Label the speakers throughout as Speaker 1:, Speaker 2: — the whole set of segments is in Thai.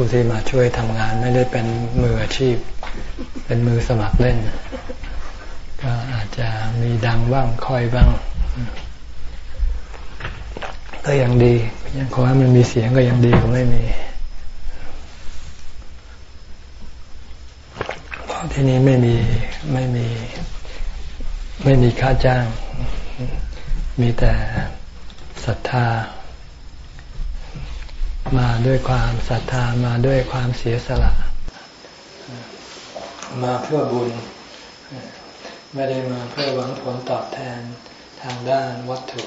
Speaker 1: ผู้ที่มาช่วยทำงานไม่ได้เป็นมืออาชีพ เป็นมือสมัครเล่น ก็อาจจะมีดังบ้างคอยบ้าง ก็ยังดี ยังขอให้มันมีเสียงก็ยังดีกว่าไม่มีที่นี้ไม่มีไม่มีไม่มีค่าจ้าง มีแต่ศรัทธา มาด้วยความศรัทธามาด้วยความเสียสละ มาเพื่อบุญ ไม่ได้มาเพื่อหวังผลตอบแทนทางด้านวัตถุ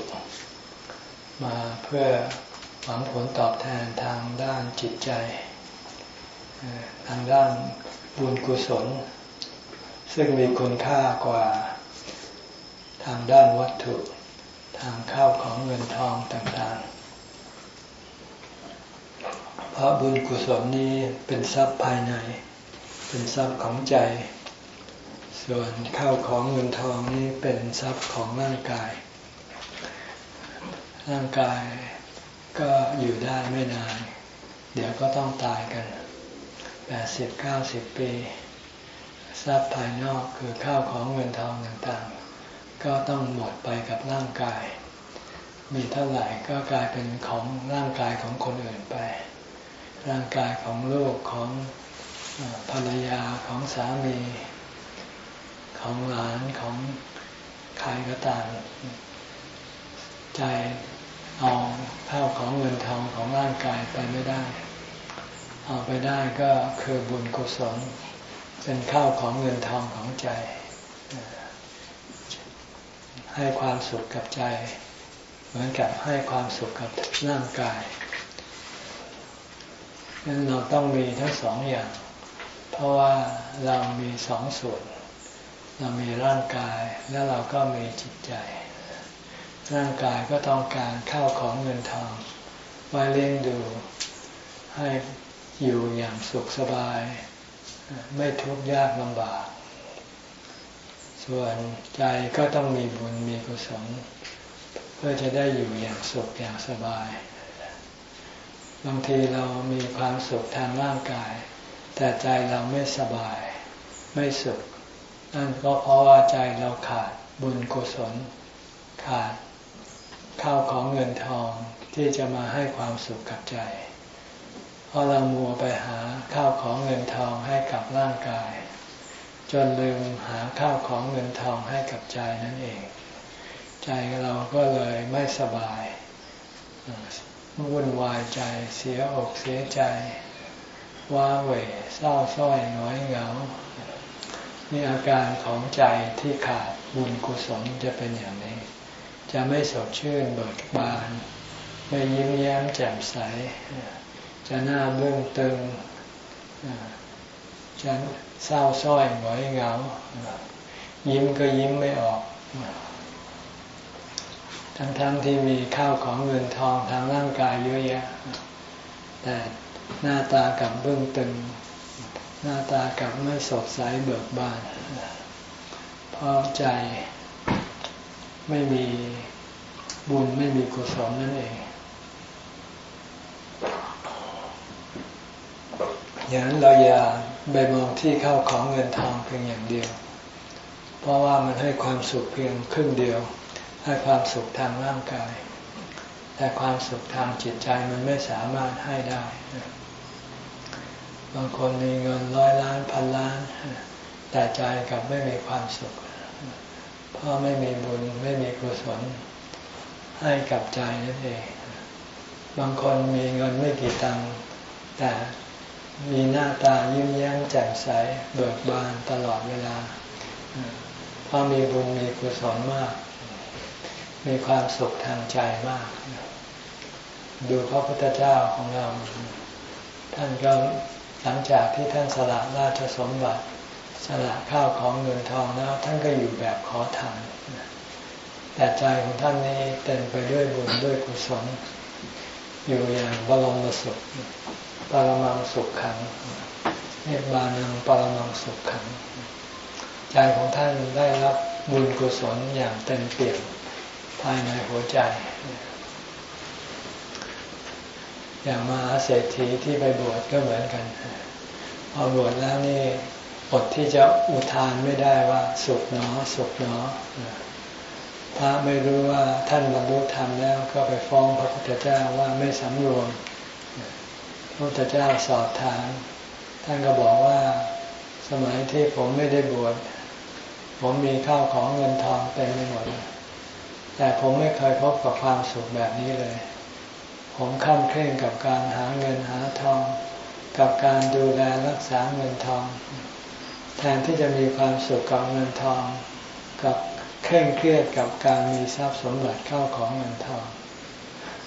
Speaker 1: มาเพื่อหวังผลตอบแทนทางด้านจิตใจ ทางด้านบุญกุศล ซึ่งมีคุณค่ากว่าทางด้านวัตถุ ทางข้าวของเงินทองต่างๆ เพราะบุญกุศลนี้เป็นทรัพย์ภายใน เป็นทรัพย์ของใจ ส่วนข้าวของเงินทองนี้เป็นทรัพย์ของร่างกาย ร่างกายก็อยู่ได้ไม่นาน เดี๋ยวก็ต้องตายกันแปดสิบเก้าสิบปีทรัพย์ภายนอกคือข้าวของเงินทองต่างๆ ก็ต้องหมดไปกับร่างกาย มีเท่าไหร่ก็กลายเป็นของร่างกายของคนอื่นไป ร่างกายของลูกของภรรยาของสามี ของหลานของใครก็ตามใจเอาเข้าของเงินทองของร่างกายไปไม่ได้ เอาไปได้ก็คือบุญกุศลเป็นข้าวของเงินทองของใจ ให้ความสุขกับใจ เหมือนกับให้ความสุขกับร่างกาย นั้นเราต้องมีทั้งสองอย่าง เพราะว่าเรามีสองส่วน เรามีร่างกายแล้วเราก็มีจิตใจ ร่างกายก็ต้องการข้าวของเงินทองไว้เลี้ยงดู ให้อยู่อย่างสุขสบาย ไม่ทุกข์ยากลำบาก ส่วนใจก็ต้องมีบุญมีกุศลเพื่อจะได้อยู่อย่างสุขอย่างสบาย บางทีเรามีความสุขทางร่างกาย แต่ใจเราไม่สบาย ไม่สุข นั่นก็เพราะว่าใจเราขาดบุญกุศล ขาดข้าวของเงินทองที่จะมาให้ความสุขกับใจ เพราะเรามัวไปหาข้าวของเงินทองให้กับร่างกาย จนลืมหาข้าวของเงินทองให้กับใจนั่นเอง ใจเราก็เลยไม่สบาย วุ่นวายใจเสียอกเสียใจ ว้าเหวเศร้าส้อยน้อยเหงานี่อาการของใจที่ขาดบุญกุศลจะเป็นอย่างนี้ จะไม่สดชื่นเบิกบาน ไม่ยิ้มแย้มแจ่มใส จะหน้าเบื้องตึงจะเศร้าส้อยหงอยเหงา ยิ้มก็ยิ้มไม่ออก ทั้งๆทที่มีข้าวของเงินทองทางร่างกายเยอะแยะ แต่หน้าตากับเบื้องตึง หน้าตากับไม่สดใสเบิกบาน เพราะใจไม่มีบุญไม่มีกุศลนั่นเองอย่างนั้นเราอย่าไปมองที่เข้าของเงินทองเพียงอย่างเดียว เพราะว่ามันให้ความสุขเพียงครึ่งเดียว ให้ความสุขทางร่างกาย แต่ความสุขทางจิตใจมันไม่สามารถให้ได้ บางคนมีเงินร้อยล้านพันล้าน แต่ใจกลับไม่มีความสุข เพราะไม่มีบุญไม่มีกุศลให้กับใจนั่นเอง บางคนมีเงินไม่กี่ตังค์แต่มีหน้าตายิ้มแย้มแจ่มใสเบิกบานตลอดเวลาเพราะมีบุญมีกุศลมาก มีความสุขทางใจมาก ดูพระพุทธเจ้าของเรา ท่านก็หลังจากที่ท่านสละราชสมบัติ สละข้าวของเงินทองแล้ว ท่านก็อยู่แบบขอทานแต่ใจของท่านนี้เต็มไปด้วยบุญด้วยกุศล อยู่อย่างบรมสุข ปรมังสุขขังเนบานังปรมังสุขขัง ใจของท่านได้รับบุญกุศลอย่างเต็มเปี่ยม ภายในหัวใจ อย่างมาเศรษฐีที่ไปบวชก็เหมือนกัน พอบวชแล้วนี่อดที่จะอุทานไม่ได้ว่าสุขหนอสุขหนอพระไม่รู้ว่าท่านบรรลุธรรมแล้วก็ไปฟ้องพระพุทธเจ้าว่าไม่สำรวม พระพุทธเจ้าสอบถามท่านก็บอกว่าสมัยที่ผมไม่ได้บวชผมมีข้าวของเงินทองเต็มไปหมด แต่ผมไม่เคยพบกับความสุขแบบนี้เลย ผมข้ามเคร่งกับการหาเงินหาทอง กับการดูแลรักษาเงินทอง แทนที่จะมีความสุขกับเงินทอง กับเคร่งเครียดกับการมีทรัพย์สมบัติเข้าของเงินทอง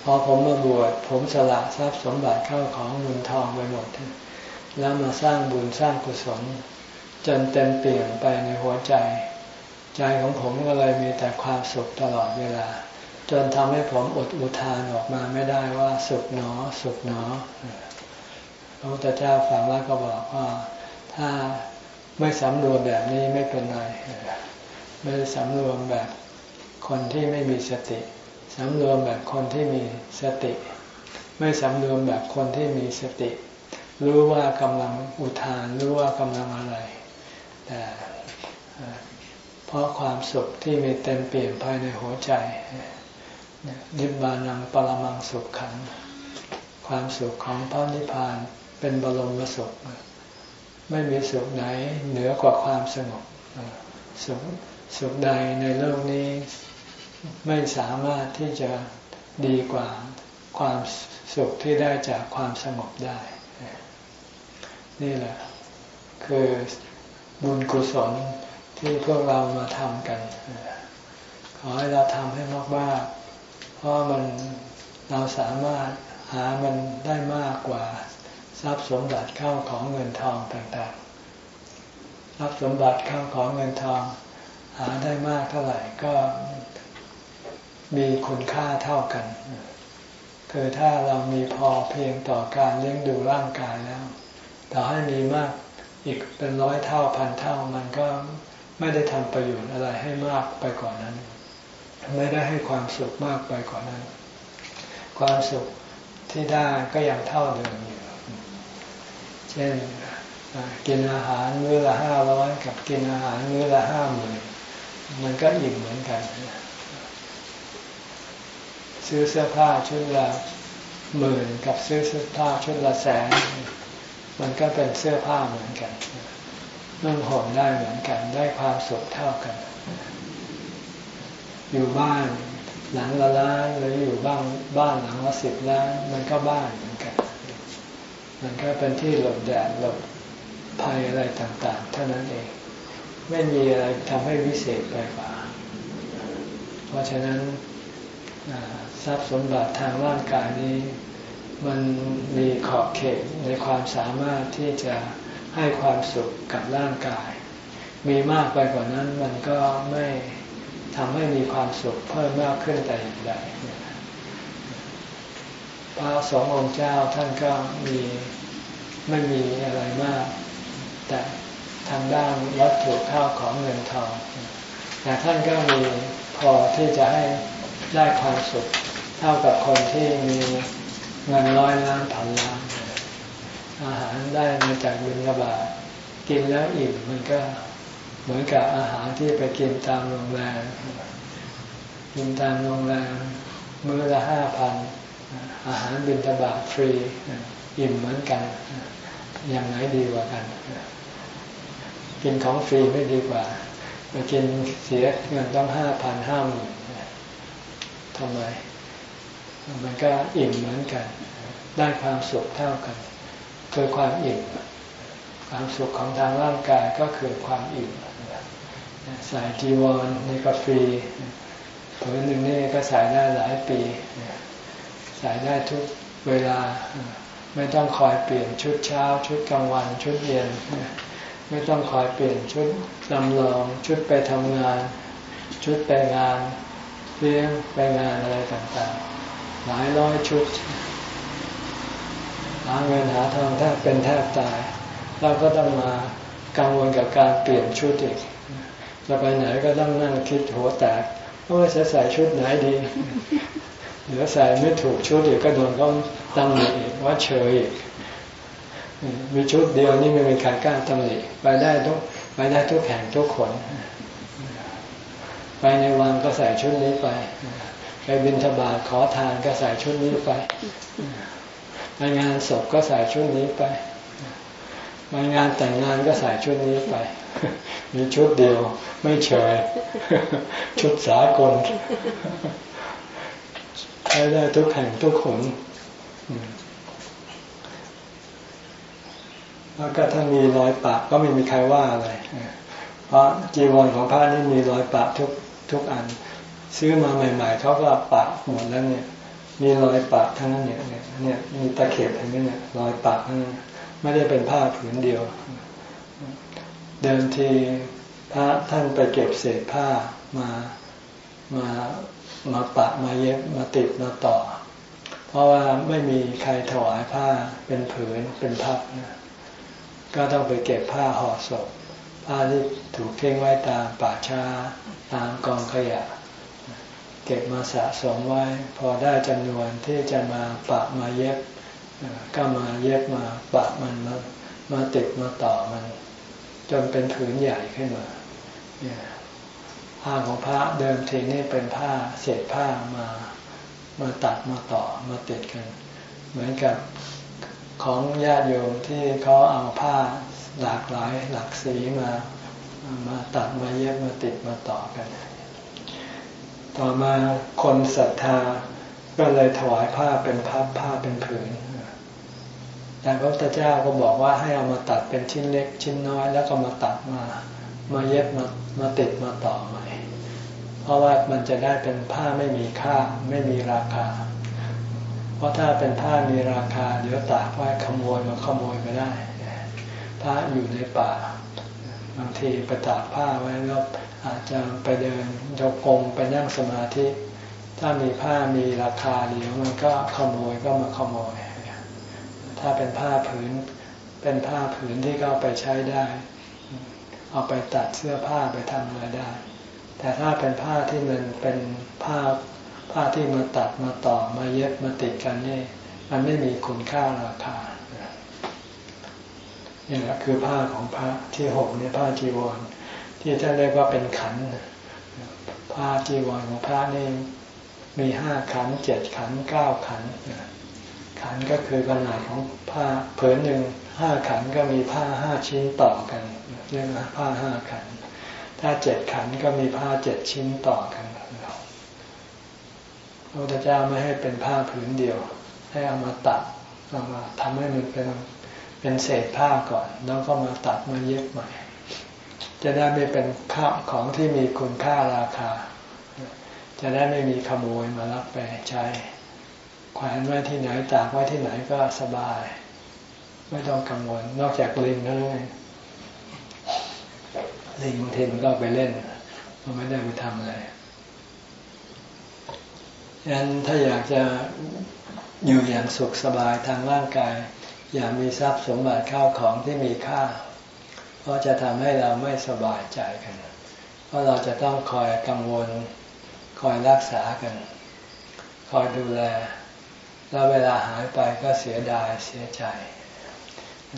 Speaker 1: พอผมมาบวชผมสละทรัพย์สมบัติเข้าของเงินทองไปหมด แล้วมาสร้างบุญสร้างกุศล จนเต็มเปลี่ยนไปในหัวใจ ใจของผมก็เลยมีแต่ความสุขตลอดเวลา จนทำให้ผมอดอุทานออกมาไม่ได้ว่าสุขหนอ สุขหนอพระพุทธเจ้าฟังแล้วก็บอกว่าถ้าไม่สำรวมแบบนี้ไม่เป็นไร ไม่สำรวมแบบคนที่ไม่มีสติสำรวมแบบคนที่มีสติ ไม่สำรวมแบบคนที่มีสติ รู้ว่ากำลังอุทานรู้ว่ากำลังอะไรแต่ เพราะความสุขที่มีเต็มเปลี่ยนภายในหัวใจ นิบานังปรมังสุขขัง ความสุขของพระนิพพานเป็นบรมสุข ไม่มีสุขไหนเหนือกว่าความสงบสุขสุขใดในโลกนี้ ไม่สามารถที่จะดีกว่าความสุขที่ได้จากความสงบได้ นี่แหละ คือบุญกุศล ที่พวกเรามาทำกัน ขอให้เราทำให้มากๆเพราะมันเราสามารถหามันได้มากกว่าทรัพย์สมบัติเข้าของเงินทองต่างๆ ทรัพย์สมบัติเข้าของเงินทอง หาได้มากเท่าไหร่ก็มีคุณค่าเท่ากันคือถ้าเรามีพอเพียงต่อการเลี้ยงดูร่างกายแล้ว ต่อให้มีมากอีกเป็นร้อยเท่าพันเท่ามันก็ ไม่ได้ทำประโยชน์อะไรให้มากไปกว่านนั้น ไม่ได้ให้ความสุขมากไปกว่านนั้น ความสุขที่ได้ก็ยังเท่าเดิมอยู่ เช่นกินอาหารมื้อละห้าร้อยกับกินอาหารมื้อละห้าหมื่นมันก็อิ่มเหมือนกัน ซื้อเสื้อผ้าชุดละหมื่นกับซื้อเสื้อผ้าชุดละแสน มันก็เป็นเสื้อผ้าเหมือนกัน นุ่งห่มได้เหมือนกัน ได้ความสุขเท่ากัน อยู่บ้านหลังละล้านหรืออยู่บ้านบ้านหลังละสิบล้านมันก็บ้านเหมือนกัน มันก็เป็นที่หลบแดดหลบภัยอะไรต่าง ๆ เท่านั้นเอง ไม่มีอะไรทำให้วิเศษไปกว่า เพราะฉะนั้นทรัพย์สมบัติทางร่างกายนี้ มันมีขอบเขตในความสามารถที่จะ ให้ความสุขกับร่างกาย มีมากไปกว่านั้นมันก็ไม่ทำให้มีความสุขเพิ่มมากขึ้นแต่อย่างใดพระสององค์เจ้าท่านก็มีไม่มีอะไรมาก แต่ทางด้านวัตถุข้าวของเงินทองแต่ท่านก็มีพอที่จะให้ได้ความสุข เท่ากับคนที่มีเงินร้อยล้านพันล้าน อาหารได้มาจากบิณฑบาตกินแล้วอิ่มมันก็เหมือนกับอาหารที่ไปกินตามโรงแรมกินตามโรงแรมมื้อละห้าพันอาหารบิณฑบาตฟรีอิ่มเหมือนกัน อย่างไหนดีกว่ากัน กินของฟรีไม่ดีกว่าไปกินเสียเงินต้องห้าพันห้าหมื่นทำไม มันก็อิ่มเหมือนกัน ได้ความสุขเท่ากัน คือความอิ่มความสุขของทางร่างกายก็คือความอิ่มใส่จีวรนี่ก็ฟรีผืนหนึ่งนี่ก็ใส่ได้หลายปีใส่ได้ทุกเวลาไม่ต้องคอยเปลี่ยนชุดเช้า ชุดกลางวันชุดเย็น ไม่ต้องคอยเปลี่ยนชุดลำลอง ชุดไปทำงาน ชุดไปงานเลี้ยงไปงานอะไรต่างๆ หลายร้อยชุด หาเงินหาทองแทบเป็นแทบตาย เราก็ต้องมากังวลกับการเปลี่ยนชุดอีกจะไปไหนก็ต้องนั่งคิดหัวแตกว่าจะใส่ชุดไหนดีเดี๋ยวใส่ไม่ถูกชุดเดี๋ยวก็โดนเขาตำหนิอีกว่าเฉยอีกมีชุดเดียวนี่ไม่มีใครกล้าตำหนิไปได้ทุกไปได้ทุกแห่งทุกคนไปในวังก็ใส่ชุดนี้ไป ไปบินทบาทขอทานก็ใส่ชุดนี้ไป ไปงานศพก็ใส่ชุดนี้ไปไปงานแต่งงานก็ใส่ชุดนี้ไป มีชุดเดียวไม่เฉย ชุดสากลใช้ได้ทุกแห่งทุกคนแล้วก็ถ้ามีรอยปะก็ไม่มีใครว่าอะไร เพราะจีวรของพระนี่มีรอยปะทุกทุกอัน ซื้อมาใหม่ ๆเขาก็ปะหมดแล้วเนี่ย มีรอยปะทั้งนั้นเนี่ยเนี่ยมีตะเข็บอย่างนี้เนี่ยรอยปะทั้งนั้นไม่ได้เป็นผ้าผืนเดียว เดิมทีพระท่านไปเก็บเศษผ้ามามามาปะมาเย็บมาติดมาต่อ เพราะว่าไม่มีใครถวายผ้าเป็นผืนเป็นพับนะก็ต้องไปเก็บผ้าห่อศพผ้าที่ถูกทิ้งไว้ตามป่าช้าตามกองขยะ เก็บมาสะสมไว้ พอได้จำนวนที่จะมาปะมาเย็บก็มาเย็บมาปะมันมามาติดมาต่อมัน จนเป็นผืนใหญ่ขึ้นมาผ้าของพระเดิมทีนี่เป็นผ้าเศษผ้ามามาตัดมาต่อมาติดกัน เหมือนกับของญาติโยมที่เขาเอาผ้าหลากหลายหลากสีมามาตัดมาเย็บมาติดมาต่อกัน ต่อมาคนศรัทธาก็เลยถวายผ้าเป็นพับผ้าเป็นผืนแต่พระพุทธเจ้าก็บอกว่าให้เอามาตัดเป็นชิ้นเล็กชิ้นน้อยแล้วก็มาตัดมา มาเย็บมามาติดมาต่อใหม่ เพราะว่ามันจะได้เป็นผ้าไม่มีค่าไม่มีราคา เพราะถ้าเป็นผ้ามีราคา เดี๋ยวตากไว้ขโมยมาขโมยไปได้ ผ้าอยู่ในป่า บางทีไปตากผ้าไว้แล้วอาจจะไปเดินโยกงไปนั่งสมาธิ ถ้ามีผ้ามีราคาเดี๋ยวมันก็ขโมยก็มาขโมย ถ้าเป็นผ้าผืนเป็นผ้าผืนที่เขาไปใช้ได้ เอาไปตัดเสื้อผ้าไปทำอะไรได้ แต่ถ้าเป็นผ้าที่มันเป็นผ้าผ้าที่มาตัดมาต่อมาเย็บมาติดกันนี่ มันไม่มีคุณค่าราคา นี่แหละคือผ้าของพระที่ห่มเนี่ยผ้าจีวร ที่ท่านเรียกว่าเป็นขันผ้าจีวรของพระนี่มีห้าขันเจ็ดขันเก้าขันขันก็คือขนาดของผ้าเผืนหนึ่งห้าขันก็มีผ้าห้าชิ้นต่อกันเรียกว่าผ้าห้าขัน ถ้าเจ็ดขันก็มีผ้าเจ็ดชิ้นต่อกันพระพุทธเจ้าไม่ให้เป็นผ้าผืนเดียว ให้เอามาตัดเอามาทำให้มันเป็น เป็นเศษผ้าก่อน แล้วก็มาตัดมาเย็บใหม่ จะได้ไม่เป็นข้าของที่มีคุณค่าราคา จะได้ไม่มีขโมยมาลักไปใช้แขวนไว้ที่ไหนตากไว้ที่ไหนก็สบาย ไม่ต้องกังวลนอกจากลิงเท่านั้นลิงบางทีมันก็ไปเล่นมันไม่ได้ไปทำอะไรฉะนั้นถ้าอยากจะอยู่อย่างสุขสบายทางร่างกาย อย่ามีทรัพย์สมบัติข้าวของที่มีค่า เพราะจะทำให้เราไม่สบายใจกัน เพราะเราจะต้องคอยกังวล คอยรักษากัน คอยดูแล แล้วเวลาหายไปก็เสียดายเสียใจ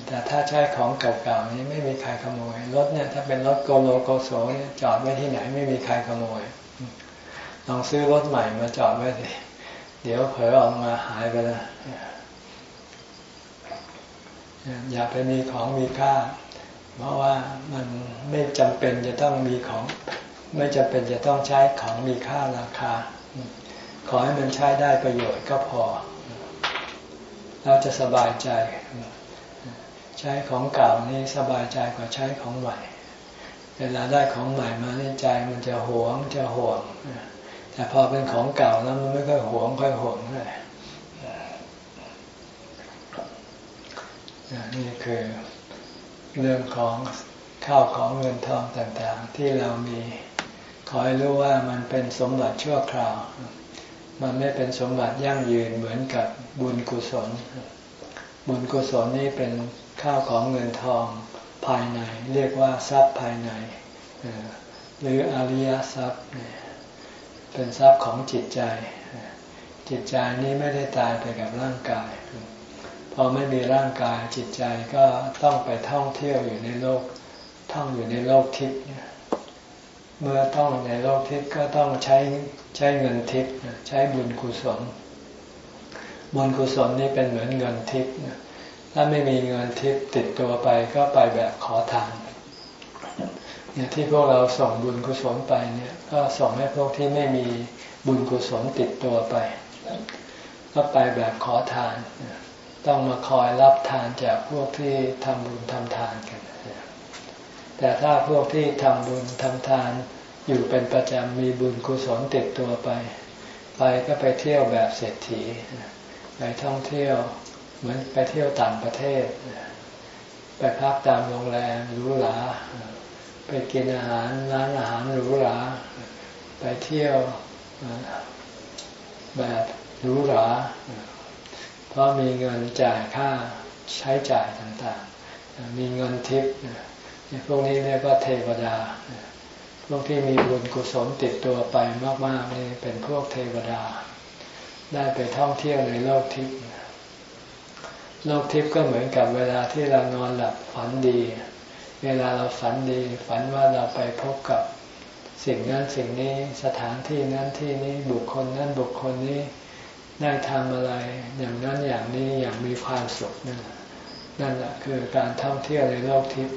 Speaker 1: แต่ถ้าใช้ของเก่าๆนี้ไม่มีใครขโมย รถเนี่ยถ้าเป็นรถโกโลโกโซเนี่ยจอดไว้ที่ไหนไม่มีใครขโมย ลองซื้อรถใหม่มาจอดไว้สิเดี๋ยวเผลอออกมาหายไปแล้ว อย่าไปมีของมีค่า เพราะว่ามันไม่จำเป็นจะต้องมีของ ไม่จำเป็นจะต้องใช้ของมีค่าราคา ขอให้มันใช้ได้ประโยชน์ก็พอ เราจะสบายใจ ใช้ของเก่านี่สบายใจกว่าใช้ของใหม่ เวลาได้ของใหม่มาในใจมันจะหวงจะห่วง แต่พอเป็นของเก่าแล้วมันไม่ค่อยหวงค่อยห่วงเลย นี่คือเรื่องของข้าวของเงินทองต่างๆ ที่เรามีขอให้รู้ว่ามันเป็นสมบัติชั่วคราว มันไม่เป็นสมบัติยั่งยืนเหมือนกับบุญกุศล บุญกุศลนี่เป็นข้าวของเงินทองภายใน เรียกว่าทรัพย์ภายใน หรืออริยทรัพย์เนี่ยเป็นทรัพย์ของจิตใจ จิตใจนี้ไม่ได้ตายไปกับร่างกาย พอไม่มีร่างกายจิตใจก็ต้องไปท่องเที่ยวอยู่ในโลก ท่องอยู่ในโลกทิพย์เมื่อต้องในโลกทิพย์ก็ต้องใช้ใช้เงินทิพย์ใช้บุญกุศล บุญกุศลนี่เป็นเหมือนเงินทิพย์ถ้าไม่มีเงินทิพย์ติดตัวไปก็ไปแบบขอทานเนี่ยที่พวกเราส่งบุญกุศลไปเนี่ย ก็ส่งให้พวกที่ไม่มีบุญกุศลติดตัวไป ก็ไปแบบขอทาน ต้องมาคอยรับทานจากพวกที่ทำบุญทำทานกัน แต่ถ้าพวกที่ทำบุญทำทานอยู่เป็นประจำมีบุญกุศลติดตัวไป ไปก็ไปเที่ยวแบบเศรษฐี ไปท่องเที่ยวเหมือนไปเที่ยวต่างประเทศ ไปพักตามโรงแรมหรูหราไปกินอาหารร้านอาหารหรูหราไปเที่ยวแบบหรูหรา เพราะมีเงินจ่ายค่าใช้จ่ายต่างๆ มีเงินทิปพวกนี้เรียกว่าเทวดา พวกที่มีบุญกุศลติดตัวไปมาก ๆ นี่เป็นพวกเทวดา ได้ไปท่องเที่ยวในโลกทิพย์โลกทิพย์ก็เหมือนกับเวลาที่เรานอนหลับฝันดี เวลาเราฝันดี ฝันว่าเราไปพบกับสิ่งนั้นสิ่งนี้สถานที่นั้นที่นี้บุคคลนั้นบุคคลนี้ ได้ทำอะไร อย่างนั้นอย่างนี้อย่างมีความสุขนั่นนั่นแหละคือการท่องเที่ยวในโลกทิพย์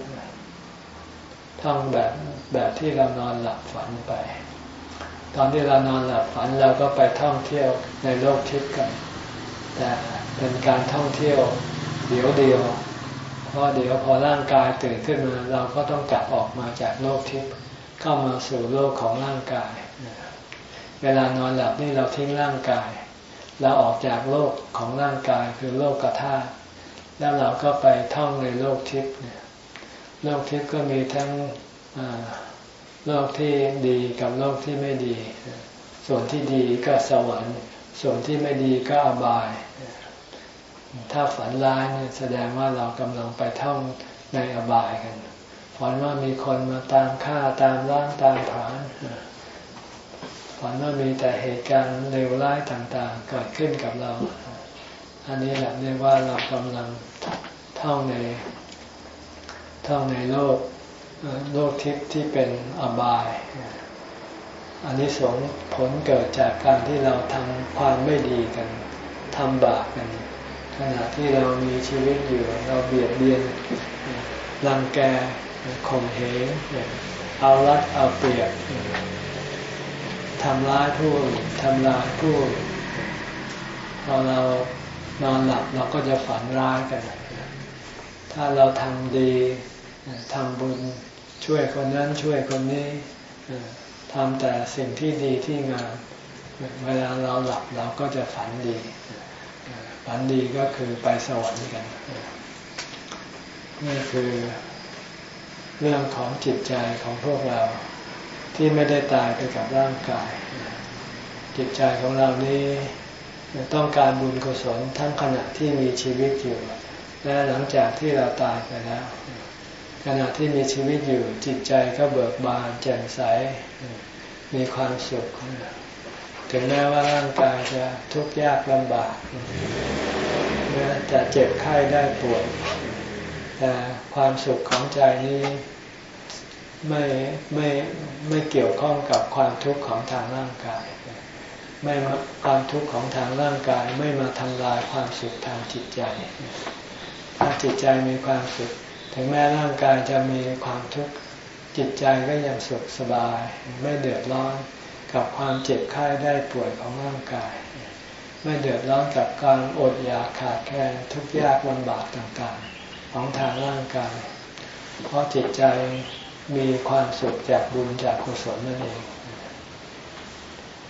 Speaker 1: ท่องแบบแบบที่เรานอนหลับฝันไป ตอนที่เรานอนหลับฝันเราก็ไปท่องเที่ยวในโลกทิพย์กัน แต่เป็นการท่องเที่ยวเดี๋ยวเดียวเพราะเดี๋ยวพอร่างกายตื่นขึ้นมาเราก็ต้องกลับออกมาจากโลกทิพย์เข้ามาสู่โลกของร่างกาย เวลานอนหลับนี่เราทิ้งร่างกาย เราออกจากโลกของร่างกายคือโลกกระทาแล้วเราก็ไปท่องในโลกทิพย์เนี่ยโลกทิพย์ก็มีทั้งโลกที่ดีกับโลกที่ไม่ดี ส่วนที่ดีก็สวรรค์ ส่วนที่ไม่ดีก็อบาย ถ้าฝันร้ายเนี่ยแสดงว่าเรากำลังไปท่องในอบายกัน ฝันว่ามีคนมาตามฆ่าตามล้างตามผาน ฝันว่ามีแต่เหตุการณ์เลวร้ายต่างๆ เกิดขึ้นกับเรา อันนี้แหละเรียกว่าเรากำลังท่องในท่องในโลกโลกทิพย์ที่เป็นอบาย อันนี้สงผลเกิดจากการที่เราทำความไม่ดีกันทำบาปกัน ขณะที่เรามีชีวิตอยู่เราเบียดเบียนรังแกข่มเหงเอารัดเอาเปรียบ ทำร้ายผู้ทำลายผู้พอเรานอนหลับเราก็จะฝันร้ายกัน ถ้าเราทำดีทำบุญช่วยคนนั้นช่วยคนนี้ทำแต่สิ่งที่ดีที่งามเวลาเราหลับเราก็จะฝันดี ฝันดีก็คือไปสวรรค์กันนี่คือเรื่องของจิตใจของพวกเรา ที่ไม่ได้ตายไปกับร่างกาย จิตใจของเรานี้ต้องการบุญกุศลทั้งขณะที่มีชีวิตอยู่ และหลังจากที่เราตายไปแล้ว ขณะที่มีชีวิตอยู่จิตใจก็เบิกบานแจ่มใส มีความสุข ถึงแม้ว่าร่างกายจะทุกข์ยากลำบากจะเจ็บไข้ได้ป่วยแต่ความสุขของใจนี้ ไม่ไม่ไม่เกี่ยวข้องกับความทุกข์ของทางร่างกาย ไม่ความทุกข์ของทางร่างกาย ไม่มาทำลายความสุขทางจิตใจถ้าจิตใจมีความสุข ถึงแม้ร่างกายจะมีความทุกข์จิตใจก็ยังสุขสบาย ไม่เดือดร้อนกับความเจ็บไข้ได้ป่วยของร่างกาย ไม่เดือดร้อนกับการอดอยากขาดแคลนทุกข์ยากลำบากต่างๆ ของทางร่างกาย เพราะจิตใจ มีความสุขจากบุญจากกุศลนั่นเอง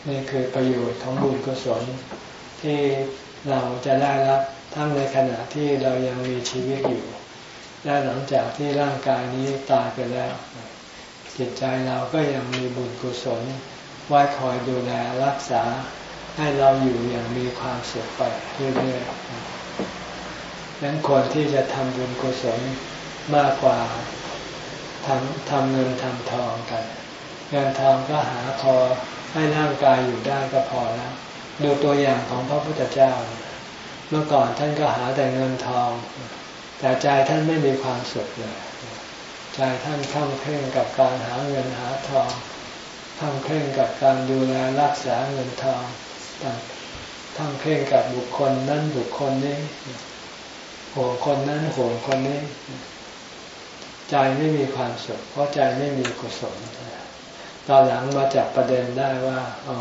Speaker 1: นี่คือประโยชน์ของบุญกุศลที่เราจะได้รับทั้งในขณะที่เรายังมีชีวิตอยู่ และหลังจากที่ร่างกายนี้ตายไปแล้ว จิตใจเราก็ยังมีบุญกุศลไว้คอยดูแลรักษาให้เราอยู่อย่างมีความสุขไปเรื่อยๆดังนั้นควรที่จะทำบุญกุศลมากกว่าำทำเงินทำทองกันเงินทองก็หาพอให้ร่างกายอยู่ได้ก็พอแล้วดูตัวอย่างของพระพุทธเจ้า เมื่อก่อนท่านก็หาแต่เงินทอง แต่ใจท่านไม่มีความสุขเลยใจท่านข้ามเคร่งกับการหาเงินหาทองข้ามเคร่งกับการดูแลรักษาเงินทองข้ามเคร่งกับบุคคลนั้นบุคคลนี้ห่วงคนนั้นห่วงคนนี้ ใจไม่มีความสุข เพราะใจไม่มีกุศลตอนหลังมาจับประเด็นได้ว่าอ๋อ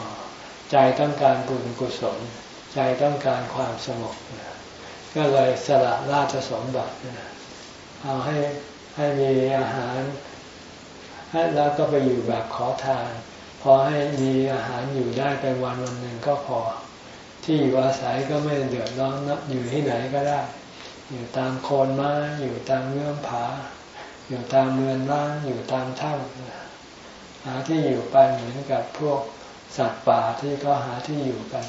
Speaker 1: ใจต้องการบุญกุศล ใจต้องการความสงบก็เลยสละราชสมบัติเอาให้ให้มีอาหารให้แล้วก็ไปอยู่แบบขอทาน พอให้มีอาหารอยู่ได้ไปวันวันหนึ่งก็พอ ที่อยู่อาศัยก็ไม่เดือดร้อนนะอยู่ที่ไหนก็ได้ อยู่ตามโคนไม้อยู่ตามเงื่อมผา อยู่ตามเรือนร่างอยู่ตามถ้ำหาที่อยู่ไปเหมือนกับพวกสัตว์ป่าที่เขาหาที่อยู่กัน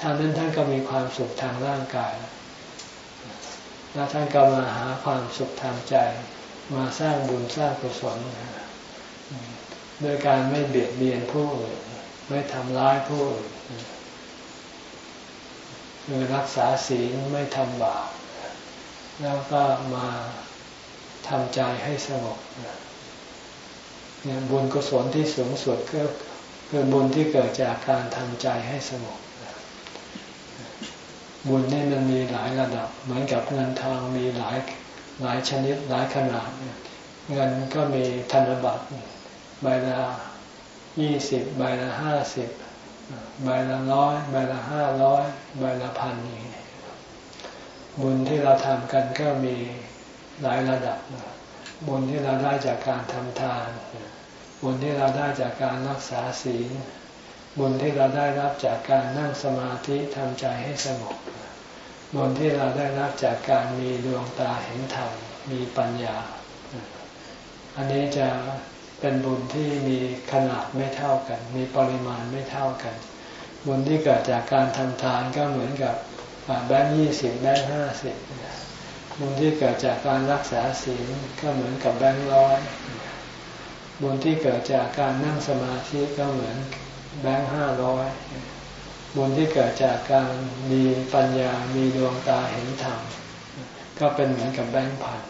Speaker 1: ท่านนั้นท่านก็มีความสุขทางร่างกาย แล้วท่านก็มาหาความสุขทางใจ มาสร้างบุญสร้างกุศลโดยการไม่เบียดเบียนผู้อื่นไม่ทำร้ายผู้อื่นคือรักษาศีลไม่ทำบาปแล้วก็มา ทำใจให้สงบเนี่ยบุญกุศลที่สูงสุดก็คือบุญที่เกิดจากการทำใจให้สงบบุญนี่มันมีหลายระดับ เหมือนกับเงินทองมีหลายหลายชนิดหลายขนาด เงินก็มีธนบัตรใบละยี่สิบใบละห้าสิบใบละร้อยใบละห้าร้อยใบละพันอย่างนี้บุญที่เราทำกันก็มี หลายระดับ บุญที่เราได้จากการทำทาน บุญที่เราได้จากการรักษาศีล บุญที่เราได้รับจากการนั่งสมาธิทำใจให้สงบ บุญที่เราได้รับจากการมีดวงตาเห็นธรรม มีปัญญา อันนี้จะเป็นบุญที่มีขนาดไม่เท่ากัน มีปริมาณไม่เท่ากัน บุญที่เกิดจากการทำทานก็เหมือนกับแบงค์ยี่สิบแบงค์ห้าสิบ บุญที่เกิดจากการรักษาศีลก็เหมือนกับแบงค์ร้อยบุญที่เกิดจากการนั่งสมาธิก็เหมือนแบงค์ห้าร้อยบุญที่เกิดจากการมีปัญญา มีดวงตาเห็นธรรมก็เป็นเหมือนกับแบงค์พัน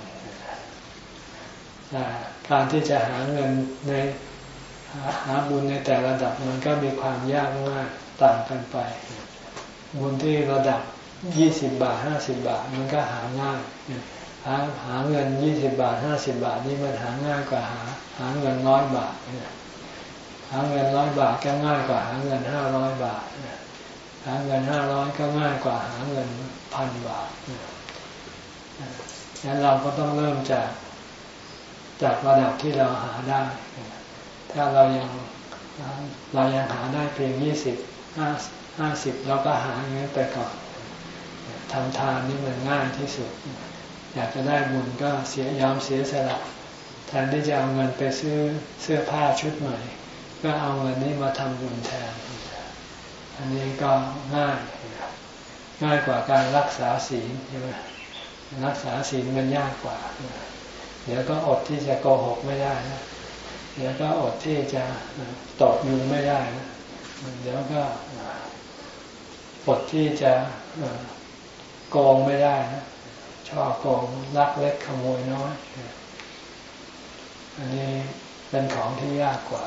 Speaker 1: การที่จะหาเงินในหาบุญในแต่ระดับมันก็มีความยากมากต่างกันไป บุญที่ระดับ ยี่สิบบาทห้าสิบบาทมันก็หาง่ายหาหาเงินยี่สิบบาทห้าสิบบาทนี่มันหาง่ายกว่าหา หาเงินร้อยบาทหาเงินร้อยบาทก็ง่ายกว่าหาเงินห้าร้อยบาทหาเงินห้าร้อยก็ง่ายกว่าหาเงินพันบาทดังนั้นเราก็ต้องเริ่มจากจากระดับที่เราหาได้ ถ้าเรายังเรายังหาได้เพียงยี่สิบห้าห้าสิบเราก็หาอย่างนี้ไปก่อน ทำทานนี่มันง่ายที่สุด อยากจะได้บุญก็เสียยอมเสียสละแทนที่จะเอาเงินไปซื้อเสื้อผ้าชุดใหม่ ก็เอาเงินนี้มาทำบุญแทน อันนี้ก็ง่ายง่ายกว่าการรักษาศีลใช่ไหมรักษาศีลมันยากกว่า เดี๋ยวก็อดที่จะโกหกไม่ได้นะเดี๋ยวก็อดที่จะตบยุงไม่ได้นะเดี๋ยวก็อดที่จะ โกงไม่ได้นะชอบโกงลักเล็กขโมยน้อยอันนี้เป็นของที่ยากกว่า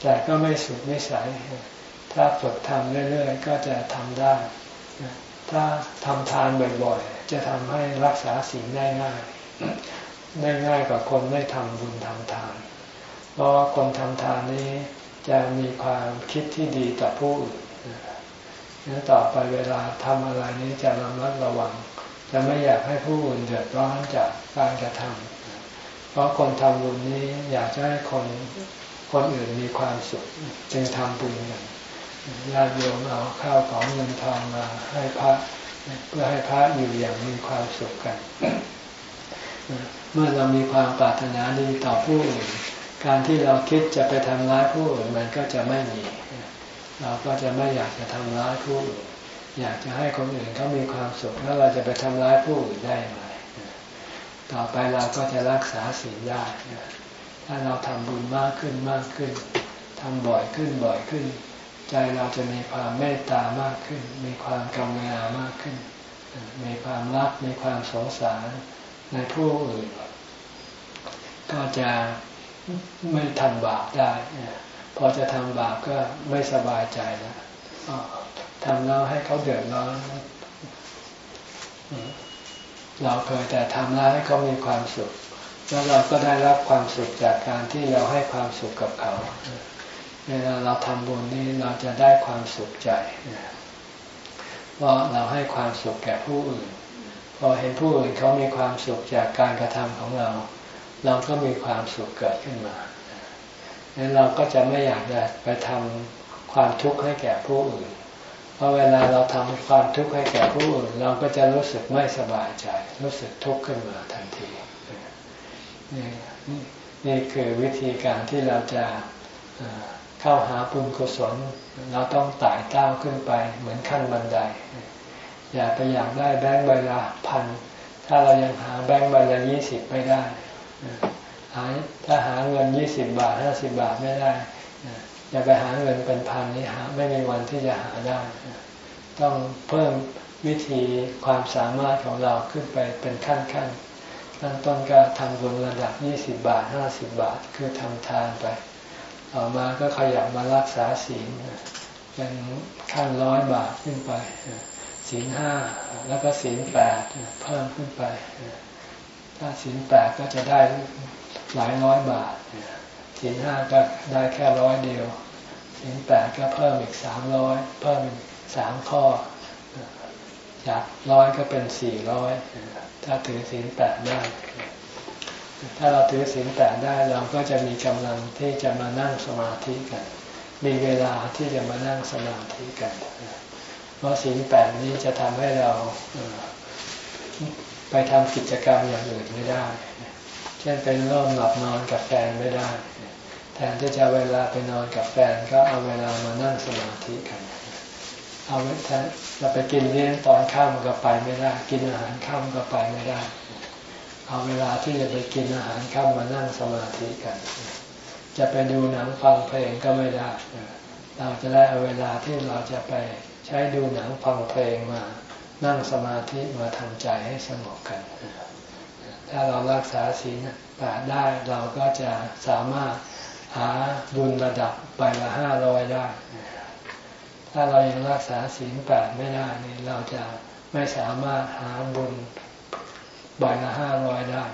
Speaker 1: แต่ก็ไม่สุดไม่ใสถ้าฝึกทำเรื่อยๆ ก็จะทำได้ ถ้าทำทานบ่อยๆ จะทำให้รักษาศีลได้ง่าย ได้ง่ายกว่าคนไม่ทำบุญทำทาน เพราะคนทำทานนี้จะมีความคิดที่ดีต่อผู้อื่น นั้ต่อไปเวลาทำอะไรนี้จะระมัดระวัง จะไม่อยากให้ผู้อื่นเดือดร้อนจากการกระทำเพราะคนทำบุญนี้อยากจะให้คนคนอื่นมีความสุขจึงทำบุญกันญาติโยมเอาข้าวของเงินทองมาให้พระเพื่อให้พระอยู่อย่างมีความสุขกัน เมื่อเรามีความปรารถนาดีต่อผู้อื่น การที่เราคิดจะไปทำร้ายผู้อื่นมันก็จะไม่มี เราก็จะไม่อยากจะทำร้ายผู้อื่นอยากจะให้คนอื่นเขามีความสุขแล้วเราจะไปทำร้ายผู้อื่นได้ไหมต่อไปเราก็จะรักษาศีลได้ถ้าเราทำบุญมากขึ้นมากขึ้นทำบ่อยขึ้นบ่อยขึ้น ใจเราจะมีความเมตตามากขึ้น มีความกรุณามากขึ้น มีความรักมีความสงสารในผู้อื่น ก็จะไม่ทำบาปได้ พอจะทำบาปก็ไม่สบายใจแล้วทำแล้วให้เขาเดือดร้อนเราเคยแต่ทำแล้วให้เขามีความสุข แล้วเราก็ได้รับความสุขจากการที่เราให้ความสุขกับเขาเวลาเราทำบุญนี้เราจะได้ความสุขใจเพราะเราให้ความสุขแก่ผู้อื่น พอเห็นผู้อื่นเขามีความสุขจากการกระทำของเรา เราก็มีความสุขเกิดขึ้นมา นั้นเราก็จะไม่อยากจะไปทำความทุกข์ให้แก่ผู้อื่น เพราะเวลาเราทำความทุกข์ให้แก่ผู้อื่น เราก็จะรู้สึกไม่สบายใจ รู้สึกทุกข์ขึ้นมาทันที นี่นี่คือวิธีการที่เราจะเข้าหาบุญกุศล เราต้องไต่ก้าขึ้นไปเหมือนขั้นบันได อย่าไปอยากได้แบงค์ใบละพัน ถ้าเรายังหาแบงค์ใบละยี่สิบไม่ได้ หาถ้าหาเงินยี่สิบบาทห้าสิบบาทไม่ได้อย่าไปหาเงินเป็นพันนี่หาไม่มีวันที่จะหาได้ ต้องเพิ่มวิธีความสามารถของเราขึ้นไปเป็นขั้นขั้นขั้นต้นก็ทำบุญระดับยี่สิบบาทห้าสิบบาท คือทำทานไปต่อมาก็ขยับมารักษาศีลเป็นขั้นร้อยบาทขึ้นไปศีลห้าแล้วก็ศีลแปดเพิ่มขึ้นไป ถ้าศีลแปดก็จะได้ หลายร้อยบาทศีลห้าก็ได้แค่ร้อยเดียวศีลแปดก็เพิ่มอีกสามร้อยเพิ่มอีกสามข้อ จากร้อยก็เป็นสี่ร้อยถ้าถือศีลแปดได้ถ้าเราถือศีลแปดได้เราก็จะมีกำลังที่จะมานั่งสมาธิกัน มีเวลาที่จะมานั่งสมาธิกันเพราะศีลแปดนี้จะทำให้เราไปทำกิจกรรมอย่างอื่นไม่ได้ เช่นเป็นร่วมหลับนอนกับแฟนไม่ได้ แทนที่จะเวลาไปนอนกับแฟนก็เอาเวลามานั่งสมาธิกัน เอาแทนเราไปกินเลี้ยงตอนข้ามก็ไปไม่ได้ กินอาหารข้ามก็ไปไม่ได้ เอาเวลาที่จะไปกินอาหารข้ามานั่งสมาธิกัน จะไปดูหนังฟังเพลงก็ไม่ได้ เราจะได้เอาเวลาที่เราจะไปใช้ดูหนังฟังเพลงมา นั่งสมาธิมาทำใจให้สงบกัน ถ้าเรารักษาศีลแปดได้เราก็จะสามารถหาบุญระดับไปละห้าร้อยได้ ถ้าเรายังรักษาศีลแปดไม่ได้นี่เราจะไม่สามารถหาบุญใบละห้าร้อยได้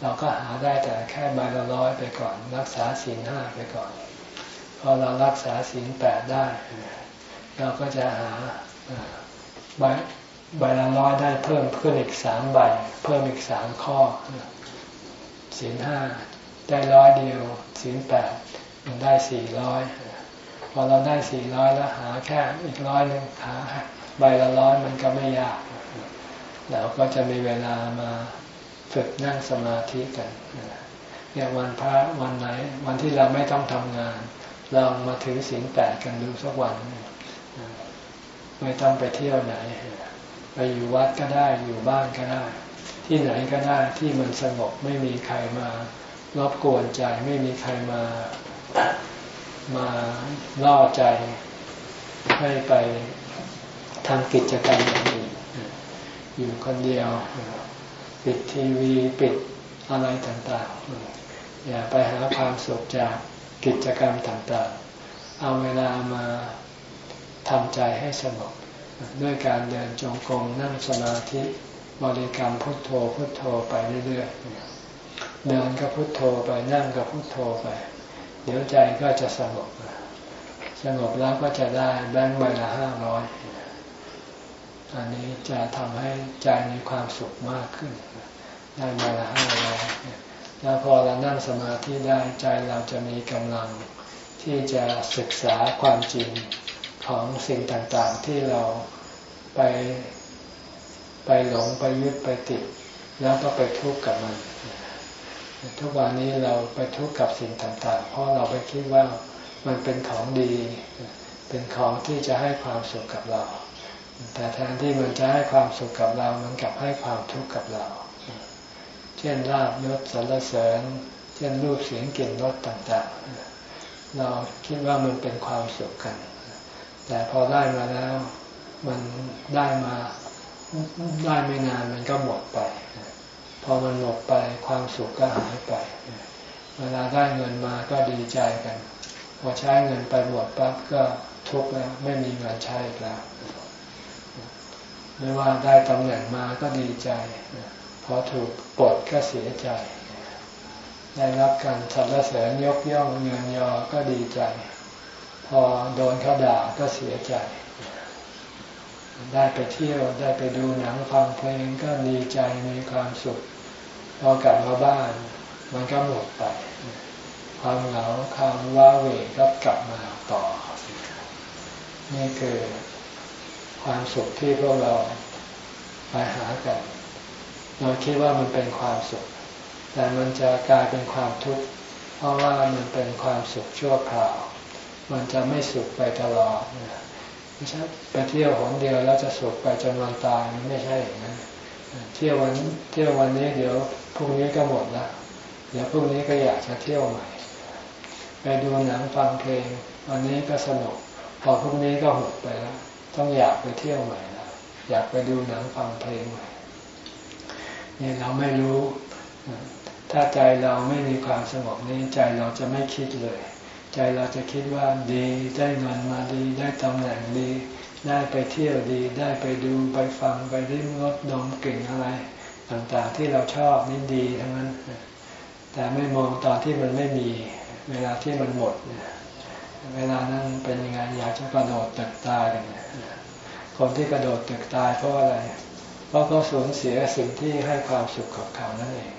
Speaker 1: เราก็หาได้แต่แค่ใบละร้อยไปก่อน รักษาศีลห้าไปก่อน พอเรารักษาศีลแปดได้ เราก็จะหาใบ ใบละร้อยได้เพิ่มขึ้นอีกสามใบ เพิ่มอีกสามข้อศีลห้าได้ร้อยเดียวศีลแปดมันได้สี่ร้อยพอเราได้สี่ร้อยแล้วหาแค่อีกร้อยหนึ่งหาใบละร้อยมันก็ไม่ยากเราก็จะมีเวลามาฝึกนั่งสมาธิกันอย่างวันพระวันไหน วันที่เราไม่ต้องทำงานลองมาถือศีลแปดกันดูสักวัน ไม่ต้องไปเที่ยวไหน ไปอยู่วัดก็ได้อยู่บ้านก็ได้ ที่ไหนก็ได้ที่มันสงบไม่มีใครมารบกวนใจไม่มีใครมามาล่อใจให้ไปทำกิจกรรมอย่างอื่นอยู่คนเดียว ปิดทีวีปิดอะไรต่างๆ อย่าไปหาความสุขจากกิจกรรมต่างๆ เอาเวลามาทำใจให้สงบ ด้วยการเดินจงกรมนั่งสมาธิบริกรรมพุทโธพุทโธไปเรื่อยๆ เดินก็พุทโธไปนั่งก็พุทโธไป เดี๋ยวใจก็จะสงบสงบแล้วก็จะได้แบงค์ใบละห้าร้อยอันนี้จะทำให้ใจมีความสุขมากขึ้น ได้มาละห้าร้อยแล้วพอเรานั่งสมาธิได้ใจเราจะมีกำลังที่จะศึกษาความจริง ของสิ่งต่างๆที่เราไปไปหลงไปยึดไปติด แล้วก็ไปทุกข์กับมัน ทุกวันนี้เราไปทุกข์กับสิ่งต่างๆ เพราะเราไปคิดว่ามันเป็นของดี เป็นของที่จะให้ความสุขกับเรา แต่แทนที่มันจะให้ความสุขกับเรา มันกลับให้ความทุกข์กับเรา เช่นลาบยศสรรเสริญ เช่นรูปเสียงกลิ่นรสต่างๆ เราคิดว่ามันเป็นความสุขกัน แต่พอได้มาแล้ว มันได้มาได้ไม่นานมันก็หมดไป พอมันหมดไปความสุขก็หายไปเวลาได้เงินมาก็ดีใจกัน พอใช้เงินไปหมดปั๊บก็ทุกข์แล้วไม่มีเงินใช้แล้วไม่ว่าได้ตำแหน่งมาก็ดีใจพอถูกปลดก็เสียใจ ได้รับการสรรเสริญยกย่องเงินยอก็ดีใจ อโดนเขาด่าก็เสียใจ ได้ไปเที่ยวได้ไปดูหนังฟังเพลงก็ดีใจมีความสุข พอกลับมาบ้าน มันก็หมดไป ความเหงาความว้าเหวก็กลับมาต่อ นี่คือความสุขที่พวกเราไปหากัน เราคิดว่ามันเป็นความสุข แต่มันจะกลายเป็นความทุกข์ เพราะว่ามันเป็นความสุขชั่วคราว มันจะไม่สุขไปตลอดไม่ใช่ไปเที่ยวหนเดียวแล้วจะสุขไปจนวันตายมันไม่ใช่อย่างนั้นเที่ยววันเที่ยววันนี้เดี๋ยวพรุ่งนี้ก็หมดล้วเดี๋ยวพรุ่งนี้ก็อยากจะเที่ยวใหม่ไปดูหนังฟังเพลงวันนี้ก็สนุกพอพรุ่งนี้ก็หมดไปแล้วต้องอยากไปเที่ยวใหม่ล้วอยากไปดูหนังฟังเพลงใหม่เนี่ยเราไม่รู้ถ้าใจเราไม่มีความสงบนี้ใจเราจะไม่คิดเลย ใจเราจะคิดว่าดีได้เงินมาดี ได้ตำแหน่งดี ได้ไปเที่ยวดี ได้ไปดูไปฟังไปริมรสดมกลิ่นอะไร ต่างๆที่เราชอบนี่ดีทั้งนั้น แต่ไม่มองตอนที่มันไม่มีเวลาที่มันหมด เวลานั้นเป็นยังไงอยากจะกระโดดตึกตายเลยคนที่กระโดดตึกตายเพราะอะไร เพราะเขาสูญเสียสิ่งที่ให้ความสุขกับเขานั่นเอง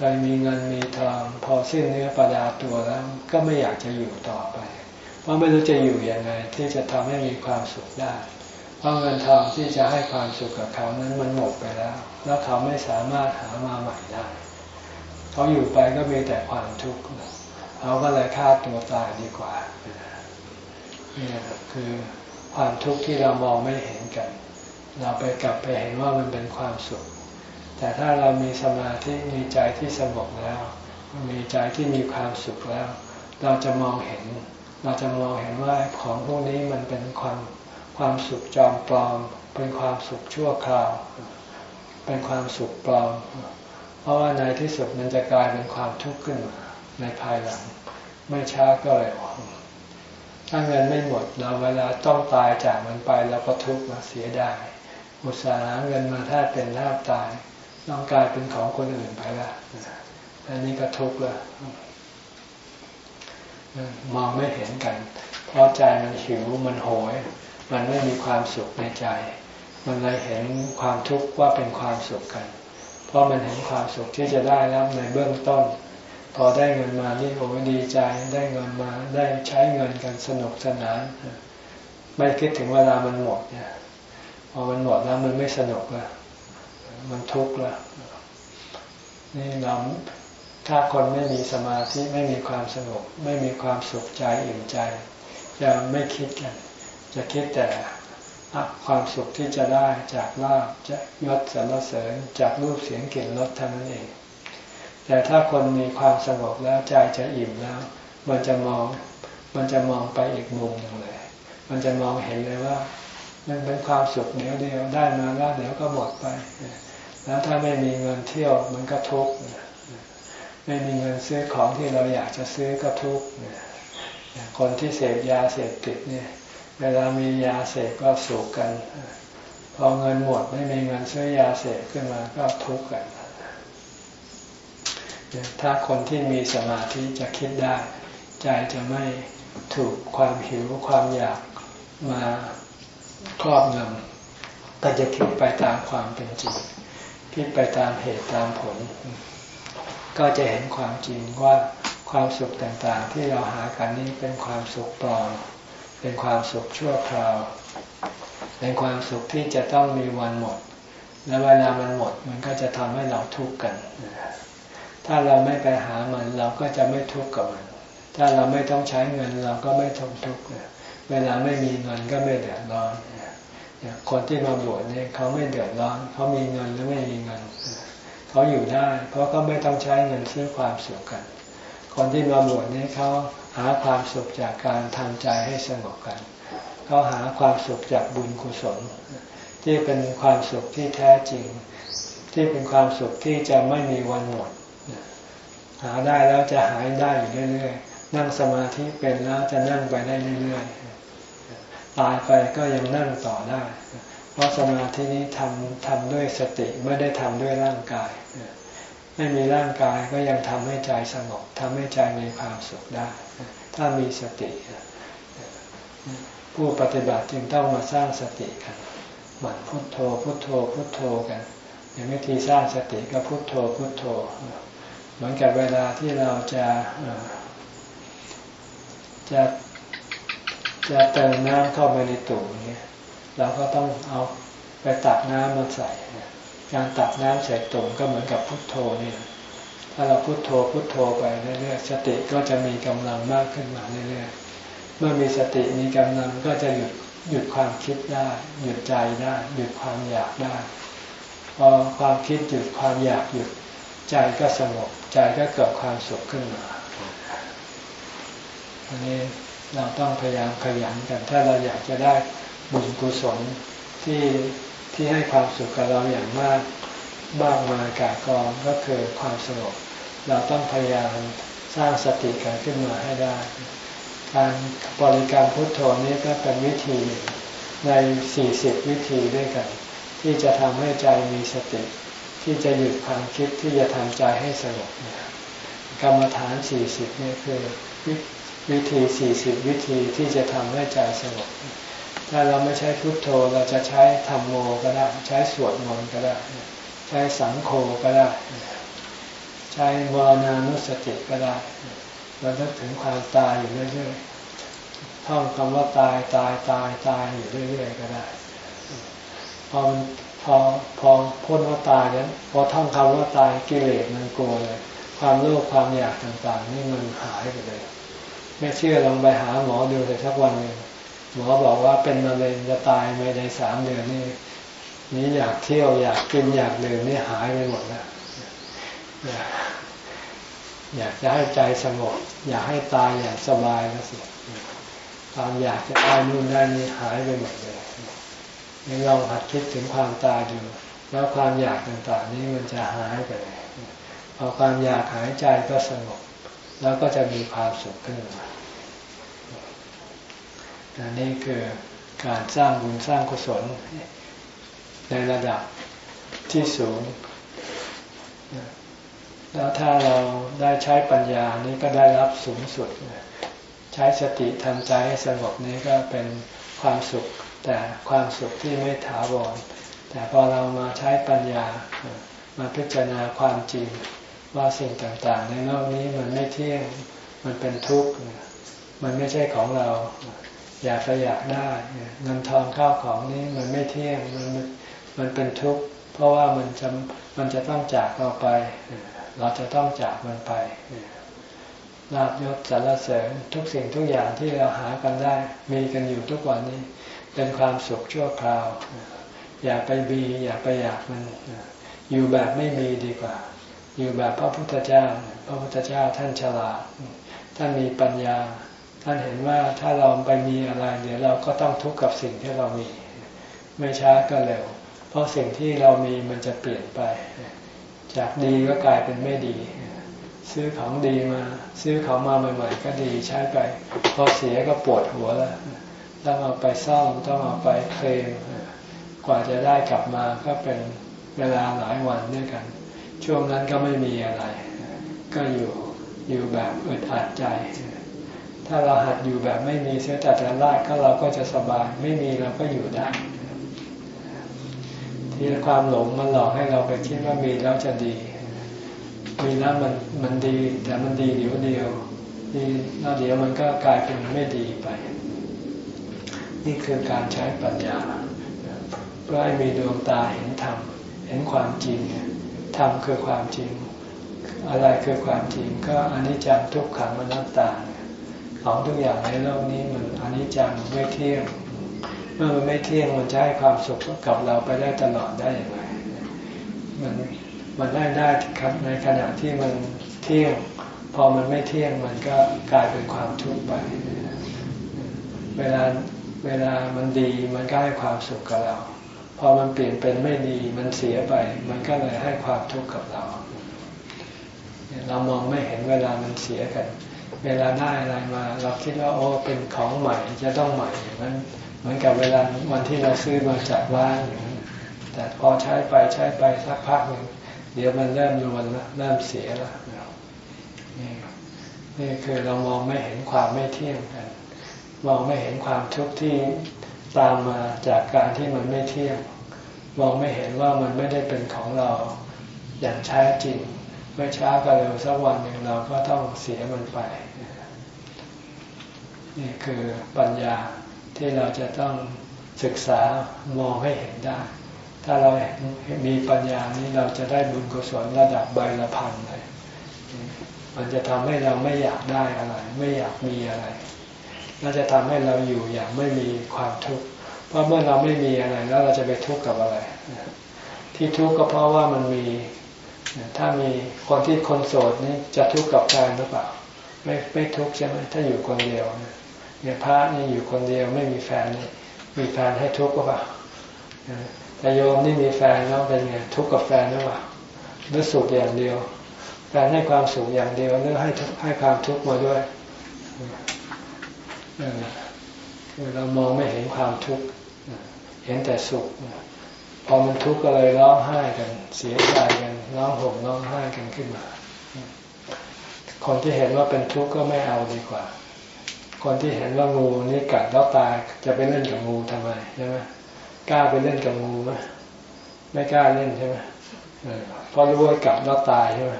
Speaker 1: คยมีเงินมีทองพอสิ้นเนื้อประดาตัวแล้วก็ไม่อยากจะอยู่ต่อไป เพราะไม่รู้จะอยู่ยังไงที่จะทำให้มีความสุขได้ เพราะเงินทองที่จะให้ความสุขกับเขานั้นมันหมดไปแล้ว แล้วเขาไม่สามารถหามาใหม่ได้เขาอยู่ไปก็มีแต่ความทุกข์เขาก็เลยฆ่าตัวตายดีกว่านี่คือความทุกข์ที่เรามองไม่เห็นกัน เราไปกลับไปเห็นว่ามันเป็นความสุข แต่ถ้าเรามีสมาธิมีใจที่สงบแล้ว มีใจที่มีความสุขแล้ว เราจะมองเห็น เราจะมองเห็นว่าของพวกนี้มันเป็นความความสุขจอมปลอม เป็นความสุขชั่วคราว เป็นความสุขปลอม เพราะว่าในที่สุดมันจะกลายเป็นความทุกข์ขึ้นมาในภายหลัง ไม่ช้าก็เร็วถ้าเงินไม่หมดเราเวลาต้องตายจากมันไปเราก็ทุกข์มาเสียดายอุตสาหาเงินมาแทบเป็นแทบตาย ต้องกลายเป็นของคนอื่นไปล้วอันนี้ก็ทุกข์ล้วมองไม่เห็นกัน เพราะใจมันหิวมันโหย มันไม่มีความสุขในใจ มันเลยเห็นความทุกข์ว่าเป็นความสุขกัน เพราะมันเห็นความสุขที่จะได้แล้วในเบื้องต้น พอได้เงินมานี่โอ้ดีใจ ได้เงินมาได้ใช้เงินกันสนุกสนานไม่คิดถึงเวลามันหมดเนี่ยพอมันหมดแล้วมันไม่สนุกแล้ว มันทุกข์ล้วนี่เราถ้าคนไม่มีสมาธิไม่มีความสงบไม่มีความสุขใจอิ่มใจ จะไม่คิดกัน จะคิดแต่ความสุขที่จะได้จากลาบจะยศสรรเสริญจากรูปเสียงกลิ่นรสเท่านั้นเอง แต่ถ้าคนมีความสงบแล้วใจจะอิ่มแล้ว มันจะมอง มันจะมองไปอีกมุมหนึ่งเลย มันจะมองเห็นเลยว่า มันเป็นความสุขเดียวเดียวได้มาแล้วเดี๋ยวก็หมดไป แล้วถ้าไม่มีเงินเที่ยวมันก็ทุกข์ไม่มีเงินซื้อของที่เราอยากจะซื้อก็ทุกข์คนที่เสพยาเสพติดเนี่ย เวลามียาเสพก็สุขกัน พอเงินหมดไม่มีเงินซื้อยาเสพขึ้นมาก็ทุกข์กันถ้าคนที่มีสมาธิจะคิดได้ ใจจะไม่ถูกความหิวความอยากมา ครอบงำแต่จะคิดไปตามความเป็นจริง คิดไปตามเหตุตามผล ก็จะเห็นความจริงว่าความสุขต่างๆ ที่เราหากันนี้เป็นความสุขปลอม เป็นความสุขชั่วคราว เป็นความสุขที่จะต้องมีวันหมด และเวลามันหมดมันก็จะทำให้เราทุกข์กัน ถ้าเราไม่ไปหามันเราก็จะไม่ทุกข์กับมัน ถ้าเราไม่ต้องใช้เงินเราก็ไม่ทงทุกข์เวลาไม่มีเงินก็ไม่เดือดร้อน คนที่มาบวชเนี่ยเขาไม่เดือดร้อนเขามีเงินหรือไม่มีเงินเขาอยู่ได้ เพราะเขาไม่ต้องใช้เงินซื้อความสุขกัน คนที่มาบวชเนี่ยเขาหาความสุขจากการทำใจให้สงบกันเขเขาหาความสุขจากบุญกุศล ที่เป็นความสุขที่แท้จริง ที่เป็นความสุขที่จะไม่มีวันหมด หาได้แล้วจะหายได้อยู่เรื่อยๆ นั่งสมาธิเป็นแล้วจะนั่งไปได้เรื่อยๆ ตายไปก็ยังนั่งต่อได้ เพราะสมาธินี้ทำทำด้วยสติไม่ได้ทำด้วยร่างกาย ไม่มีร่างกายก็ยังทำให้ใจสงบทำให้ใจมีความสุขได้ ถ้ามีสติ ผู้ปฏิบัติจึงต้องมาสร้างสติกันหมั่นพุทโธ พุทโธ พุทโธกัน อย่างวิธีสร้างสติก็พุทโธ พุทโธ เหมือนกับเวลาที่เราจะจะ จะเติมน้ำเข้าไปในตุ่มนี้เราก็ต้องเอาไปตักน้ำมาใส่การตักน้ำใส่ตุ่มก็เหมือนกับพุทโธนี่ถ้าเราพุทโธพุทโธไปเรื่อยๆสติก็จะมีกำลังมากขึ้นมาเรื่อยๆเมื่อมีสติมีกำลังก็จะหยุดหยุดความคิดได้หยุดใจได้หยุดความอยากได้พอความคิดหยุดความอยากหยุดใจก็สงบใจก็เกิดความสุขขึ้นมาอันนี้ เราต้องพยายามขยันกันถ้าเราอยากจะได้บุญกุศลที่ที่ให้ความสุขกับเราอย่างมากบ้างมากากองก็คือความสงบเราต้องพยายามสร้างสติกันขึ้นมาให้ได้ การบริการพุทโธนี้ก็เป็นวิธีในสี่สิบวิธีด้วยกัน ที่จะทำให้ใจมีสติ ที่จะหยุดความคิดที่จะทำใจให้สงบกรรมฐานสี่สิบนี่คือ วิธีสี่สิบวิธีที่จะทำให้ใจสงบถ้าเราไม่ใช้พุทโธเราจะใช้ธรรมโมก็ได้ ใช้สวดมนต์ก็ได้ ใช้สังโฆก็ได้ ใช้มรณานุสติก็ได้เราต้องถึงความตายอยู่เรื่อยๆท่องคำว่าตายตายตายตายอยู่เรื่อยๆก็ได้พอพอพอพ้นว่าตายนั้นพอท่องคำว่าตายกิเลสมันกลัวเลย ความโลภความอยากต่างๆ นี่มันหายไปเลย ไม่เชื่อลองไปหาหมอดูเลยสักวันหนึ่งหมอบอกว่าเป็นมะเร็งจะตายไม่ในสามเดือนนี่นี้อยากเที่ยวอยากกินอยากดื่มนี่หายไปหมดแล้วอยากจะให้ใจสงบอยากให้ตายอย่างสบายแล้วสิความอยากจะได้นู่นได้นี่หายไปหมดเลยนี่ลองหัดคิดถึงความตายดูแล้วความอยากต่างๆ นี้มันจะหายไปเลยพอความอยากหายใจก็สงบ แล้วก็จะมีความสุขขึ้นมา นนี้คือการสร้างบุญสร้างกุศลในระดับที่สูง แล้วถ้าเราได้ใช้ปัญญานี้ก็ได้รับสูงสุด ใช้สติทำใจให้สงบนี้ก็เป็นความสุข แต่ความสุขที่ไม่ถาวร แต่พอเรามาใช้ปัญญามาพิจารณาความจริงว่าสิ่งต่างๆ ในโลกนี้มันไม่เที่ยง มันเป็นทุกข์ มันไม่ใช่ของเรา อยากไปอยากได้เงินทองข้าวของนี้มันไม่เที่ยงมันมันเป็นทุกข์เพราะว่ามันจะมันจะต้องจากเราไป เราจะต้องจากมันไปลาบยศสารเสริญทุกสิ่งทุกอย่างที่เราหากันได้ มีกันอยู่ทุกวันนี้ เป็นความสุขชั่วคราว อย่าไปบีอย่าไปอยากมันอยู่แบบไม่มีดีกว่า อยู่แบบพระพุทธเจ้า พระพุทธเจ้าท่านฉลาดท่านมีปัญญา ท่านเห็นว่าถ้าเราไปมีอะไรเดี๋ยวเราก็ต้องทุกข์กับสิ่งที่เรามี ไม่ช้าก็เร็ว เพราะสิ่งที่เรามีมันจะเปลี่ยนไป จากดีก็กลายเป็นไม่ดี ซื้อของดีมา ซื้อของมาใหม่ๆก็ดีใช้ไป พอเสียก็ปวดหัวแล้วต้องเอาไปซ่อมต้องเอาไปเคลมกว่าจะได้กลับมาก็เป็นเวลาหลายวันด้วยกัน ช่วงนั้นก็ไม่มีอะไร ก็อยู่อยู่แบบอึดอัดใจ ถ้าเราหัดอยู่แบบไม่มีเสียแต่แต่แรกก็เราก็จะสบาย ไม่มีเราก็อยู่ได้ ที่ความหลงมันหลอกให้เราไปคิดว่ามีแล้วจะดี มีแล้วมันมันดี แต่มันดีเดี๋ยวเดียวดีแล้วเดี๋ยวมันก็กลายเป็นไม่ดีไป นี่คือการใช้ปัญญาเพื่อให้มีดวงตาเห็นธรรมเห็นความจริงธรรมคือความจริง อะไรคือความจริงก็อนิจจังทุกขังมนัตตา ของทุกอย่างในโลกนี้มันอนิจจังไม่เที่ยง เมื่อมันไม่เที่ยงมันจะให้ความสุขกับเราไปได้ตลอดได้อย่างไรมันมันได้ได้ครับในขณะที่มันเที่ยง พอมันไม่เที่ยงมันก็กลายเป็นความทุกข์ไป เวลาเวลามันดีมันก็ให้ความสุขกับเรา พอมันเปลี่ยนเป็นไม่ดีมันเสียไป มันก็เลยให้ความทุกข์กับเรา เรามองไม่เห็นเวลามันเสียกัน เวลาได้อะไรมา เราคิดว่าโอ้เป็นของใหม่จะต้องใหม่อย่างนั้นเหมือนกับเวลาวันที่เราซื้อมาจากบ้านอย่างนั้นแต่พอใช้ไปใช้ไปสักพักหนึ่งเดี๋ยวมันเริ่มรวนแล้วเริ่มเสียแล้วนี่นี่คือเรามองไม่เห็นความไม่เที่ยงกัน มองไม่เห็นความทุกข์ที่ตามมาจากการที่มันไม่เที่ยง มองไม่เห็นว่ามันไม่ได้เป็นของเราอย่างแท้จริง ไม่ช้าก็เร็วสักวันหนึ่งเราก็ต้องเสียมันไป นี่คือปัญญาที่เราจะต้องศึกษามองให้เห็นได้ ถ้าเรามีปัญญานี้เราจะได้บุญกุศลระดับใบละพันเลย มันจะทำให้เราไม่อยากได้อะไร ไม่อยากมีอะไรน่าจะทำให้เราอยู่อย่างไม่มีความทุกข์ เพราะเมื่อเราไม่มีอะไรแล้วเราจะไปทุกข์กับอะไร ที่ทุกข์ก็เพราะว่ามันมี ถ้ามีคนที่คนโสดนี่จะทุกข์กับแฟนหรือเปล่า ไม่ไม่ทุกข์ใช่ไหมถ้าอยู่คนเดียวเนี่ยพระนี่อยู่คนเดียวไม่มีแฟนนี่มีแฟนให้ทุกข์หรือเปล่าแต่โยมนี่มีแฟนแล้วเป็นไงทุกข์กับแฟนหรือเปล่าหรือสุขอย่างเดียว แฟนให้ความสุขอย่างเดียวหรือให้ให้ความทุกข์มาด้วยเรามองไม่เห็นความทุกข์เห็นแต่สุข อมันทุกข์ก็เลยร้องไห้กัน เสียใจกันร้องห่มร้องไห้กันขึ้นมา คนที่เห็นว่าเป็นทุกข์ก็ไม่เอาดีกว่า คนที่เห็นว่างูนี่กัดแล้วตายจะไปเล่นกับงูทำไมใช่ไหมกล้าไปเล่นกับงูไหมไม่กล้าเล่นใช่ไหมเพราะรู้ว่ากัดแล้วตายใช่ไหม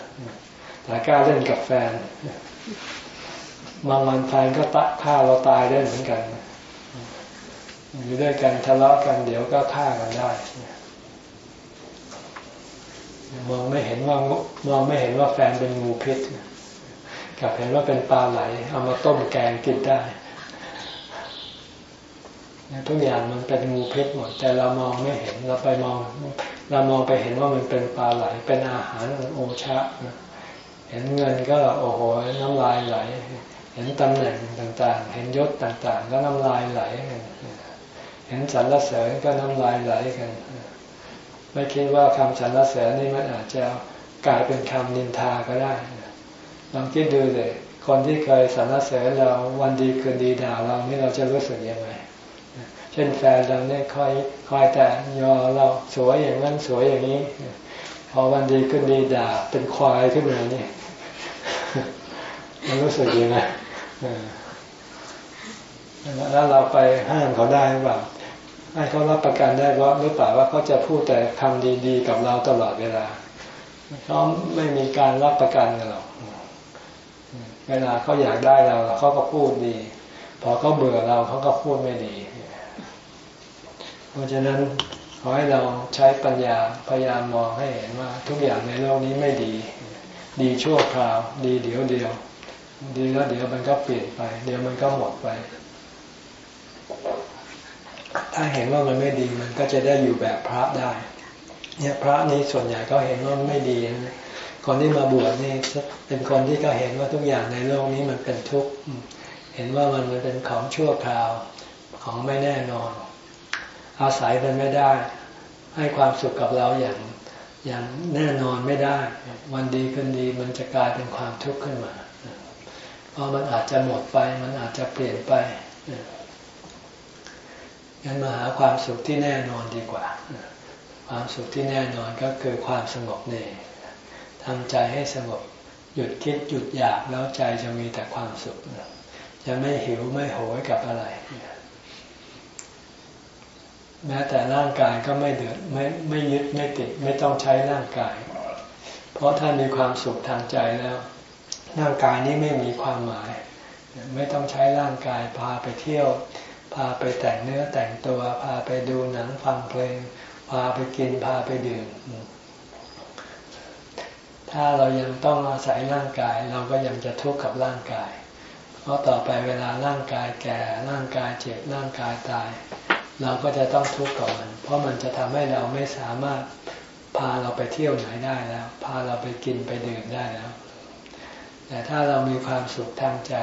Speaker 1: แต่กล้าเล่นกับแฟนบางวันแฟนก็ตะฆ่าเราตายได้เหมือนกันอยู่ด้วยกันทะเลาะกันเดี๋ยวก็ฆ่ากันได้ มองไม่เห็นว่ามองไม่เห็นว่าแฟนเป็นงูพิษกับเห็นว่าเป็นปลาไหล เอามาต้มแกงกินได้ทุกอย่างมันเป็นงูพิษหมด แต่เรามองไม่เห็นเราไปมอง เรามองไปเห็นว่ามันเป็นปลาไหล เป็นอาหารโอชะเห็นเงินก็โอ้โหน้ำลายไหล เห็นตำแหน่งต่าง ๆ เห็นยศต่างๆ ก็น้ำลายไหลกันเห็นสรรเสริญก็น้ำลายไหลกัน ไม่คิดว่าคำสรรเสริญนี่มันอาจจะกลายเป็นคำนินทาก็ได้ลองคิดดูเลยคนที่เคยสรรเสริญเราวันดีคืนดีด่าเรานี่เราจะรู้สึกยังไง เช่นแฟนเราเนี่ยคอยคอยแต่ยอเราสวยอย่างนั้นสวยอย่างนี้ พอวันดีคืนดีด่าเป็นควายขึ้นมาเนี่มันรู้สึกยังไงแล้วเราไปห้ามเขาได้หรือเปล่า ให้เขารับประกันได้ว่าหรือเปล่าว่าเขาจะพูดแต่คำดีๆ กับเราตลอดเวลาเขาไม่มีการรับประกันกันหรอกเวลาเขาอยากได้เราเขาก็พูดดี พอเขาเบื่อเราเขาก็พูดไม่ดี เพราะฉะนั้นขอให้เราใช้ปัญญาพยายามมองให้เห็นว่า ทุกอย่างในโลกนี้ไม่ดี ดีชั่วคราว ดีเดี๋ยวเดียว ดีแล้วเดี๋ยวมันก็เปลี่ยนไป เดี๋ยวมันก็หมดไป ถ้าเห็นว่ามันไม่ดีมันก็จะได้อยู่แบบพระได้ เนี่ยพระนี่ส่วนใหญ่ก็เห็นว่าไม่ดีนะคนที่มาบวชนี่เป็นคนที่ก็เห็นว่าทุกอย่างในโลกนี้มันเป็นทุกข์เห็นว่ามันมันเป็นของชั่วคราวของไม่แน่นอน อาศัยมันไม่ได้ ให้ความสุขกับเราอย่างอย่างแน่นอนไม่ได้ วันดีคืนดีมันจะกลายเป็นความทุกข์ขึ้นมา เพราะมันอาจจะหมดไป มันอาจจะเปลี่ยนไป งั้นมาหาความสุขที่แน่นอนดีกว่า ความสุขที่แน่นอนก็คือความสงบนี่ทำใจให้สงบหยุดคิดหยุดอยากแล้วใจจะมีแต่ความสุขจะไม่หิวไม่โหยกับอะไร แม้แต่ร่างกายก็ไม่เดือดไม่ไม่ยึดไม่ติดไม่ต้องใช้ร่างกาย เพราะถ้ามีความสุขทางใจแล้ว ร่างกายนี้ไม่มีความหมาย ไม่ต้องใช้ร่างกายพาไปเที่ยว พาไปแต่งเนื้อแต่งตัว พาไปดูหนังฟังเพลง พาไปกินพาไปดื่ม ถ้าเรายังต้องอาศัยร่างกาย เราก็ยังจะทุกข์กับร่างกาย เพราะต่อไปเวลาร่างกายแก่ ร่างกายเจ็บ ร่างกายตาย เราก็จะต้องทุกข์กับมัน เพราะมันจะทำให้เราไม่สามารถพาเราไปเที่ยวไหนได้แล้ว พาเราไปกินไปดื่มได้แล้ว แต่ถ้าเรามีความสุขทางใจ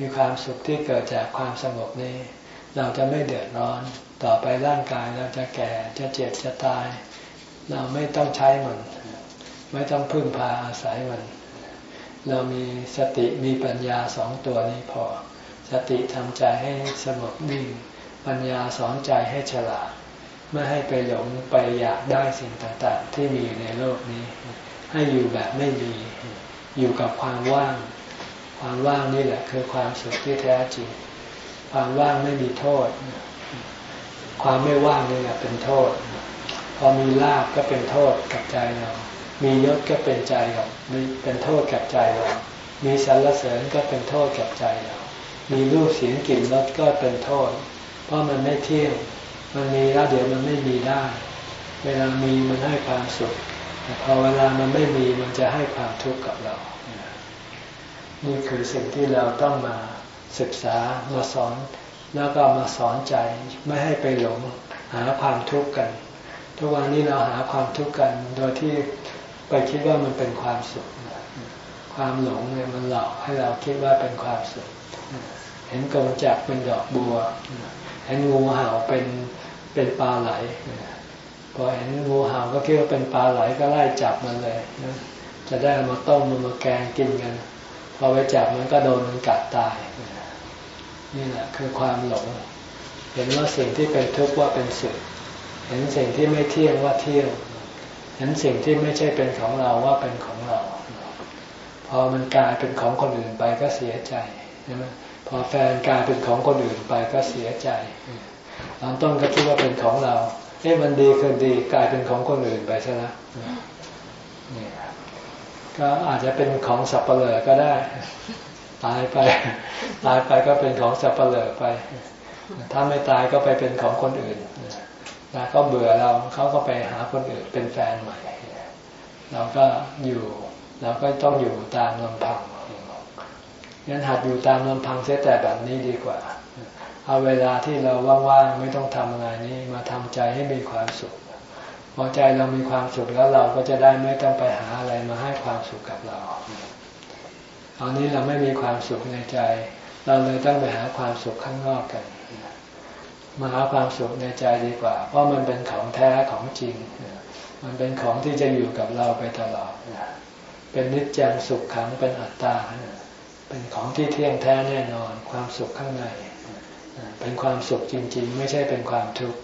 Speaker 1: มีความสุขที่เกิดจากความสงบนี้ เราจะไม่เดือดร้อน ต่อไปร่างกายเราจะแก่จะเจ็บจะตาย เราไม่ต้องใช้มัน ไม่ต้องพึ่งพาอาศัยมัน เรามีสติมีปัญญาสองตัวนี้พอ สติทำใจให้สงบนิ่ง ปัญญาสอนใจให้ฉลาดไม่ให้ไปหลงไปอยากได้สิ่งต่างๆ ที่มีในโลกนี้ ให้อยู่แบบไม่มี อยู่กับความว่าง ความว่างนี่แหละคือความสุขที่แท้จริง ความว่างไม่มีโทษ ความไม่ว่างนี่แหละเป็นโทษ พอมีลาบก็เป็นโทษกับใจเรา มียศก็เป็นใจเราเป็นโทษกับใจเรา มีสรรเสริญก็เป็นโทษกับใจเรา มีรูปเสียงกลิ่นรสก็เป็นโทษ เพราะมันไม่เที่ยง มันมีแล้วเดี๋ยวมันไม่มีได้ เวลามีมันให้ความสุขแต่พอเวลามันไม่มีมันจะให้ความทุกข์กับเรา นี่คือสิ่งที่เราต้องมา ศึกษามาสอน แล้วก็มาสอนใจไม่ให้ไปหลงหาความทุกข์กัน ทุกวันนี้เราหาความทุกข์กัน โดยที่ไปคิดว่ามันเป็นความสุข ความหลงเนี่ยมันหลอกให้เราคิดว่าเป็นความสุข เห็นกงจักเป็นดอกบัว เห็นงูเห่าเป็นเป็นปลาไหลพอเห็นงูเห่าก็คิดว่าเป็นปลาไหลก็ไล่จับมันเลยจะได้มาต้มมันมาแกงกินกัน พอไปจับมันก็โดนมันกัดตาย นี่แหละคือความหลง เห็นว่าสิ่งที่เป็นทุกข์ว่าเป็นสุข เห็นสิ่งที่ไม่เที่ยงว่าเที่ยง เห็นสิ่งที่ไม่ใช่เป็นของเราว่าเป็นของเรา พอมันกลายเป็นของคนอื่นไปก็เสียใจใช่ไหมพอแฟนกลายเป็นของคนอื่นไปก็เสียใจตอนต้นก็คิดว่าเป็นของเราเอ๊ะมันดีคืนดีกลายเป็นของคนอื่นไปใช่ไหมนี่ก็อาจจะเป็นของสับเปลือก็ได้ ตายไป ตายไปก็เป็นของสับเปลือไป ถ้าไม่ตายก็ไปเป็นของคนอื่นนะก็เบื่อเราเขาก็ไปหาคนอื่นเป็นแฟนใหม่ เราก็อยู่ เราก็ต้องอยู่ตามลำพังงั้นหัดอยู่ตามลำพังเสียแต่แบบนี้ดีกว่า เอาเวลาที่เราว่างๆไม่ต้องทำอะไรนี้มาทำใจให้มีความสุขพอใจเรามีความสุขแล้วเราก็จะได้ไม่ต้องไปหาอะไรมาให้ความสุขกับเรา ตอนนี้เราไม่มีความสุขในใจ เราเลยต้องไปหาความสุขข้างนอกกัน มาหาความสุขในใจดีกว่า เพราะมันเป็นของแท้ของจริง มันเป็นของที่จะอยู่กับเราไปตลอด เป็นนิจจังสุขขังเป็นอัตตา เป็นของที่เที่ยงแท้แน่นอน ความสุขข้างใน เป็นความสุขจริง ๆ ไม่ใช่เป็นความทุกข์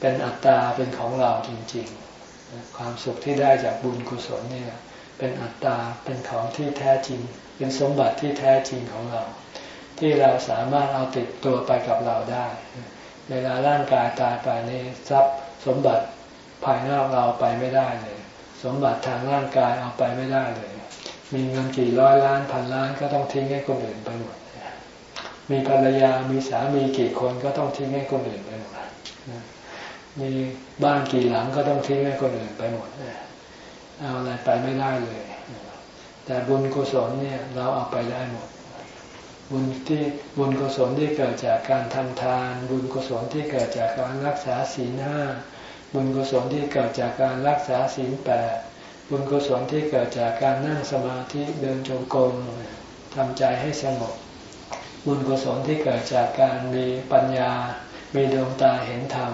Speaker 1: เป็นอัตตาเป็นของเราจริง ๆ ความสุขที่ได้จากบุญกุศลเนี่ย เป็นอัตตา เป็นของที่แท้จริง เป็นสมบัติที่แท้จริงของเรา ที่เราสามารถเอาติดตัวไปกับเราได้ เวลาร่างกายตายไปนี่ทรัพย์สมบัติภายนอกเราไปไม่ได้เลย สมบัติทางร่างกายเอาไปไม่ได้เลย มีเงินกี่ร้อยล้านพันล้านก็ต้องทิ้งให้คนอื่นไปหมด มีภรรยา มีสามีกี่คนก็ต้องทิ้งให้คนอื่นไปหมดมีบ้านกี่หลังก็ต้องทิ้งให้คนอื่นไปหมด เอาอะไรไปไม่ได้เลย แต่บุญกุศลเนี่ยเราเอาไปได้หมด บุญที่บุญกุศลที่เกิดจากการทำทาน บุญกุศลที่เกิดจากการรักษาศีลห้าบุญกุศลที่เกิดจากการรักษาศีลแปดบุญกุศลที่เกิดจากการนั่งสมาธิเดินจงกรมทำใจให้สงบบุญกุศลที่เกิดจากการมีปัญญา มีดวงตาเห็นธรรม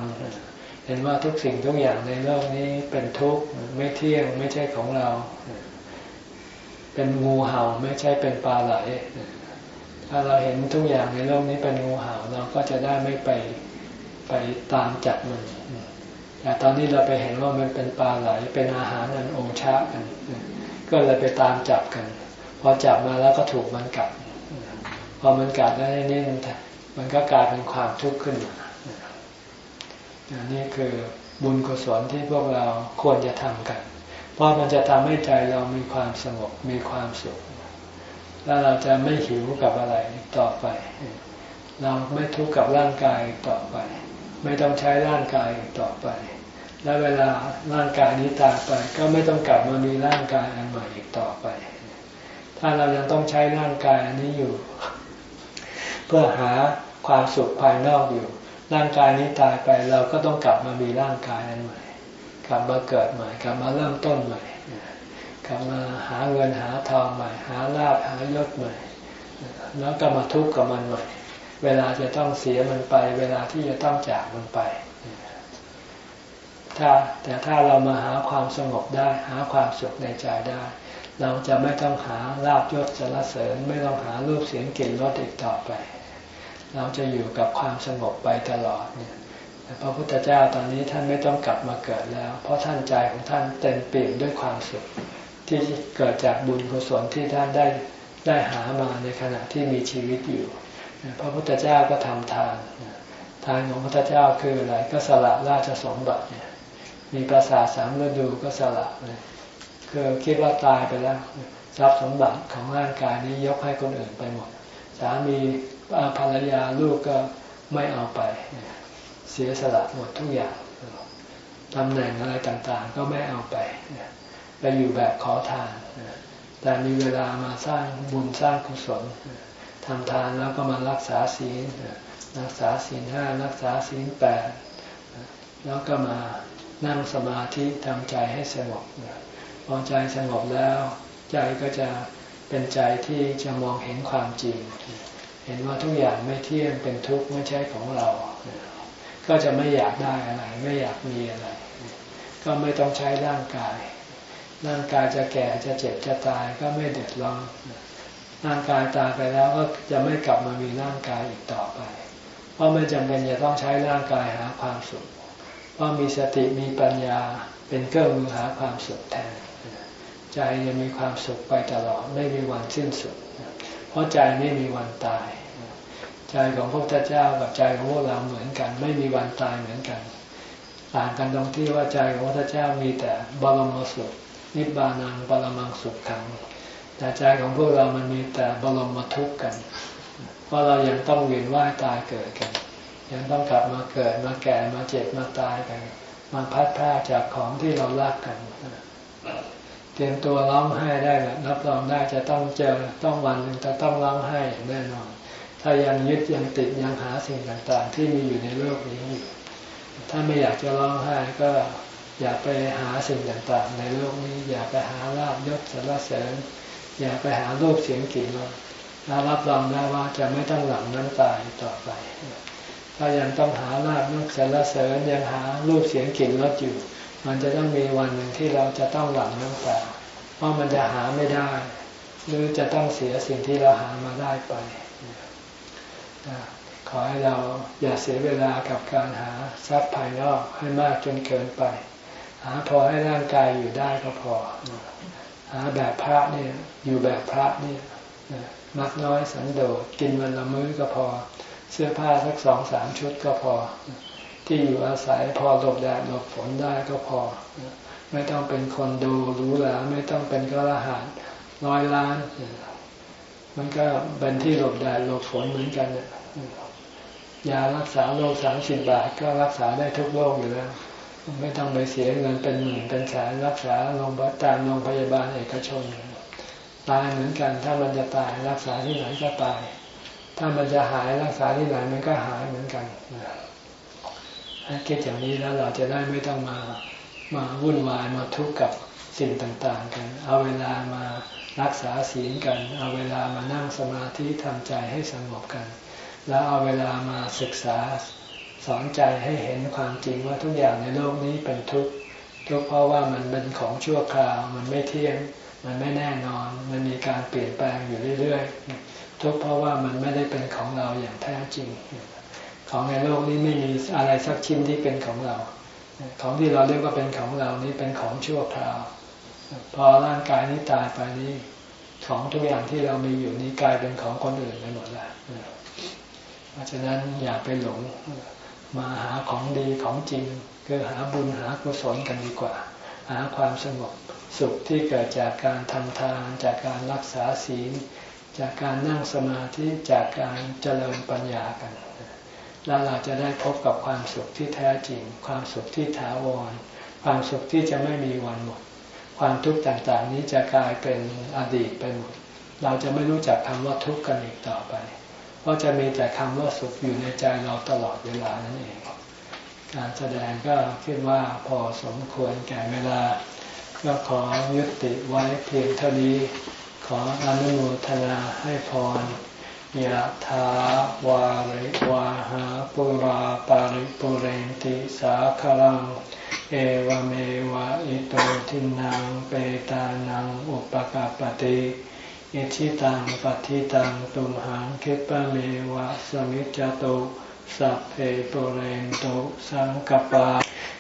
Speaker 1: เห็นว่าทุกสิ่งทุกอย่างในโลกนี้เป็นทุกข์ไม่เที่ยงไม่ใช่ของเรา เป็นงูเห่าไม่ใช่เป็นปลาไหลถ้าเราเห็นทุกอย่างในโลกนี้เป็นงูเห่าเราก็จะได้ไม่ไปไปตามจับมันแต่ตอนนี้เราไปเห็นว่ามันเป็นปลาไหลเป็นอาหารอันโอชะกัน ก็เลยไปตามจับกัน พอจับมาแล้วก็ถูกมันกัด พอมันกัดแล้วนี่มันก็กลายเป็นความทุกข์ขึ้นมา นี่คือบุญกุศลที่พวกเราควรจะทำกัน เพราะมันจะทำให้ใจเรามีความสงบมีความสุข แล้วเราจะไม่หิวกับอะไรต่อไป เราไม่ทุกข์กับร่างกายต่อไป ไม่ต้องใช้ร่างกายต่อไป และเวลาร่างกายนี้ตายไป ก็ไม่ต้องกลับมามีร่างกายอันใหม่อีกต่อไป ถ้าเรายังต้องใช้ร่างกายอันนี้อยู่ เพื่อหาความสุขภายนอกอยู่ ร่างกายนี้ตายไปเราก็ต้องกลับมามีร่างกายอันใหม่ กลับมาเกิดใหม่ กลับมาเริ่มต้นใหม่กลับมาหาเงินหาทองใหม่ หาลาภหายศใหม่ แล้วก็มาทุกข์กับมันใหม่ เวลาจะต้องเสียมันไป เวลาที่จะต้องจากมันไปถ้าแต่ถ้าเรามาหาความสงบได้ หาความสุขในใจได้ เราจะไม่ต้องหาลาบยศสรรเสริญ ไม่ต้องหารูปเสียงกลิ่นรสอีกต่อไป เราจะอยู่กับความสงบไปตลอดเนี่ยพระพุทธเจ้าตอนนี้ท่านไม่ต้องกลับมาเกิดแล้ว เพราะท่านใจของท่านเต็มเปี่ยมด้วยความสุข ที่เกิดจากบุญกุศลที่ท่านได้ได้หามาในขณะที่มีชีวิตอยู่ พระพุทธเจ้าก็ทำทาน ทานของพระพุทธเจ้าคืออะไรก็สละราชสมบัติเนี่ยมีประสาทสามฤดูก็สละเลยคือคิดว่าตายไปแล้วทรัพย์สมบัติของร่างกายนี้ยกให้คนอื่นไปหมด สามี ภรรยาลูกก็ไม่เอาไป เสียสละหมดทุกอย่างตำแหน่งอะไรต่างๆ ก็ไม่เอาไปไปอยู่แบบขอทานแต่มีเวลามาสร้างบุญสร้างกุศลทำทานแล้วก็มารักษาศีลรักษาศีลห้ารักษาศีลแปดแล้วก็มานั่งสมาธิทำใจให้สงบพอใจสงบแล้ว ใจก็จะเป็นใจที่จะมองเห็นความจริง เห็นว่าทุกอย่างไม่เที่ยงเป็นทุกข์ไม่ใช่ของเรา ก็จะไม่อยากได้อะไร ไม่อยากมีอะไร ก็ไม่ต้องใช้ร่างกาย ร่างกายจะแก่จะเจ็บจะตายก็ไม่เดือดร้อนร่างกายตายไปแล้วก็จะไม่กลับมามีร่างกายอีกต่อไป เพราะไม่จำเป็นจะต้องใช้ร่างกายหาความสุข เพราะมีสติมีปัญญาเป็นเครื่องมือหาความสุขแทน ใจจะมีความสุขไปตลอดไม่มีวันสิ้นสุดเพ ราะใจไม่มีวันตาย ใจของพระพุทธเจ้ากับใจของพวกเราเหมือนกัน ไม่มีวันตายเหมือนกัน ต่างกันตรงที่ว่าใจของพระพุทธเจ้ามีแต่บรมสุข นิบานังบรมังสุขขังแต่ใจของพวกเรามันมีแต่บรมทุกข์กัน เพราะเรายังต้องเวียนว่ายตายเกิดกัน ยังต้องกลับมาเกิดมาแก่มาเจ็บมาตายกัน มาพัดพาจากของที่เรารักกัน เตรียมตัวร้องไห้ได้แรับรองได้จะต้องเจอต้องวันหนึ่งจะต้องร้องไห้อย่างแน่นอน ถ้ายังยึดยังติดยังหาสิ่งต่างๆ ที่มีอยู่ในโลกนี้อยู่ถ้าไม่อยากจะร้องไห้ก็อย่าไปหาสิ่งต่างๆ ในโลกนี้ อย่าไปหาลาบยศสรรเสริญ อย่าไปหารูปเสียงกลิ่นรสแล้วรับรองได้ว่าจะไม่ต้องหลังน้ำตายต่อไป ถ้ายังต้องหาลาบยกสรรเสริญยังหารูปเสียงกลิ่นรสอยู่ มันจะต้องมีวันหนึ่งที่เราจะต้องหลั่งน้ำตาเพราะมันจะหาไม่ได้ หรือจะต้องเสียสิ่งที่เราหามาได้ไป ขอให้เราอย่าเสียเวลากับการหาทรัพย์ภายนอกให้มากจนเกินไป หาพอให้ร่างกายอยู่ได้ก็พอ หาแบบพระเนี่ยอยู่แบบพระเนี่ยมักน้อยสันโดษกินวันละมื้อก็พอ เสื้อผ้าสักสองสามชุดก็พอ ที่อยู่อาศัยพอหลบแดดหลบฝนได้ก็พอ ไม่ต้องเป็นคนดูรู้แล้วไม่ต้องเป็นกระหันร้อยล้าน มันก็เป็นที่หลบแดดหลบฝนเหมือนกันยารักษาโรคสามสิบบาทก็รักษาได้ทุกโรคอยู่แล้ว ไม่ต้องไปเสียเงินเป็นหมื่นเป็นแสนรักษาโรงพยาบาลตามโรงพยาบาลเอกชนตายเหมือนกัน ถ้ามันจะตายรักษาที่ไหนก็ตาย ถ้ามันจะหายรักษาที่ไหนมันก็หายเหมือนกัน ถ้าคิดอย่างนี้แล้วเราจะได้ไม่ต้องมามาวุ่นวายมาทุกข์กับสิ่งต่างๆ กัน เอาเวลามารักษาศีลกัน เอาเวลามานั่งสมาธิทำใจให้สงบกัน แล้วเอาเวลามาศึกษาสอนใจให้เห็นความจริงว่าทุกอย่างในโลกนี้เป็นทุกข์ทุกเพราะว่ามันเป็นของชั่วคราว มันไม่เที่ยง มันไม่แน่นอน มันมีการเปลี่ยนแปลงอยู่เรื่อยๆทุกข์เพราะว่ามันไม่ได้เป็นของเราอย่างแท้จริง ของในโลกนี้ไม่มีอะไรสักชิ้นที่เป็นของเรา ของที่เราเรียกว่าเป็นของเรานี้เป็นของชั่วคราว พอร่างกายนี้ตายไปนี้ของทุกอย่างที่เรามีอยู่นี้กลายเป็นของคนอื่นไปหมดแล้วเพราะฉะนั้นอย่าไปหลงมาหาของดีของจริงคือหาบุญหากุศลกันดีกว่า หาความสงบสุขที่เกิดจากการทำทานจากการรักษาศีล จากการนั่งสมาธิจากการเจริญปัญญากัน แล้วเราจะได้พบกับความสุขที่แท้จริง ความสุขที่ถาวร ความสุขที่จะไม่มีวันหมด ความทุกข์ต่างๆ นี้จะกลายเป็นอดีตไปหมด เราจะไม่รู้จักคำว่าทุกข์กันอีกต่อไป เพราะจะมีแต่คำว่าสุขอยู่ในใจเราตลอดเวลานั่นเอง การแสดงก็คิดว่าพอสมควรแก่เวลา ก็ขอยุติไว้เพียงเท่านี้ ขออนุโมทนาให้พร ยะถาวาริวาหาปุราปาริปุเรนติสาคลัง เอวเมวะอิโตทินังเปตานังอุปกาปติอิชิตังปฏิตังตุมหังคิปะเมวะสมิจจตุสัพเพปุเรนตุสังกปา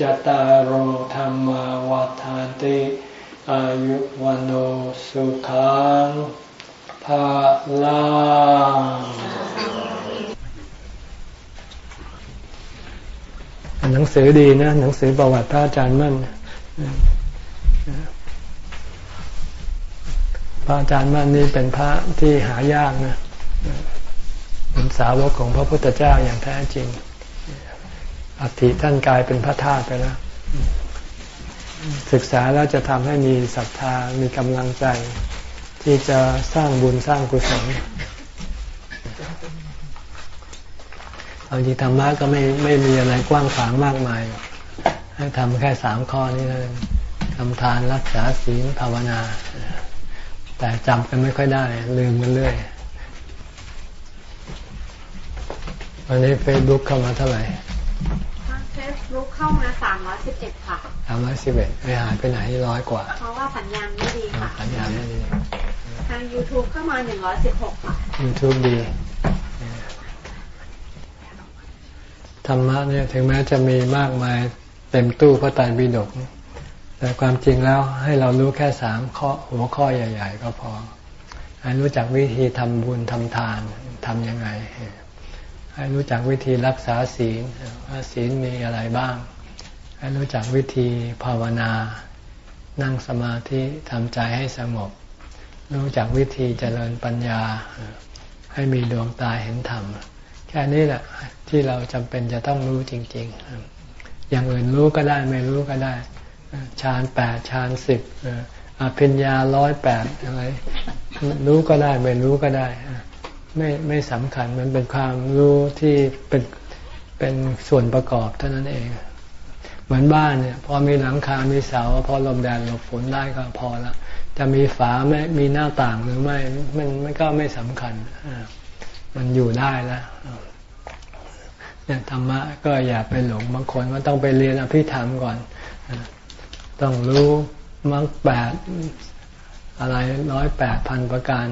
Speaker 1: จตารโหธรรมวาทานติอายุวันโอสุขังภาลังหนังสือดีนะหนังสือประวัติพระอาจารย์มั่นพระอาจารย์มั่นนี่เป็นพระที่หายากนะเป็นสาวกของพระพุทธเจ้าอย่างแท้จริง อัฐิท่านกลายเป็นพระธาตุไปแล้ว ศึกษาแล้วจะทำให้มีศรัทธามีกำลังใจ ที่จะสร้างบุญสร้างกุศลบางทีธรรมะก็ไม่ไม่มีอะไรกว้างขวางมากมาย ให้ทำแค่สามข้อนี้เลยทำทานรักษาศีลภาวนา แต่จำกันไม่ค่อยได้ ลืมกันเรื่อยวันนี้เฟซบุ๊กเข้ามาเท่าไหร่
Speaker 2: เฟซบุ๊กเข้ามาสามร้อยสิบเอ็ดค่ะ
Speaker 1: สามร้อยสิบเอ็ดไม่หายไปไหนร้อยกว่า
Speaker 2: เพราะว่าสัญญาณไม่ดีค่ะ
Speaker 1: สัญญาณไม่ดี
Speaker 2: ทาง YouTube เข้ามาหนึ่งร้อยสิบหกค่ะ
Speaker 1: YouTube ดีธรรมะเนี่ยถึงแม้จะมีมากมายเต็มตู้พระไตรปิฎกแต่ความจริงแล้วให้เรารู้แค่สามข้อหัวข้อใหญ่ ๆ ก็พอให้รู้จักวิธีทำบุญทำทานทำยังไง ให้รู้จักวิธีรักษาศีลว่าศีลมีอะไรบ้าง ให้รู้จักวิธีภาวนา นั่งสมาธิทำใจให้สงบ รู้จักวิธีเจริญปัญญา ให้มีดวงตาเห็นธรรม แค่นี้แหละที่เราจำเป็นจะต้องรู้จริง ๆ อย่างอื่นรู้ก็ได้ไม่รู้ก็ได้ฌานแปดฌานสิบอภิญญาร้อยแปดอะไรรู้ก็ได้ไม่รู้ก็ได้ ไม่ไม่สำคัญมันเป็นความรู้ที่เป็นเป็นส่วนประกอบเท่านั้นเอง เหมือนบ้านเนี่ยพอมีหลังคา มีเสาพอลมแดดหลบฝนได้ก็พอละจะมีฝาไม่มีหน้าต่างหรือไม่มันมันก็ไม่สำคัญมันอยู่ได้แล้วเนี่ยธรรมะก็อย่าไปหลงบางคนก็ต้องไปเรียนอภิธรรมก่อน ต้องรู้มรรคแปดอะไรร้อยแปดพันประการ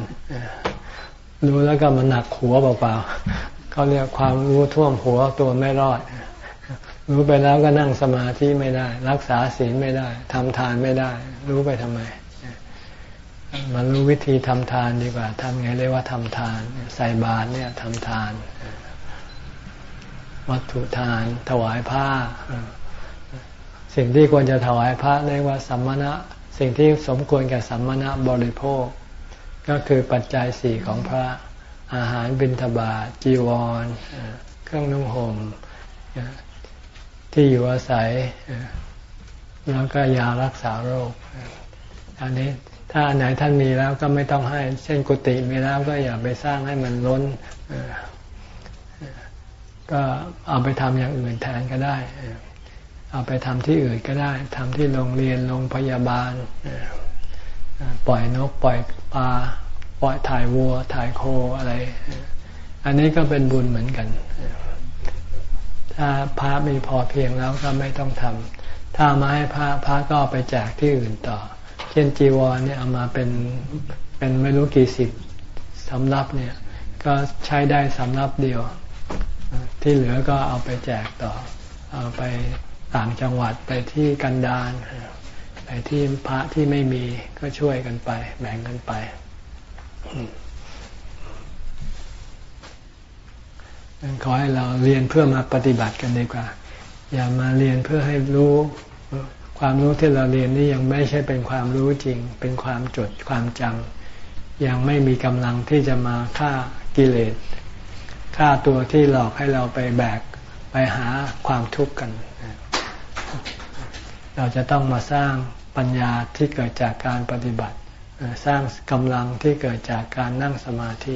Speaker 1: รู้แล้วก็มันหนักหัวเปล่าๆเขาเรียกความรู้ท่วมหัวตัวไม่รอด รู้ไปแล้วก็นั่งสมาธิไม่ได้ รักษาศีลไม่ได้ทำทานไม่ได้ รู้ไปทำไมมันรู้วิธีทำทานดีกว่าทำไงเรียกว่าทำทาน ใส่บาตรเนี่ยทำทาน วัตถุทาน ถวายผ้า สิ่งที่ควรจะถวายพระเรียกว่าสัมมณะ สิ่งที่สมควรแก่สัมมณะบริโภค ก็คือปัจจัยสี่ของพระอาหารบิณฑบาตจีวร เครื่องนุ่งห่มที่อยู่อาศัยแล้วก็ยารักษาโรคอันนี้ถ้าไหนท่านมีแล้วก็ไม่ต้องให้ เช่นกุฏิมีแล้วก็อย่าไปสร้างให้มันล้นก็เอาไปทำอย่างอื่นแทนก็ได้ เอาไปทำที่อื่นก็ได้ทำที่โรงเรียนโรงพยาบาล ปล่อยนกปล่อยปลาปล่อยถ่ายวัว ถ่ายโคอะไร อันนี้ก็เป็นบุญเหมือนกัน ถ้าพระมีพอเพียงแล้วก็ไม่ต้องทำถ้ามาให้พระพระก็ไปแจกที่อื่นต่อ เช่นจีวรเนี่ยเอามาเป็นเป็นไม่รู้กี่สิบสำรับเนี่ย ก็ใช้ได้สำรับเดียว ที่เหลือก็เอาไปแจกต่อ เอาไปต่างจังหวัดไปที่กันดาร ไปที่พระที่ไม่มีก็ช่วยกันไป แบ่งกันไป ขอให้เราเรียนเพื่อมาปฏิบัติกันดีกว่า อย่ามาเรียนเพื่อให้รู้ ความรู้ที่เราเรียนนี่ยังไม่ใช่เป็นความรู้จริง เป็นความจดความจำยังไม่มีกำลังที่จะมาฆ่ากิเลสค่าตัวที่หลอกให้เราไปแบกไปหาความทุกข์กัน เราจะต้องมาสร้างปัญญาที่เกิดจากการปฏิบัติ สร้างกำลังที่เกิดจากการนั่งสมาธิ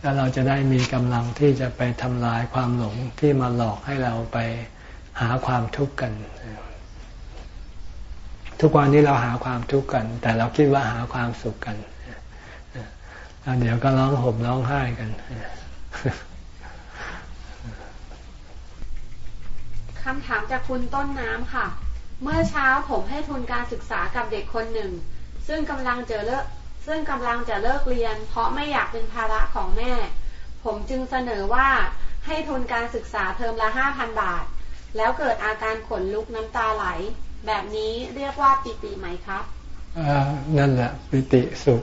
Speaker 1: แล้วเราจะได้มีกำลังที่จะไปทำลายความหลงที่มาหลอกให้เราไปหาความทุกข์กัน ทุกวันนี้เราหาความทุกข์กัน แต่เราคิดว่าหาความสุขกันเดี๋ยวก็ร้องห่มร้องไห้กัน
Speaker 2: คำถามจากคุณต้นน้ำค่ะ เมื่อเช้าผมให้ทุนการศึกษากับเด็กคนหนึ่ง ซึ่งกำลังจะเลิกซึ่งกำลังจะเลิกเรียน เพราะไม่อยากเป็นภาระของแม่ ผมจึงเสนอว่าให้ทุนการศึกษาเทอมละห้าพันบาท แล้วเกิดอาการขนลุกน้ำตาไหล แบบนี้เรียกว่าปิติไหมครับ
Speaker 1: นั่นแหละปิติสุข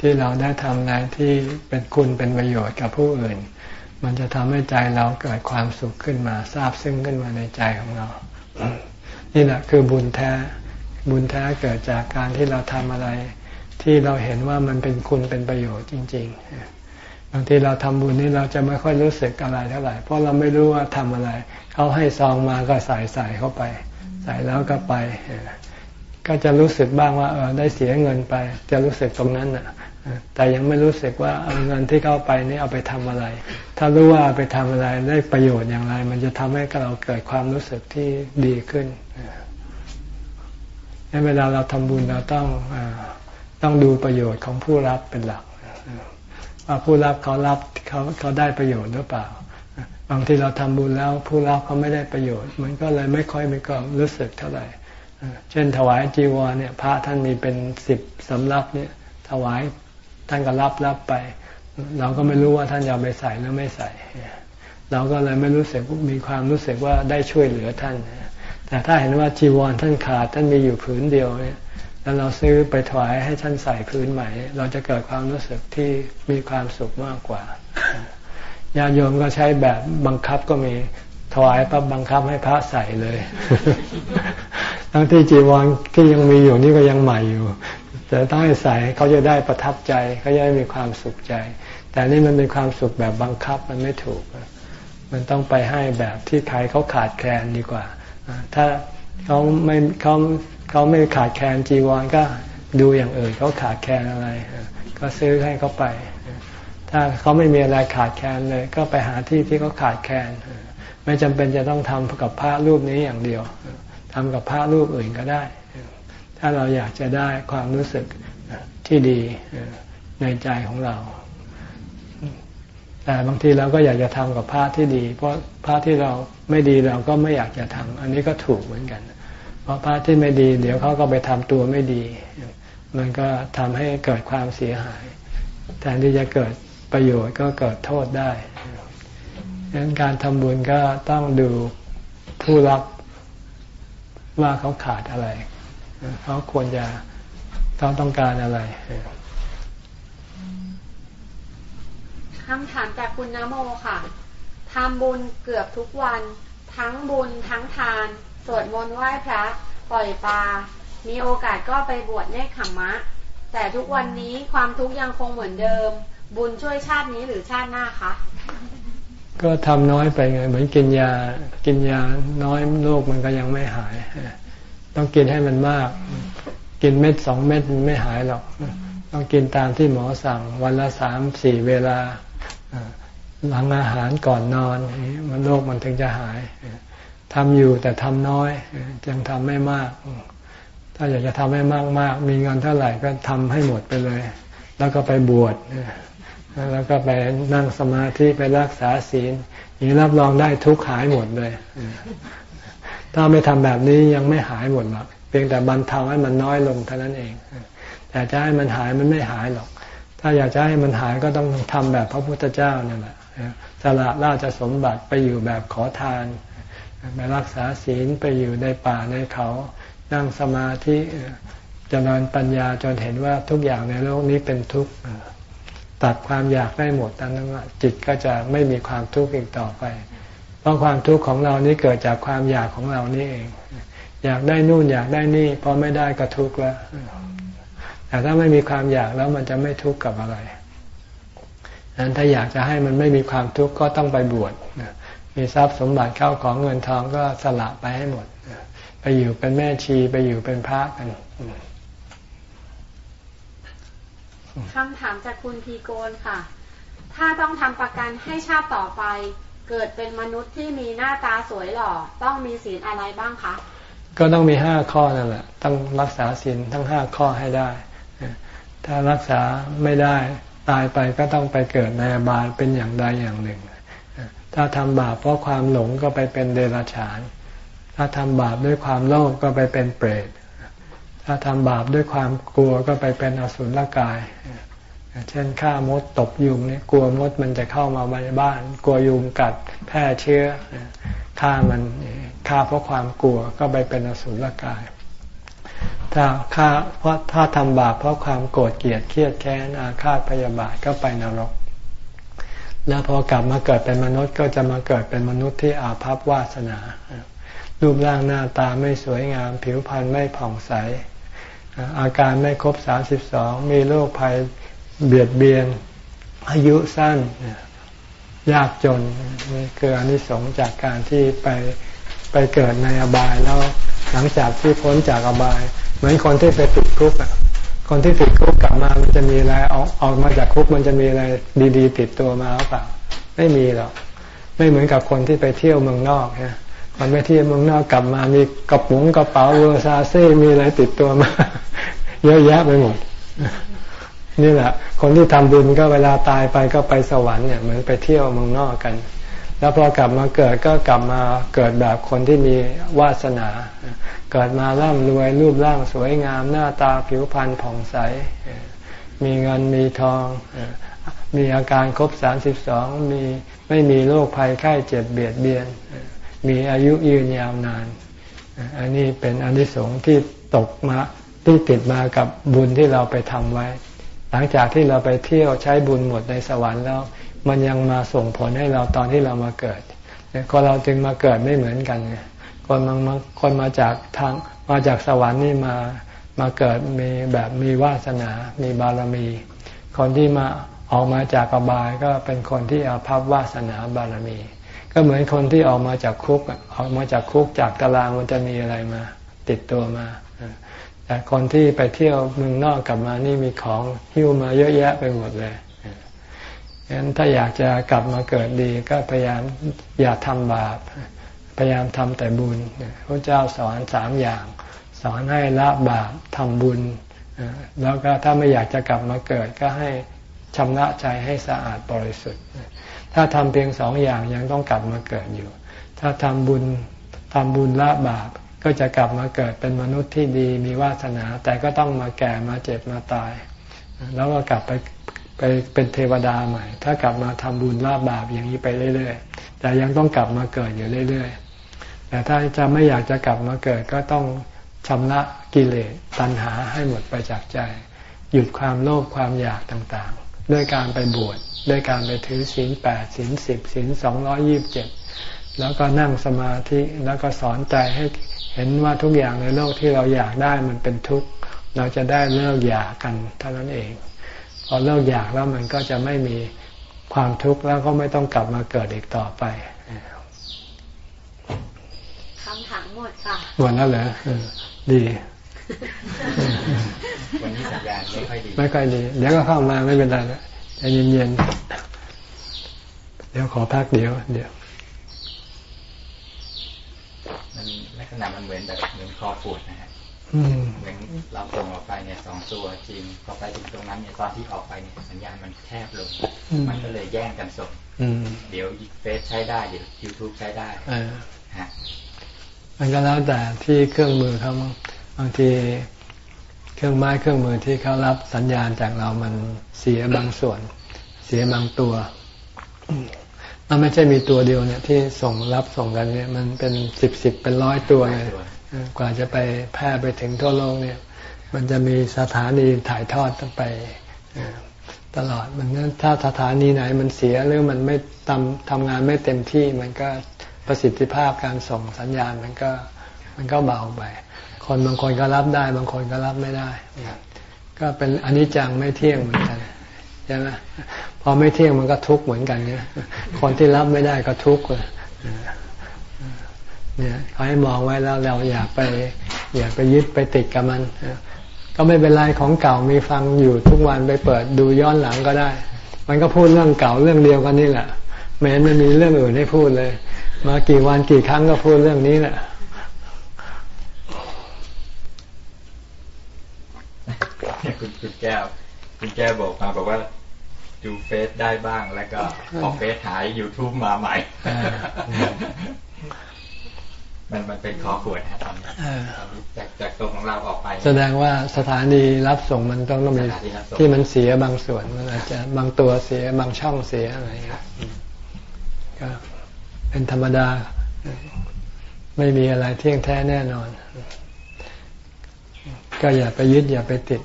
Speaker 1: ที่เราได้ทำอะไรที่เป็นคุณเป็นประโยชน์กับผู้อื่น มันจะทำให้ใจเราเกิดความสุขขึ้นมาทราบซึ้งขึ้นมาในใจของเรา นี่แหละคือบุญแท้ บุญแท้เกิดจากการที่เราทำอะไร ที่เราเห็นว่ามันเป็นคุณเป็นประโยชน์จริง ๆ บางทีเราทำบุญนี่เราจะไม่ค่อยรู้สึกอะไรเท่าไหร่ เพราะเราไม่รู้ว่าทำอะไร เขาให้ซองมาก็ใส่ใส่เข้าไป ใส่แล้วก็ไป ก็จะรู้สึกบ้างว่าเออได้เสียเงินไป จะรู้สึกตรงนั้นอะแต่ยังไม่รู้สึกว่าเอาเงินที่เข้าไปนี่เอาไปทำอะไร ถ้ารู้ว่าไปทำอะไรได้ประโยชน์อย่างไร มันจะทำให้เราเกิดความรู้สึกที่ดีขึ้น ในเวลาเราทำบุญเราต้องต้องดูประโยชน์ของผู้รับเป็นหลักว่าผู้รับเขารับเขาเขาได้ประโยชน์หรือเปล่า บางทีเราทำบุญแล้วผู้รับเขาไม่ได้ประโยชน์ มันก็เลยไม่ค่อยมีความรู้สึกเท่าไหร่เช่นถวายจีวรเนี่ย พระท่านมีเป็นสิบสำรับเนี่ย ถวายท่านก็รับรับไป เราก็ไม่รู้ว่าท่านจะไปใส่หรือไม่ใส่ เราก็เลยไม่รู้สึกมีความรู้สึกว่าได้ช่วยเหลือท่าน แต่ถ้าเห็นว่าจีวรท่านขาดท่านมีอยู่ผืนเดียวเนี่ยแล้วเราซื้อไปถวายให้ท่านใส่พื้นใหม่ เราจะเกิดความรู้สึกที่มีความสุขมากกว่าญาโยมก็ใช้แบบบังคับก็มีถวายปั๊บบังคับให้พระใส่เลย ทั้งที่จีวรที่ยังมีอยู่นี่ก็ยังใหม่อยู่ แต่ต้องให้ใส่เขาจะได้ประทับใจเขาจะได้มีความสุขใจ แต่นี่มันเป็นความสุขแบบบังคับมันไม่ถูก มันต้องไปให้แบบที่ใครเขาขาดแคลนดีกว่า ถ้าเขาไม่เขาเขาไม่ขาดแคลนจีวรก็ดูอย่างอื่นเขาขาดแคลนอะไร ก็ซื้อให้เขาไป ถ้าเขาไม่มีอะไรขาดแคลนเลย ก็ไปหาที่ที่เขาขาดแคลนไม่จำเป็นจะต้องทำกับพระรูปนี้อย่างเดียวทำกับพระรูปอื่นก็ได้ ถ้าเราอยากจะได้ความรู้สึกที่ดีในใจของเรา แต่บางทีเราก็อยากจะทำกับพระที่ดี เพราะพระที่เราไม่ดีเราก็ไม่อยากจะทำอันนี้ก็ถูกเหมือนกัน เพราะพระที่ไม่ดี เดี๋ยวเขาก็ไปทำตัวไม่ดี มันก็ทำให้เกิดความเสียหายแทนที่จะเกิดประโยชน์ก็เกิดโทษได้ดังนั้นการทำบุญก็ต้องดูผู้รับว่าเขาขาดอะไร เขาควรจะเขาต้องการอะไร
Speaker 2: คำถามจากคุณนโมค่ะทำบุญเกือบทุกวัน ทั้งบุญทั้งทาน สวดมนต์ไหว้พระ ปล่อยปลา มีโอกาสก็ไปบวชเนคขมมะ แต่ทุกวันนี้ความทุกข์ยังคงเหมือนเดิม บุญช่วยชาตินี้หรือชาติหน้าคะ
Speaker 1: ก็ทำน้อยไปไง เหมือนกินยา กินยาน้อยโรคมันก็ยังไม่หาย ต้องกินให้มันมาก กินเม็ดสองเม็ดมันไม่หายหรอก ต้องกินตามที่หมอสั่งวันละสามสี่เวลา หลังอาหารก่อนนอนมันโรคมันถึงจะหายทำอยู่แต่ทำน้อยยังทำไม่มาก ถ้าอยากจะทำให้มากมากมีเงินเท่าไหร่ก็ทำให้หมดไปเลย แล้วก็ไปบวชแล้วก็ไปนั่งสมาธิไปรักษาศีลนี้รับรองได้ทุกหายหมดเลย ถ้าไม่ทำแบบนี้ยังไม่หายหมดหรอกเพียงแต่บรรเทาให้มันน้อยลงเท่านั้นเองแต่จะให้มันหายมันไม่หายหรอก ถ้าอยากจะให้มันหายก็ต้องทำแบบพระพุทธเจ้านั่นแหละสละราชสมบัติไปอยู่แบบขอทานไปรักษาศีลไปอยู่ในป่าในเขานั่งสมาธิจะนอนปัญญาจนเห็นว่าทุกอย่างในโลกนี้เป็นทุกข์ตัดความอยากได้หมดนั้นจิตก็จะไม่มีความทุกข์อีกต่อไป เพราะความทุกข์ของเรานี่เกิดจากความอยากของเรานี่เอง อยากได้นู่นอยากได้นี่พอไม่ได้ก็ทุกข์แล้ว แต่ถ้าไม่มีความอยากแล้วมันจะไม่ทุกข์กับอะไรฉนั้นถ้าอยากจะให้มันไม่มีความทุกข์ก็ต้องไปบวชมีทรัพย์สมบัติเข้าของเงินทองก็สละไปให้หมด ไปอยู่เป็นแม่ชีไปอยู่เป็นพระกัน
Speaker 2: คำถามจากคุณพีโกนค่ะ ถ้าต้องทำประกันให้ชาติต่อไป เกิดเป็นมนุษย์ที่มีหน้าตาสวยหล่อ ต้องมีศีลอะไรบ้างคะ
Speaker 1: ก็ต้องมีห้าข้อนั่นแหละ ต้องรักษาศีลทั้งห้าข้อให้ได้ ถ้ารักษาไม่ได้ตายไปก็ต้องไปเกิดในอบายเป็นอย่างใดอย่างหนึ่ง ถ้าทำบาปเพราะความหลงก็ไปเป็นเดรัจฉาน ถ้าทำบาปด้วยความโลภกก็ไปเป็นเปรต ถ้าทำบาปด้วยความกลัวก็ไปเป็นอสุรกาย เช่นฆ่ามดตบยุงเนี่ยกลัวมดมันจะเข้ามาในบ้าน กลัวยุงกัดแพร่เชื้อฆ่ามันฆ่าเพราะความกลัวก็ไปเป็นอสุรกาย ถ้าฆ่าเพราะถ้าทำบาปเพราะความโกรธเกลียดเครียดแค้นอาฆาตพยาบาทก็ไปนรก แล้วพอกลับมาเกิดเป็นมนุษย์ก็จะมาเกิดเป็นมนุษย์ที่อาภัพวาสนา รูปร่างหน้าตาไม่สวยงาม ผิวพรรณไม่ผ่องใส อาการไม่ครบสามสิบสองมีโรคภัยเบียดเบียน อายุสั้น ยากจนนี่คืออนิสงส์จากการที่ไป ไปเกิดในอบายแล้วหลังจากที่พ้นจากอบาย เหมือนคนที่ไปติดคุกอะคนที่ติดคุกกลับมามันจะมีอะไรออกออกมาจากคุกมันจะมีอะไรดีๆ ติดตัวมาหรือเปล่าไม่มีหรอกไม่เหมือนกับคนที่ไปเที่ยวเมืองนอกฮะมันไปเที่ยวเมืองนอกกลับมามีกระปุกกระเป๋าเวอร์ซาเซ่มีอะไรติดตัวมา เยอะแยะไปหมดนี่แหละ คนที่ทำบุญก็เวลาตายไปก็ไปสวรรค์เนี่ยเหมือนไปเที่ยวเมืองนอกกัน แล้วพอกลับมาเกิดก็กลับมาเกิดแบบคนที่มีวาสนา เกิดมาร่ำรวยรูปร่างสวยงามหน้าตาผิวพรรณผ่องใส มีเงินมีทอง มีอาการครบสามสิบสองมีไม่มีโรคภัยไข้เจ็บเบียดเบียน มีอายุยืนยาวนาน อันนี้เป็นอนิสงส์ที่ตกมาที่ติดมากับบุญที่เราไปทำไว้ หลังจากที่เราไปเที่ยวใช้บุญหมดในสวรรค์แล้ว มันยังมาส่งผลให้เราตอนที่เรามาเกิดคนเราจึงมาเกิดไม่เหมือนกันคนมาคนมาจากทางมาจากสวรรค์นี่มามาเกิดมีแบบมีวาสนา มีบารมี คนที่มาออกมาจากอบายก็เป็นคนที่อาภัพวาสนาบารมี ก็เหมือนคนที่ออกมาจากคุกออกมาจากคุกจากตารางมันจะมีอะไรมา ติดตัวมาแต่คนที่ไปเที่ยวเมืองนอกกลับมานี่มีของหิ้วมาเยอะแยะไปหมดเลย ฉะนั้นถ้าอยากจะกลับมาเกิดดีก็พยายามอย่าทำบาป พยายามทำแต่บุญพระเจ้าสอนสามอย่าง สอนให้ละบาปทำบุญ แล้วก็ถ้าไม่อยากจะกลับมาเกิดก็ให้ชำระใจให้สะอาดบริสุทธิ์ ถ้าทำเพียงสองอย่างยังต้องกลับมาเกิดอยู่ ถ้าทำบุญทำบุญละบาปก็จะกลับมาเกิดเป็นมนุษย์ที่ดีมีวาสนา แต่ก็ต้องมาแก่มาเจ็บมาตาย แล้วก็กลับไป ไปเป็นเทวดาใหม่ ถ้ากลับมาทำบุญลาบบาปอย่างนี้ไปเรื่อยๆ แต่ยังต้องกลับมาเกิดอยู่เรื่อยๆ แต่ถ้าจะไม่อยากจะกลับมาเกิดก็ต้องชำระกิเลสตัณหาให้หมดไปจากใจ หยุดความโลภความอยากต่างๆ ด้วยการไปบวชด้วยการไปถือศีลแปดศีลสิบศีลสองร้อยี่บเจ็ดแล้วก็นั่งสมาธิแล้วก็สอนใจให้เห็นว่าทุกอย่างในโลกที่เราอยากได้มันเป็นทุกข์ เราจะได้เลิกอยากกันเท่านั้นเอง พอเลิกอยากแล้วมันก็จะไม่มีความทุกข์แล้วก็ไม่ต้องกลับมาเกิดอีกต่อไป
Speaker 2: คำถามหมดค่ะ
Speaker 1: หมดแล้วเหรอดี
Speaker 3: วันนี้สัญญาณไม่ค่อยดี
Speaker 1: ไม่ค่อยดี เดี๋ยวก็เข้ามาไม่เป็นไรแล้วใจเย็นๆเดี๋ยวขอพักเดี๋ยว เดี๋ยว
Speaker 3: ษณะมันเหมือนแบบเหมือนคอปูดนะฮะ เหมือนเราส่งออกไปเนี่ยสองตัวจริงพอไปถึงตรงนั้นเนี่ยตอนที่ออกไปเนี่ยสัญญาณมันแคบลง มันก็เลยแย่งกันส่งเดี๋ยวเฟซใช้ได้เดี๋ยวยูทูบใช้ได้ฮะ
Speaker 1: มันก็แล้วแต่ที่เครื่องมือเขาบางทีเครื่องไม้เครื่องมือที่เขารับสัญญาณจากเรามันเสียบางส่วน เสียบางตัวมันไม่ใช่มีตัวเดียวเนี่ยที่ส่งรับส่งกันเนี่ยมันเป็นสิบสิบเป็นร้อยตัวเลย กว่าจะไปแพร่ไปถึงทั่วโลกเนี่ย มันจะมีสถานีถ่ายทอดไปตลอดมันถ้าสถานีไหนมันเสียหรือมันไม่ทำทำงานไม่เต็มที่มันก็ประสิทธิภาพการส่งสัญญาณมันก็มันก็เบาไป คนบางคนก็รับได้บางคนก็รับไม่ได้ ก็เป็นอนิจจังไม่เที่ยงเหมือนกันใช่ไหมพอไม่เที่ยงมันก็ทุกข์เหมือนกันเนี่ยคนที่รับไม่ได้ก็ทุกข์เลย นี่ยเขาให้มองไว้แล้วเราอย่าไปอย่าไปยึดไปติดกับมัน ก็ไม่เป็นไรของเก่ามีฟังอยู่ทุกวันไปเปิดดูย้อนหลังก็ได้ มันก็พูดเรื่องเก่าเรื่องเดียวกันนี่แหละแม้ไม่มีเรื่องอื่นให้พูดเลย มากี่วันกี่ครั้งก็พูดเรื่องนี้แหละ
Speaker 3: คุณคุณแก้วคุณแก้วบอกมาบอกว่าดูเฟซได้บ้างแล้วก็พอเฟซหาย YouTube มาใหม่ มันมันเป็นคอขวดฮะตอนนี้จากจากตัวของเราออกไป
Speaker 1: แสดงว่าสถานีรับส่งมันต้องต้องมีที่มันเสียบางส่วนมันอาจจะบางตัวเสียบางช่องเสียอะไรก็เป็นธรรมดา ไม่มีอะไรเที่ยงแท้แน่นอน ก็อย่าไปยึดอย่าไปติด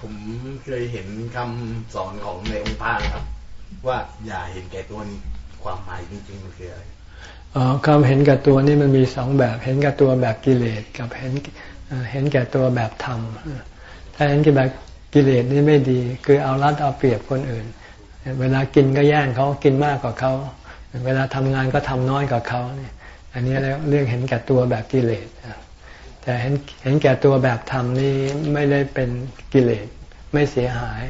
Speaker 4: ผมเคยเห็นคำสอนของในองค์พระครับ ว่าอย่าเห็นแก่ตัวนี้ ความหมายจริงๆมันคืออะไร
Speaker 1: อ๋อความเห็นแก่ตัวนี่มันมีสองแบบ เห็นแก่ตัวแบบกิเลสกับเห็นเห็นแก่ตัวแบบธรรม ถ้าเห็นแก่แบบกิเลสนี่ไม่ดี คือเอารัดเอาเปรียบคนอื่น เวลากินก็แย่งเขากินมากกว่าเขา เวลาทำงานก็ทำน้อยกว่าเขาเนี่ยอันนี้เรื่องเห็นแก่ตัวแบบกิเลสแต่เห็นเห็นแก่ตัวแบบธรรมนี่ไม่ได้เป็นกิเลสไม่เสียหาย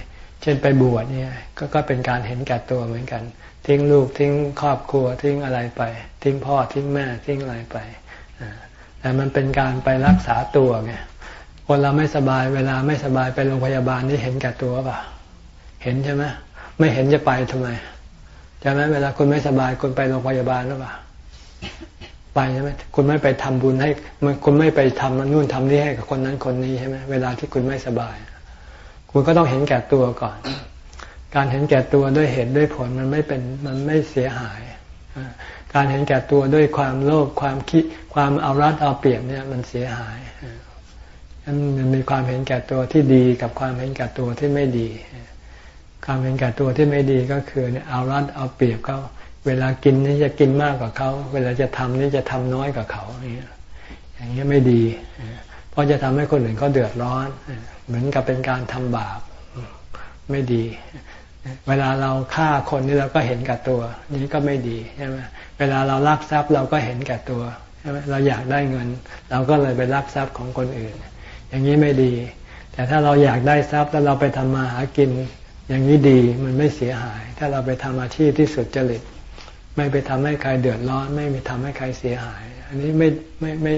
Speaker 1: เช่นไปบวชเนี่ยก็ก็เป็นการเห็นแก่ตัวเหมือนกัน ทิ้งลูกทิ้งครอบครัวทิ้งอะไรไป ทิ้งพ่อทิ้งแม่ทิ้งอะไรไปแต่มันเป็นการไปรักษาตัวไงคนเราไม่สบายเวลาไม่สบายไปโรงพยาบาลนี่เห็นแก่ตัวป่ะเห็นใช่ไหมไม่เห็นจะไปทำไมใช่ไหมเวลาคุณไม่สบายคุณไปโรงพยาบาลหรือเปล่าไปใช่ไหมคุณไม่ไปทำบุญให้คุณไม่ไปทำนู่นทำนี่ให้กับคนนั้นคนนี้ใช่ไหมเวลาที่คุณไม่สบาย คุณก็ต้องเห็นแก่ตัวก่อน การเห็นแก่ตัวด้วยเหตุด้วยผลมันไม่เป็นมันไม่เสียหาย การเห็นแก่ตัวด้วยความโลภความคิดความเอารัดเอาเปรียบเนี่ยมันเสียหายมันมีความเห็นแก่ตัวที่ดีกับความเห็นแก่ตัวที่ไม่ดี ความเห็นแก่ตัวที่ไม่ดีก็คือเนี่ยเอารัดเอาเปรียบเขาเวลากินนี่จะกินมากกว่าเขา เวลาจะทำนี่จะทำน้อยกว่าเขาอย่างเงี้ยอย่างเงี้ยไม่ดี เพราะจะทำให้คนอื่นเขาเดือดร้อน เหมือนกับเป็นการทำบาปไม่ดี เวลาเราฆ่าคนนี่เราก็เห็นกับตัว นี้ก็ไม่ดีใช่ไหมเวลาเราลักทรัพย์เราก็เห็นแก่ตัวใช่ไหมเราอยากได้เงิน เราก็เลยไปลักทรัพย์ของคนอื่น อย่างนี้ไม่ดี แต่ถ้าเราอยากได้ทรัพย์แล้วเราไปทำมาหากิน อย่างนี้ดีมันไม่เสียหาย ถ้าเราไปทำอาชีพที่สุดจริตไม่ไปทำให้ใครเดือดร้อน ไม่ไปทำให้ใครเสียหาย อันนี้ไม่ไม่ไม่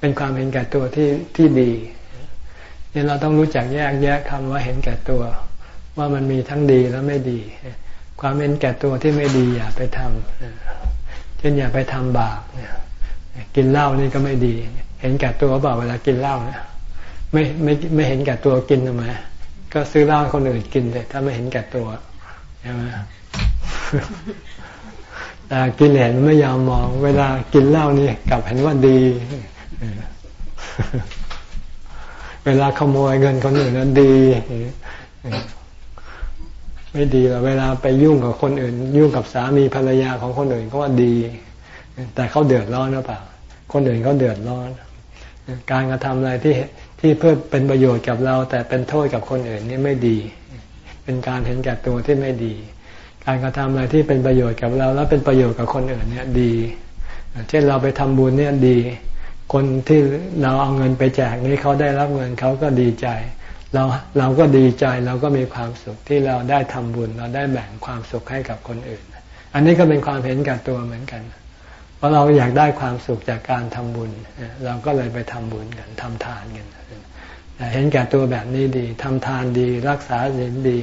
Speaker 1: เป็นความเห็นแก่ตัวที่ที่ดีเนี่ยเราต้องรู้จักแยกแยะคำว่าเห็นแก่ตัว ว่ามันมีทั้งดีและไม่ดี ความเป็นแก่ตัวที่ไม่ดีอย่าไปทำเช่นอย่าไปทำบาปกินเหล้านี่ก็ไม่ดี เห็นแก่ตัวเปล่าเวลากินเหล้าเนี่ยไม่ไม่ไม่เห็นแก่ตัวกินทำไมก็ซื้อเหล้าคนอื่นกินเลยถ้าไม่เห็นแก่ตัวใช่ไหมแต่กินเหนมันไม่ยอมมอง เวลากินเหล้านี่กลับเห็นว่าดี เวลาขโมยเงินคนอื่นนั้นดี ไม่ดีหรอกเวลาไปยุ่งกับคนอื่น ยุ่งกับสามีภรรยาของคนอื่นก็ว่าดี แต่เขาเดือดร้อนหรือเปล่า คนอื่นเขาเดือดร้อน การกระทำอะไรที่ที่เพื่อเป็นประโยชน์กับเรา แต่เป็นโทษกับคนอื่นนี่ไม่ดี เป็นการเห็นแก่ตัวที่ไม่ดี การกระทำอะไรที่เป็นประโยชน์กับเรา แล้วเป็นประโยชน์กับคนอื่นเนี่ยดี เช่นเราไปทำบุญเนี่ยดี คนที่เราเอาเงินไปแจกนี้เขาได้รับเงินเขาก็ดีใจ เราเราก็ดีใจเราก็มีความสุขที่เราได้ทำบุญ เราได้แบ่งความสุขให้กับคนอื่น อันนี้ก็เป็นความเห็นกับตัวเหมือนกัน เพราะเราอยากได้ความสุขจากการทำบุญ เราก็เลยไปทำบุญกันทำทานกันแต่เห็นแก่ตัวแบบนี้ดีทำทานดี รักษาศีลดี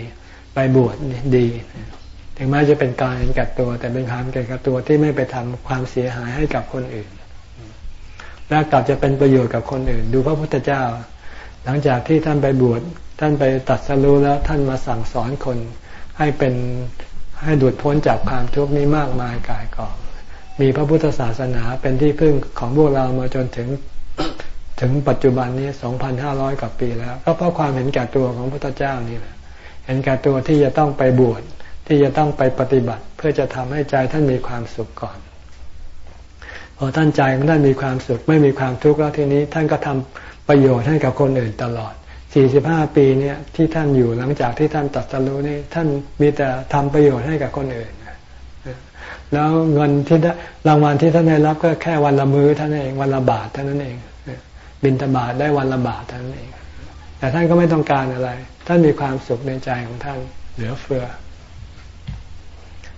Speaker 1: ไปบวชดี ถึงแม้จะเป็นการเห็นแก่ตัว แต่เป็นความเห็นแก่ตัวที่ไม่ไปทำความเสียหายให้กับคนอื่น และกลับจะเป็นประโยชน์กับคนอื่น ดูพระพุทธเจ้า หลังจากที่ท่านไปบวชท่านไปตัดสรู้แล้วท่านมาสั่งสอนคนให้เป็นให้ดุดพ้นจากความทุกข์นี้มากมายกายกองมีพระพุทธศาสนาเป็นที่พึ่งของพวกเรามาจนถึงถึงปัจจุบันนี้ 2,500 กว่าปีแล้ว ก็เพราะความเห็นแก่ตัวของพระพุทธเจ้านี่แหละ เห็นแก่ตัวที่จะต้องไปบวชที่จะต้องไปปฏิบัติ เพื่อจะทำให้ใจท่านมีความสุขก่อน พอท่านใจของท่านมีความสุขไม่มีความทุกข์แล้วทีนี้ท่านก็ทำ ประโยชน์ให้กับคนอื่นตลอดสี่สิบห้าปีเนี่ยที่ท่านอยู่หลังจากที่ท่านตัดสรู้นี่ท่านมีแต่ทำประโยชน์ให้กับคนอื่น แล้วเงินที่รางวัลที่ท่านได้รับก็แค่วันละมือ้อท่านเองวันละบาทเท่านั้นเอง บินตบาทได้วันละบาทเท่านั้นเอง แต่ท่านก็ไม่ต้องการอะไร ท่านมีความสุขในใจของท่านเหลือเฟือ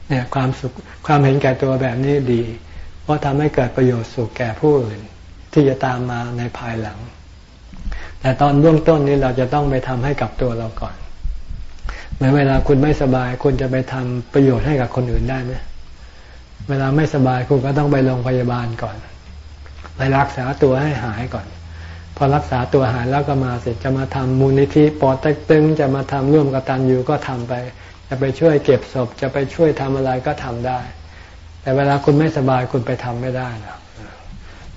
Speaker 1: เนี่ยความสุขความเห็นแก่ตัวแบบนี้ดี เพราะทำให้เกิดประโยชน์สุขแก่ผู้อื่น ที่จะตามมาในภายหลัง แต่ตอนเบื้องต้นนี้เราจะต้องไปทำให้กับตัวเราก่อนเหมือนเวลาคุณไม่สบาย คุณจะไปทำประโยชน์ให้กับคนอื่นได้ไหมเวลาไม่สบายคุณก็ต้องไปโรงพยาบาลก่อน ไปรักษาตัวให้หายก่อน พอรักษาตัวหายแล้วก็มาเสร็จจะมาทำมูลนิธิปอดเต็กตึงจะมาทำร่วมกับตันยูก็ทำไป จะไปช่วยเก็บศพ จะไปช่วยทำอะไรก็ทำได้ แต่เวลาคุณไม่สบายคุณไปทำไม่ได้นะ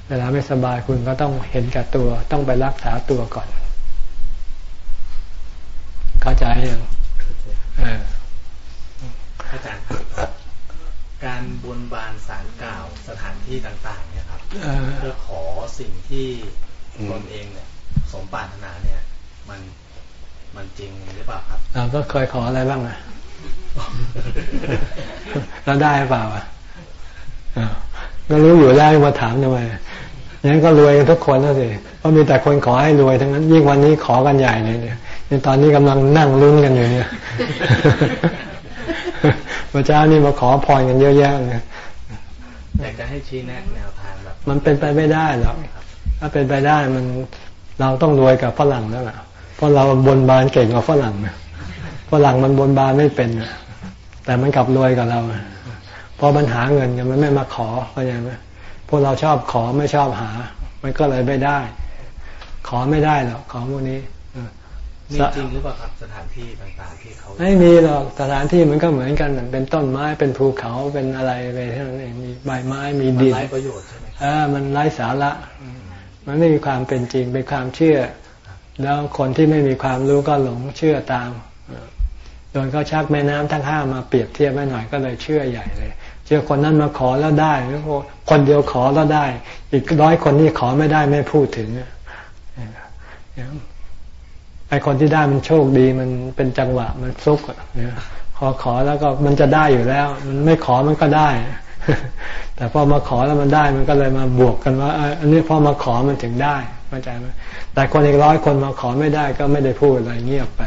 Speaker 1: เวลาไม่สบายคุณก็ต้องเห็นกับตัว ต้องไปรักษาตัวก่อน เข้าใจยัง
Speaker 4: อาจารย์การบนบานสารกล่าวสถานที่ต่าง ๆ เนี่ยครับเพื่อขอสิ่งที่ตนเองเนี่ย สมปรารถนาเนี่ย มันมันจริงหรือเปล่าครับ
Speaker 1: เราก็เคยขออะไรบ้างอะแล้วได้เปล่าอะก็รู้อยู่ได้มาถามทำไม งั้นก็รวยทุกคนแล้วสิเพราะมีแต่คนขอให้รวยทั้งนั้น ยิ่งวันนี้ขอกันใหญ่เลยเนี่ยตอนนี้กำลังนั่งลุ้นกันอยู่เนี่ยพระเจ้านี่มาขอพรกันเยอะแยะเลย
Speaker 4: อยากจะให้ชี้แนะแนวทางแบบ
Speaker 1: มันเป็นไปไม่ได้หรอกถ้าเป็นไปได้มันเราต้องรวยกับฝรั่งแล้วล่ะเพราะเราบนบานเก่งกว่าฝรั่งฝรั่งมันบนบานไม่เป็นแต่มันกลับรวยกับเราพอมันหาเงินมันไม่มาขอเข้าใจไหม พวกเราชอบขอไม่ชอบหา มันก็เลยไม่ได้ ขอไม่ได้หรอกของพวกนี้
Speaker 4: มีจริงหรือเปล่าครับสถานที่ต่างๆที่เขาไม่
Speaker 1: มีหรอกสถานที่มันก็เหมือนกันเป็นต้นไม้เป็นภูเขาเป็นอะไรไปเท่านั้นเองมีใบไม้มีดิน
Speaker 4: ไร้ประโยชน์ใช่ไหม
Speaker 1: อ่ามันไร้สาระ มันไม่มีความเป็นจริงเป็นความเชื่อ แล้วคนที่ไม่มีความรู้ก็หลงเชื่อตามโดนเขาชักแม่น้ำทั้งห้ามาเปรียบเทียบไว้หน่อยก็เลยเชื่อใหญ่เลย เชื่อคนนั้นมาขอแล้วได้ คนเดียวขอแล้วได้ อีกร้อยคนนี่ขอไม่ได้ไม่พูดถึงไอคนที่ได้มันโชคดีมันเป็นจังหวะมันซุกเนี่ยขอขอแล้วก็มันจะได้อยู่แล้ว มันไม่ขอมันก็ได้ แต่พอมาขอแล้วมันได้มันก็เลยมาบวกกันว่าอันนี้พอมาขอมันถึงได้เข้าใจไหมแต่คนอีกร้อยคนมาขอไม่ได้ก็ไม่ได้พูดอะไรเงียบไป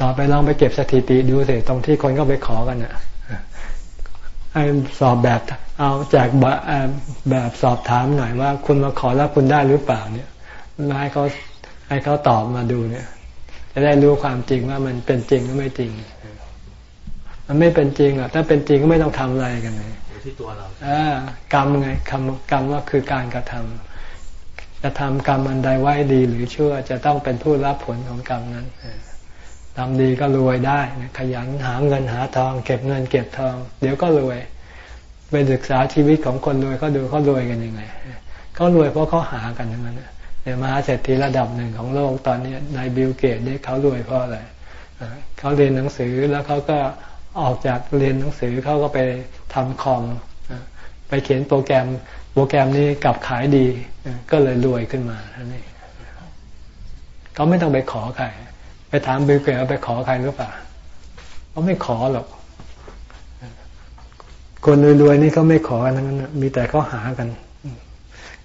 Speaker 1: ต่อไปลองไปเก็บสถิติดูสิตรงที่คนก็ไปขอกันนะให้สอบแบบเอาจากแบบสอบถามหน่อยว่า คุณมาขอแล้วคุณได้หรือเปล่าเนี่ยมาให้เขาให้เขาตอบมาดูเนี่ย จะได้รู้ความจริงว่ามันเป็นจริงหรือไม่จริง มันไม่เป็นจริงอะ ถ้าเป็นจริงก็ไม่ต้องทำอะไรกันเลย
Speaker 4: อยู่ที่ตัวเรา
Speaker 1: อ่ากรรมไงคำกรรมว่าคือการกระทำจะทำกรรมอันใดไว้ดีหรือชั่วจะต้องเป็นผู้รับผลของกรรมนั้น ทำดีก็รวยได้ ขยันหาเงินหาทอง เก็บเงินเก็บทอง เดี๋ยวก็รวยไปศึกษาชีวิตของคนรวยเขาดูเขารวยกันยังไงเขารวยเพราะเขาหากันทั้งนั้นเนี่ยมหาเศรษฐีระดับหนึ่งของโลกตอนนี้นาย Bill Gates เนี่ยเขารวยเพราะอะไรเขาเรียนหนังสือแล้วเขาก็ออกจากเรียนหนังสือเขาก็ไปทำคอมไปเขียนโปรแกรมโปรแกรมนี้กลับขายดีก็เลยรวยขึ้นมาท่านนี้เขาไม่ต้องไปขอใคร ไปถาม Bill Gates ไปขอใครหรือเปล่าเขาไม่ขอหรอก คนรวยๆนี่เขาไม่ขอทั้งนั้นมีแต่เขาหากัน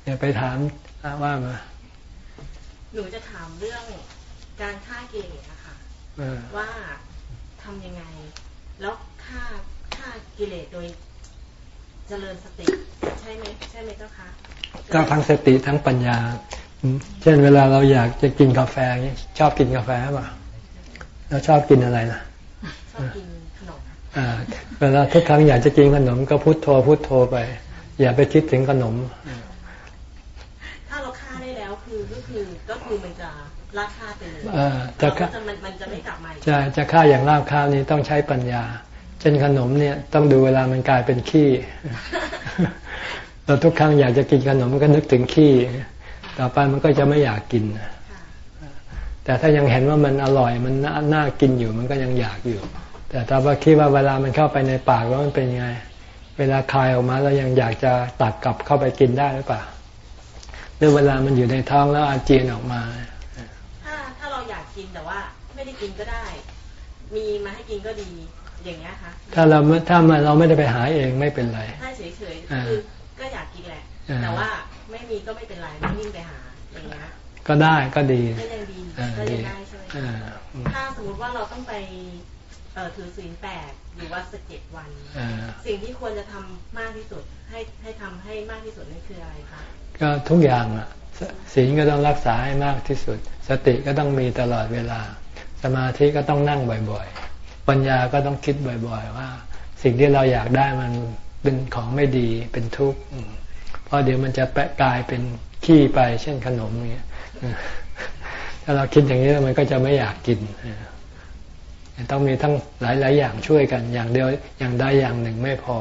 Speaker 1: อย่าไปถามว่ามา
Speaker 5: หนูจะถามเรื่องการฆ่ากิเลสอะค่ะว่าทำยังไง แล้วฆ่าฆ่ากิเลสโดยเจริญสติ ใช่ไหมใช่ไหมเจ้าคะ
Speaker 1: ก็ทั้งสติทั้งปัญญา เช่นเวลาเราอยากจะกินกาแฟชอบกินกาแฟป่ะเราชอบกินอะไรนะ
Speaker 5: ชอบกินขนม
Speaker 1: เวลาทุกครั้งอยากจะกินขนมก็พุโทโธพุโทโธไป อย่าไปคิดถึงขนม
Speaker 5: คือก็คือมันจะราคาไปเลย
Speaker 1: จะ
Speaker 5: ฆ่ามันมันจะไม่กลับมา
Speaker 1: จะจะฆ่าอย่างราบคานี้ต้องใช้ปัญญาเช่นขนมเนี่ยต้องดูเวลามันกลายเป็นขี้เราทุกครั้งอยากจะกินขนมก็นึกถึงขี้ ต่อไปมันก็จะไม่อยากกินแต่ถ้ายังเห็นว่ามันอร่อยมันน่ากินอยู่มันก็ยังอยากอยู่ แต่ถ้าว่าคิดว่าเวลามันเข้าไปในปากแล้วมันเป็นยังไง เวลาคายออกมาแล้วยังอยากจะตักกลับเข้าไปกินได้หรือเปล่ารือเวลามันอยู่ในท้องแล้วอาเจียนออกมา
Speaker 5: ถ้าถ้าเราอยากกินแต่ว่า ไม่ได้กินก็ได้ มีมาให้กินก็ดีอย่างเงี้ยค่ะ
Speaker 1: ถ้าเราถ้ามาเราไม่ได้ไปหาเองไม่เป็นไร
Speaker 5: ถ้าเฉยๆคือก็อยากกินแหละแต่ว่า ไม่มีก็ไม่เป็นไรไม่วิ่งไปหาอย่างเงี้ย
Speaker 1: ก็ได้ก็ดี
Speaker 5: ก็ยังดีก็ยังได้ใช่ไหมถ้าสมมติว่าเราต้องไปเอ่อถือศีลแปดหรือว่าสเจ็ดวัน สิ่งที่ควรจะทำมากที่สุด ให้ให้ทำให้มากที่สุดนั่นคืออะไรคะ
Speaker 1: ก็ทุกอย่างอะศีลก็ต้องรักษาให้มากที่สุด สติก็ต้องมีตลอดเวลา สมาธิก็ต้องนั่งบ่อยๆ ปัญญาก็ต้องคิดบ่อยๆ ว่า สิ่งที่เราอยากได้มันเป็นของไม่ดีเป็นทุกข์เพ ราะเดี๋ยวมันจะแปะกลายเป็นขี้ไป เช่นขนมเงี้ยถ้าเราคิดอย่างนี้มันก็จะไม่อยากกินต้องมีทั้งหลาย ๆ อย่างช่วยกัน อย่างเดียวอย่างใดอย่างหนึ่งไม่พอ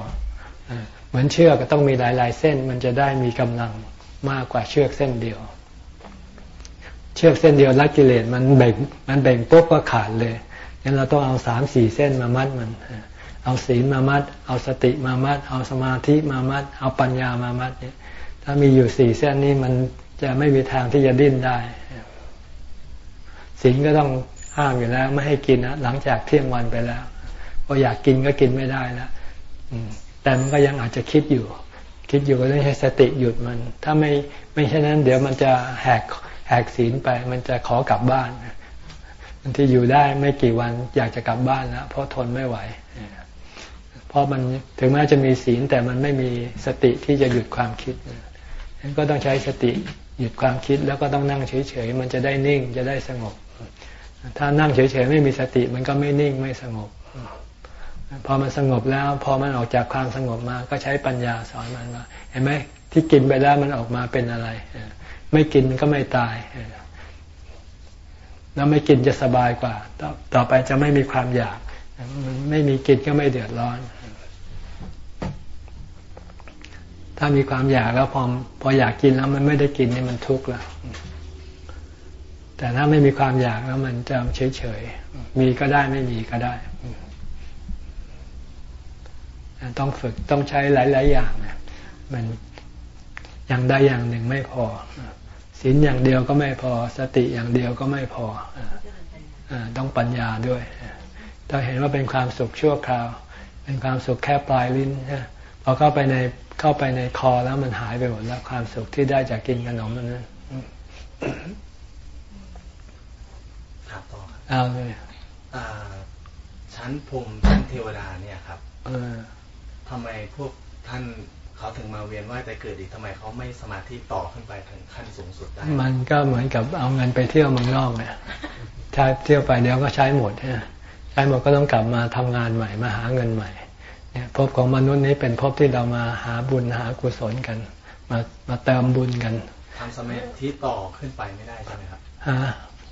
Speaker 1: เหมือนเชือกก็ต้องมีหลาย ๆ เส้น มันจะได้มีกำลังมากกว่าเชือกเส้นเดียว เชือกเส้นเดียวลักกิเลสมันเบ่งมันเบ่งปุ๊บก็ขาดเลยงั้นเราต้องเอาสามสี่เส้นมามัดมัน เอาศีลมามัด เอาสติมามัด เอาสมาธิมามัด เอาปัญญามามัดเนี่ย ถ้ามีอยู่สี่เส้นนี้มันจะไม่มีทางที่จะดิ้นได้ศีลก็ต้องห้ามอยู่แล้ว ไม่ให้กินนะหลังจากเที่ยงวันไปแล้วพออยากกินก็กินไม่ได้แล้วแต่มันก็ยังอาจจะคิดอยู่ คิดอยู่ก็ต้องใช้สติหยุดมัน ถ้าไม่ไม่เช่นนั้น เดี๋ยวมันจะแหกแหกศีลไป มันจะขอกลับบ้านมันที่อยู่ได้ไม่กี่วันอยากจะกลับบ้านแล้วเพราะทนไม่ไหวเพราะมันถึงแม้จะมีศีลแต่มันไม่มีสติที่จะหยุดความคิดนั้ นก็ต้องใช้สติหยุดความคิดแล้วก็ต้องนั่งเฉยๆมันจะได้นิ่งจะได้สงบ ถ้านั่งเฉยๆไม่มีสติมันก็ไม่นิ่งไม่สงบ พอมันสงบแล้ว พอมันออกจากความสงบมา ก็ใช้ปัญญาสอนมันว่าเห็นไหมที่กินไปแล้วมันออกมาเป็นอะไร ไม่กินก็ไม่ตายแล้วไม่กินจะสบายกว่า ต่อไปจะไม่มีความอยาก มันไม่มีกินก็ไม่เดือดร้อน ถ้ามีความอยากแล้วพอพออยากกินแล้วมันไม่ได้กินนี่มันทุกข์แล้ว แต่ถ้าไม่มีความอยากแล้วมันจะเฉยๆ มีก็ได้ไม่มีก็ได้ ต้องฝึกต้องใช้หลาย ๆ อย่างนะมันอย่างใดอย่างหนึ่งไม่พอศีลอย่างเดียวก็ไม่พอสติอย่างเดียวก็ไม่พอต้องปัญญาด้วยต้องเห็นว่าเป็นความสุขชั่วคราว เป็นความสุขแค่ปลายลิ้นพอเข้าไปในเข้าไปในคอแล้วมันหายไปหมดแล้วความสุขที่ได้จากกินขนมนั้นเอาเลย
Speaker 4: ชั้นพรมชั้นเทวดาเนี่ยครับเออทำไมพวกท่านเขาถึงมาเวียนว่ายแต่เกิดอีกทำไมเขาไม่สมาธิต่อขึ้นไปถึงขั้นสูงสุดได้
Speaker 1: มันก็เหมือนกับเอาเงินไปเที่ยวเมืองนอกเนี่ยใช้เที่ยวไปเดี๋ยวก็ใช้หมดใช้หมดก็ต้องกลับมาทำงานใหม่มาหาเงินใหม่เนี่ย ภพของมนุษย์นี้เป็นภพที่เรามาหาบุญหากุศลกัน มามาเติมบุญกัน
Speaker 4: ทำสมาธิต่อขึ้นไปไม่ได้ใช่ไหมครับ
Speaker 1: ฮะ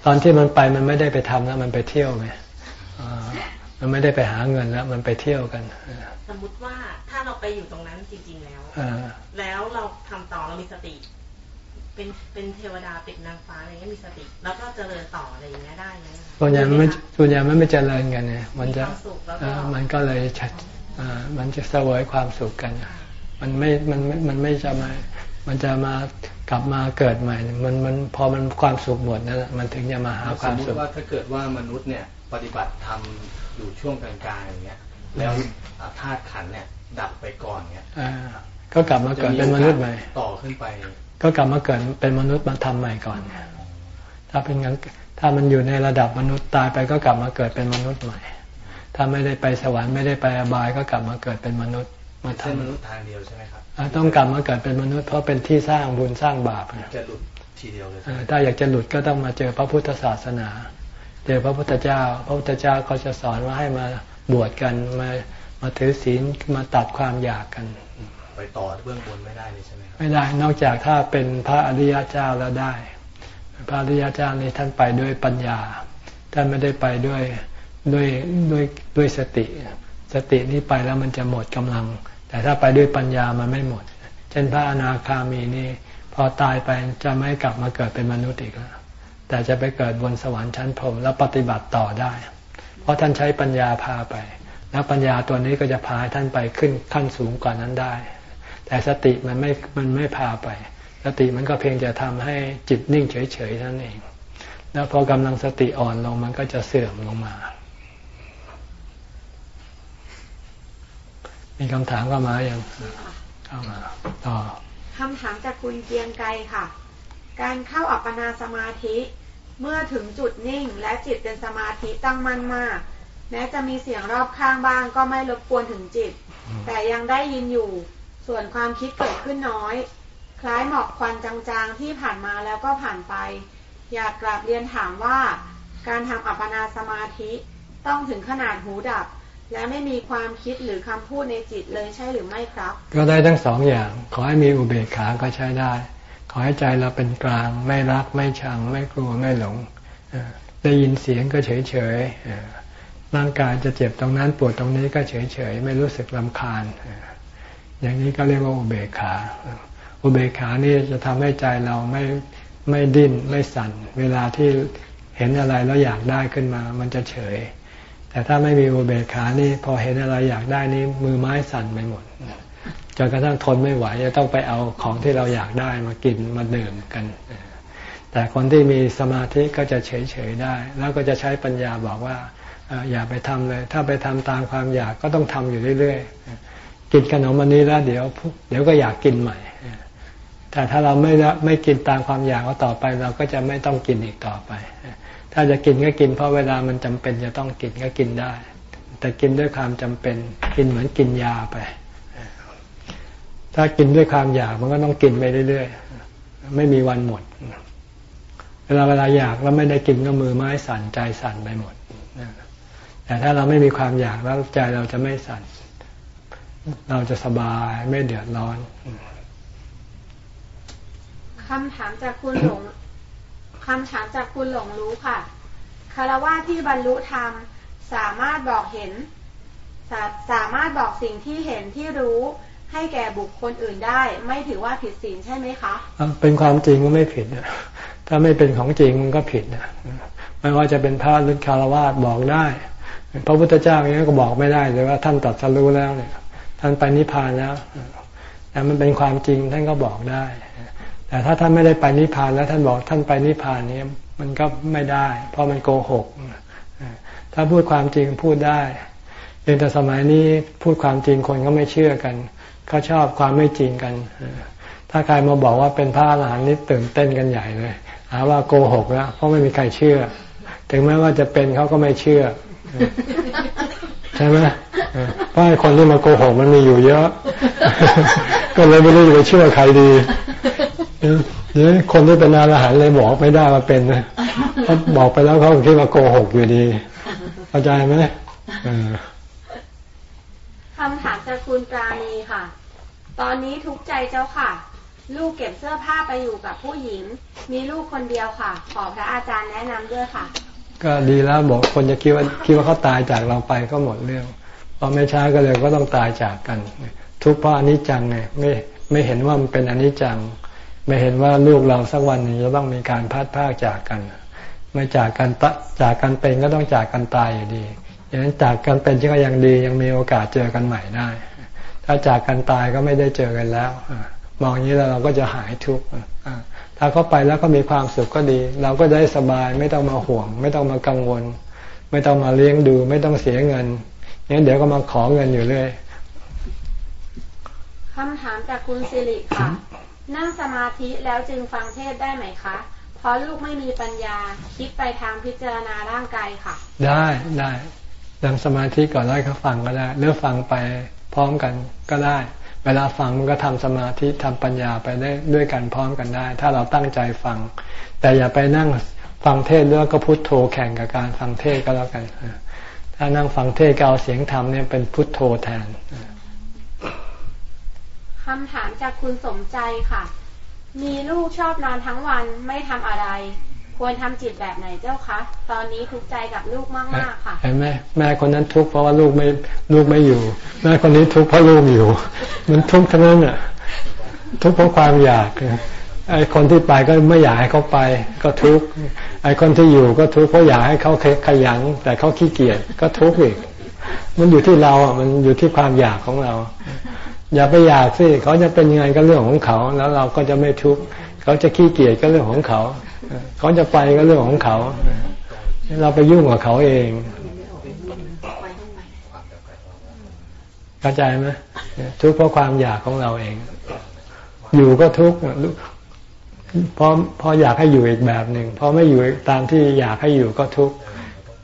Speaker 1: ตอนที่มันไปมันไม่ได้ไปทำแล้วมันไปเที่ยวไงมันไม่ได้ไปหาเงินแล้ว มันไปเที่ยวกัน
Speaker 5: สมมุติว่าถ้าเราไปอยู่ตรงนั้นจริง ๆ แล้วแล้วเราทำต่อเรามีสติ เป็นเป็นเทวดาเป็นนางฟ้าอะไรเงี้ยมีสติ แล้วก็เจริญต่ออะไรอย่างเงี้ยได้ไหม
Speaker 1: ส่วนใหญ่ไม่ส่วนใหญ่ไม่ไม่เจริญกันเนี่ยมันจะมันก็เลยชัด มันจะเสวยความสุขกัน มันไม่ มัน มันไม่จะมา มันจะมากลับมาเกิดใหม่ มัน มัน พอมันความสุขหมดนั่นแหละ มันถึงจะมาหาความสุข
Speaker 4: สมมติว่าถ้าเกิดว่ามนุษย์เนี่ย ปฏิบัติทำอยู่ช่วงกลางๆอย่างเงี้ย แล้วธาตุขันเนี่ย ดับไปก่อนเนี่ย
Speaker 1: ก็กลับมาเกิดเป็นมนุษย์ใหม่
Speaker 4: ต่อขึ้นไป
Speaker 1: ก็กลับมาเกิดเป็นมนุษย์มาทำใหม่ก่อน ถ้าเป็นงั้น ถ้ามันอยู่ในระดับมนุษย์ตายไปก็กลับมาเกิดเป็นมนุษย์ใหม่ ถ้าไม่ได้ไปสวรรค์ไม่ได้ไปอบายก็กลับมาเกิดเป็นมนุษย์
Speaker 4: มาทำมนุษย์ทางเดียวใช่ไหมครับ
Speaker 1: ต้องกลับมาเกิดเป็นมนุษย์เพราะเป็นที่สร้างบุญสร้างบาป
Speaker 4: จะหลุดทีเดียวเลย
Speaker 1: ถ้าอยากจะหลุดก็ต้องมาเจอพระพุทธศาสนา เจอพระพุทธเจ้า พระพุทธเจ้าก็จะสอนว่าให้มาบวชกันมามาถือศีลมาตัดความอยากกัน
Speaker 4: ไปต่อเบื้องบนไม่ได้เลยใช่ไหมครับ
Speaker 1: ไม่ได้นอกจากถ้าเป็นพระอริยเจ้าแล้วได้ พระอริยเจ้านี่ท่านไปด้วยปัญญาท่านไม่ได้ไปด้วย ด้วยด้วยด้วยสติ สตินี้ไปแล้วมันจะหมดกำลัง แต่ถ้าไปด้วยปัญญามันไม่หมด เช่นพระอนาคามีนี่พอตายไปจะไม่กลับมาเกิดเป็นมนุษย์อีกแล้วแต่จะไปเกิดบนสวรรค์ชั้นพรหมแล้วปฏิบัติต่อได้ เพราะท่านใช้ปัญญาพาไป แล้วปัญญาตัวนี้ก็จะพาท่านไปขึ้นขั้นสูงกว่านั้นได้ แต่สติมันไม่มันไม่พาไป สติมันก็เพียงจะทำให้จิตนิ่งเฉยๆท่านเอง แล้วพอกำลังสติอ่อนลงมันก็จะเสื่อมลงมา มีคำถามก็มาอย่างเข้ามาต่อ
Speaker 2: คำถามจากคุณเกียงไกรค่ะ การเข้าอัปปนาสมาธิเมื่อถึงจุดนิ่งและจิตเป็นสมาธิตั้งมั่นมาก แม้จะมีเสียงรอบข้างบ้างก็ไม่รบกวนถึงจิต แต่ยังได้ยินอยู่ ส่วนความคิดเกิดขึ้นน้อย คล้ายหมอกควันจางๆที่ผ่านมาแล้วก็ผ่านไป อยากกลับเรียนถามว่า การทำอัปปนาสมาธิต้องถึงขนาดหูดับ และไม่มีความคิดหรือคำพูดในจิตเลยใช่หรือไม่ครับ
Speaker 1: ก็ได้ทั้งสองอย่าง ขอให้มีอุเบกขาก็ใช้ได้ ขอให้ใจเราเป็นกลาง ไม่รักไม่ชัง ไม่กลัวไม่หลงได้ยินเสียงก็เฉยเฉยร่างกายจะเจ็บตรงนั้นปวดตรงนี้ก็เฉยเฉยไม่รู้สึกลำคาญ อย่างนี้ก็เรียกว่าอุเบกขา อุเบกขานี่จะทำให้ใจเราไม่ไม่ดิ้นไม่สั่น เวลาที่เห็นอะไรแล้วอยากได้ขึ้นมา มันจะเฉย แต่ถ้าไม่มีอุเบกขานี่พอเห็นอะไรอยากได้นี่มือไม้สั่นไปหมดจนกระทั่งทนไม่ไหวจะต้องไปเอาของที่เราอยากได้มากินมาดื่มกัน แต่คนที่มีสมาธิก็จะเฉยๆได้ แล้วก็จะใช้ปัญญาบอกว่าอย่าไปทำเลย ถ้าไปทำตามความอยากก็ต้องทำอยู่เรื่อยๆกินขนมวันนี้แล้วเดี๋ยวเดี๋ยวก็อยากกินใหม่ แต่ถ้าเราไม่ไม่กินตามความอยากก็ต่อไป เราก็จะไม่ต้องกินอีกต่อไป ถ้าจะกินก็กินเพราะเวลามันจำเป็นจะต้องกินก็กินได้ แต่กินด้วยความจำเป็น กินเหมือนกินยาไป ถ้ากินด้วยความอยากมันก็ต้องกินไปเรื่อยๆ ไม่มีวันหมด เวลาเวลาอยากแล้วไม่ได้กินก็มือไม้สั่นใจสั่นไปหมดแต่ถ้าเราไม่มีความอยากแล้วใจเราจะไม่สั่น เราจะสบายไม่เดือดร้อน
Speaker 2: คำถามจากคุณหลง คำถามจากคุณหลงรู้ค่ะคารวะที่บรรลุธรรมสามารถบอกเห็นสาสามารถบอกสิ่งที่เห็นที่รู้ให้แก่บุคคลอื่นได้ ไม่ถือว่าผิดศีลใช่ไหมคะ
Speaker 1: เป็นความจริงก็ไม่ผิดถ้าไม่เป็นของจริงมันก็ผิดนะไม่ว่าจะเป็นพระหรือคารวะบอกได้ พระพุทธเจ้าอย่างนี้ก็บอกไม่ได้เลยว่าท่านตัดสรู้แล้วเนี่ยท่านไปนิพพานแล้วแต่มันเป็นความจริงท่านก็บอกได้ แต่ถ้าท่านไม่ได้ไปนิพพานแล้วท่านบอกท่านไปนิพพานนี้มันก็ไม่ได้ เพราะมันโกหก ถ้าพูดความจริงพูดได้เพียงแต่สมัยนี้พูดความจริงคนก็ไม่เชื่อกันเขาชอบความไม่จริงกัน ถ้าใครมาบอกว่าเป็นพระอรหันต์นี่ตื่นเต้นกันใหญ่เลยหาว่าโกหกแล้วเพราะไม่มีใครเชื่อ ถึงแม้ว่าจะเป็นเขาก็ไม่เชื่อ ใช่ไหมเพราะคนที่มาโกหกมันมีอยู่เยอะ ก็เลยไม่รู้จะไปเชื่อใครดี เนี่ยคนที่เป็นอรหันต์เลยบอกไม่ได้ว่าเป็นนะเขาบอกไปแล้วเขาคิดว่าโกหกอยู่ดีเข้าใจไหม
Speaker 2: คำถามจากคุณปราณีค่ะ ตอนนี้ทุกใจเจ้าค่ะ ลูกเก็บเสื้อผ้าไปอยู่กับผู้หญิง มีลูกคนเดียวค่ะ ขอพระอาจารย์แนะนำด้วยค่ะ
Speaker 1: ก็ดีแล้วบอกคนจะคิดว่าคิดว่าเขาตายจากเราไปก็หมดเรื่องพอไม่ช้าก็เลยก็ต้องตายจากกัน ทุกเพราะอนิจจังไงไม่ไม่เห็นว่ามันเป็นอนิจจัง ไม่เห็นว่าลูกเราสักวันหนึ่งจะต้องมีการพัดพากจากกัน ไม่จากกันจากกันเป็นก็ต้องจากกันตายอยู่ดีอย่างนั้นจากกันเป็นก็ยังดียังมีโอกาสเจอกันใหม่ได้ ถ้าจากกันตายก็ไม่ได้เจอกันแล้วมองอย่างนี้แล้วเราก็จะหายทุกข์ถ้าเขาไปแล้วก็มีความสุขก็ดี เราก็ได้สบายไม่ต้องมาห่วง ไม่ต้องมากังวล ไม่ต้องมาเลี้ยงดู ไม่ต้องเสียเงินงั้นเดี๋ยวก็มาขอเงินอยู่เรื่อย
Speaker 2: คำถามจากคุณสิริค่ะ นั่งสมาธิแล้วจึงฟังเทศได้ไหมคะ เพราะลูกไม่มีปัญญาคิดไปทางพิจารณาร่างกายค่ะ
Speaker 1: ได้ได้นั่งสมาธิก่อนแล้วเขาฟังก็ได้เลือกฟังไปพร้อมกันก็ได้ เวลาฟังมันก็ทำสมาธิทำปัญญาไปได้ด้วยกันพร้อมกันได้ ถ้าเราตั้งใจฟัง แต่อย่าไปนั่งฟังเทศแล้วก็พุทโธแข่งกับการฟังเทศก็แล้วกันถ้านั่งฟังเทศก็เอาเสียงธรรมเนี่ยเป็นพุทโธแทน
Speaker 2: คำถามจากคุณสมใจค่ะ มีลูกชอบนอนทั้งวันไม่ทำอะไร ควรทำจิตแบบไหนเจ้าคะ ตอนนี้ทุกข์ใจกับลูกมากมากค่ะ
Speaker 1: เห็นไหมแม่คนนั้นทุกข์เพราะว่าลูกไม่ลูกไม่อยู่ แม่คนนี้ทุกข์เพราะลูกอยู่ มันทุกข์ทั้งนั้นอะ ทุกข์เพราะความอยากไอ้คนที่ไปก็ไม่อยากให้เขาไป ก็ทุกข์ไอ้คนที่อยู่ก็ทุกข์เพราะอยากให้เขาขยันแต่เขาขี้เกียจก็ทุกข์อีก มันอยู่ที่เราอะมันอยู่ที่ความอยากของเรา อย่าไปอยากสิเขาจะเป็นยังไงก็เรื่องของเขา แล้วเราก็จะไม่ทุกข์เขาจะขี้เกียจก็เรื่องของเขา เขาจะไปก็เรื่องของเขา เราไปยุ่งกับเขาเองเข้าใจไหมทุกข์เพราะความอยากของเราเอง อยู่ก็ทุกข์เพราะเพราะอยากให้อยู่อีกแบบหนึ่งเพราะไม่อยู่ตามที่อยากให้อยู่ก็ทุกข์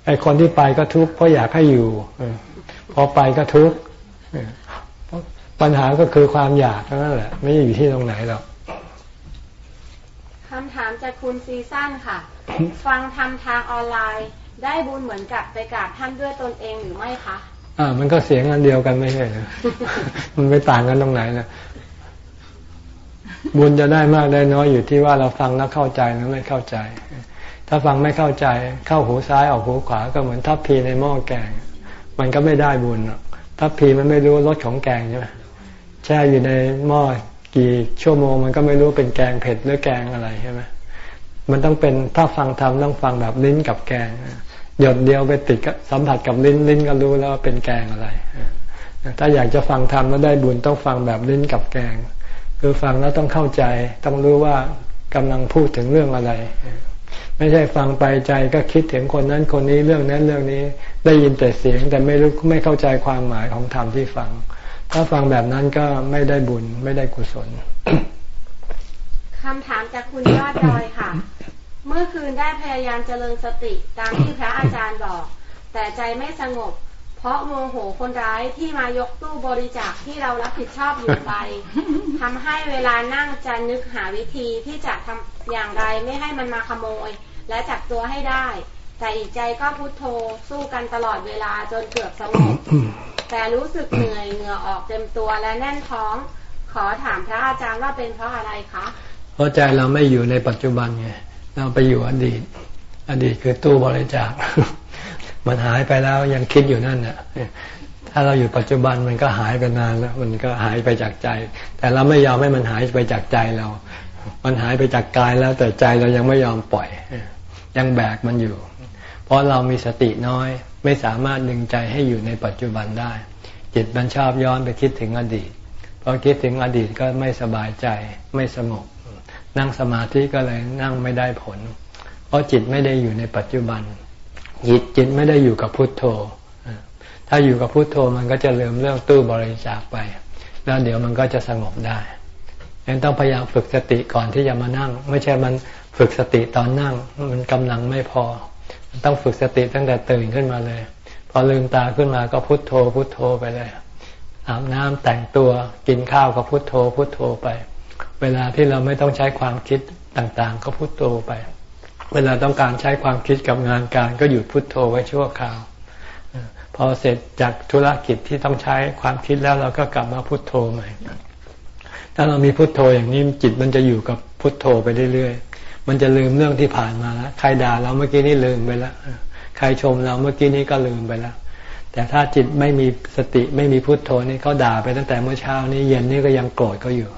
Speaker 1: ไอคนที่ไปก็ทุกข์เพราะอยากให้อยู่พอไปก็ทุกข์ ปัญหาก็คือความอยากนั่นแหละ ไม่อยู่ที่ตรงไหนหรอก
Speaker 2: คำถามจากคุณซีซั่นค่ะ ฟังทำทางออนไลน์ ได้บุญเหมือนกับไปกราบท่านด้วยตนเองหรือไม่คะ
Speaker 1: อ่า มันก็เสียงอันเดียวกันไม่ใช่เหรอมันไปต่างกันตรงไหนนะบุญจะได้มากได้น้อยอยู่ที่ว่าเราฟังแล้วเข้าใจหรือไม่เข้าใจ ถ้าฟังไม่เข้าใจ เข้าหูซ้ายออกหูขวาก็เหมือนทัพพีในหม้อแกง มันก็ไม่ได้บุญทัพพีมันไม่รู้รสของแกงใช่ไหม แช่อยู่ในหม้อกี่ชั่วโมงมันก็ไม่รู้เป็นแกงเผ็ดหรือแกงอะไรใช่ไหมมันต้องเป็นถ้าฟังทำต้องฟังแบบลิ้นกับแกงหยดเดียวไปติดสัมผัสกับลิ้นลิ้นก็รู้แล้วว่าเป็นแกงอะไร ถ้าอยากจะฟังทำแล้วได้บุญต้องฟังแบบลิ้นกับแกง คือฟังแล้วต้องเข้าใจ ต้องรู้ว่ากำลังพูดถึงเรื่องอะไร ไม่ใช่ฟังไปใจก็คิดถึงคนนั้นคนนี้เรื่องนั้นเรื่องนี้ ได้ยินแต่เสียงแต่ไม่รู้ไม่เข้าใจความหมายของธรรมที่ฟัง ถ้าฟังแบบนั้นก็ไม่ได้บุญไม่ได้กุศล
Speaker 2: คำถามจากคุณยอดดอยค่ะ เมื่อคืนได้พยายามเจริญสติตามที่พระอาจารย์บอก แต่ใจไม่สงบ เพราะโมโหคนร้ายที่มายกตู้บริจาคที่เรารับผิดชอบอยู่ไปทำให้เวลานั่งจะนึกหาวิธีที่จะทำอย่างไรไม่ให้มันมาขโมย และจับตัวให้ได้ แต่อีกใจก็พุโทโธสู้กันตลอดเวลาจนเกือบสงบแต่รู้สึกเหนื่อยเหงื่อออกเต็มตัวและแน่นท้อง ขอถามพระอาจารย์ว่าเป็นเพราะอะไรคะ
Speaker 1: เพราะใจเราไม่อยู่ในปัจจุบันไงเราไปอยู่อดีต อดีตคือตู้บริจาค มันหายไปแล้วยังคิดอยู่นั่นน่ะถ้าเราอยู่ปัจจุบันมันก็หายไปนานแล้วมันก็หายไปจากใจ แต่เราไม่ยอมให้มันหายไปจากใจเรา มันหายไปจากกายแล้ว แต่ใจเรายังไม่ยอมปล่อย ยังแบกมันอยู่ เพราะเรามีสติน้อยไม่สามารถดึงใจให้อยู่ในปัจจุบันได้ จิตมันชอบย้อนไปคิดถึงอดีตพอคิดถึงอดีตก็ไม่สบายใจไม่สงบนั่งสมาธิก็เลยนั่งไม่ได้ผล เพราะจิตไม่ได้อยู่ในปัจจุบัน จิตจิตไม่ได้อยู่กับพุทโธ ถ้าอยู่กับพุทโธมันก็จะลืมเรื่องตู้บริจาคไป แล้วเดี๋ยวมันก็จะสงบได้ยังต้องพยายามฝึกสติก่อนที่จะมานั่ง ไม่ใช่มันฝึกสติตอนนั่ง มันกำลังไม่พอ ต้องฝึกสติตั้งแต่ตื่นขึ้นมาเลย พอลืมตาขึ้นมาก็พุทโธพุทโธไปเลย อาบน้ำแต่งตัวกินข้าวก็พุทโธพุทโธไป เวลาที่เราไม่ต้องใช้ความคิดต่างๆ ก็พุโทโธไป เวลาต้องการใช้ความคิดกับงานการก็หยุดพุดโทโธไว้ชั่วคราวพอเสร็จจากธุรกิจที่ต้องใช้ความคิดแล้วเราก็กลับมาพุโทโธใหม่ ถ้าเรามีพุโทโธอย่างนี้จิตมันจะอยู่กับพุโทโธไปเรื่อยๆ มันจะลืมเรื่องที่ผ่านมาแล้วใครด่าเราเมื่อกี้นี้ลืมไปแล้วใครชมเราเมื่อกี้นี้ก็ลืมไปแล้วแต่ถ้าจิตไม่มีสติไม่มีพุโทโธนี่เขาด่าไปตั้งแต่เมื่อเช้านี้เย็นนี้ก็ยังโกรธเขาอยู่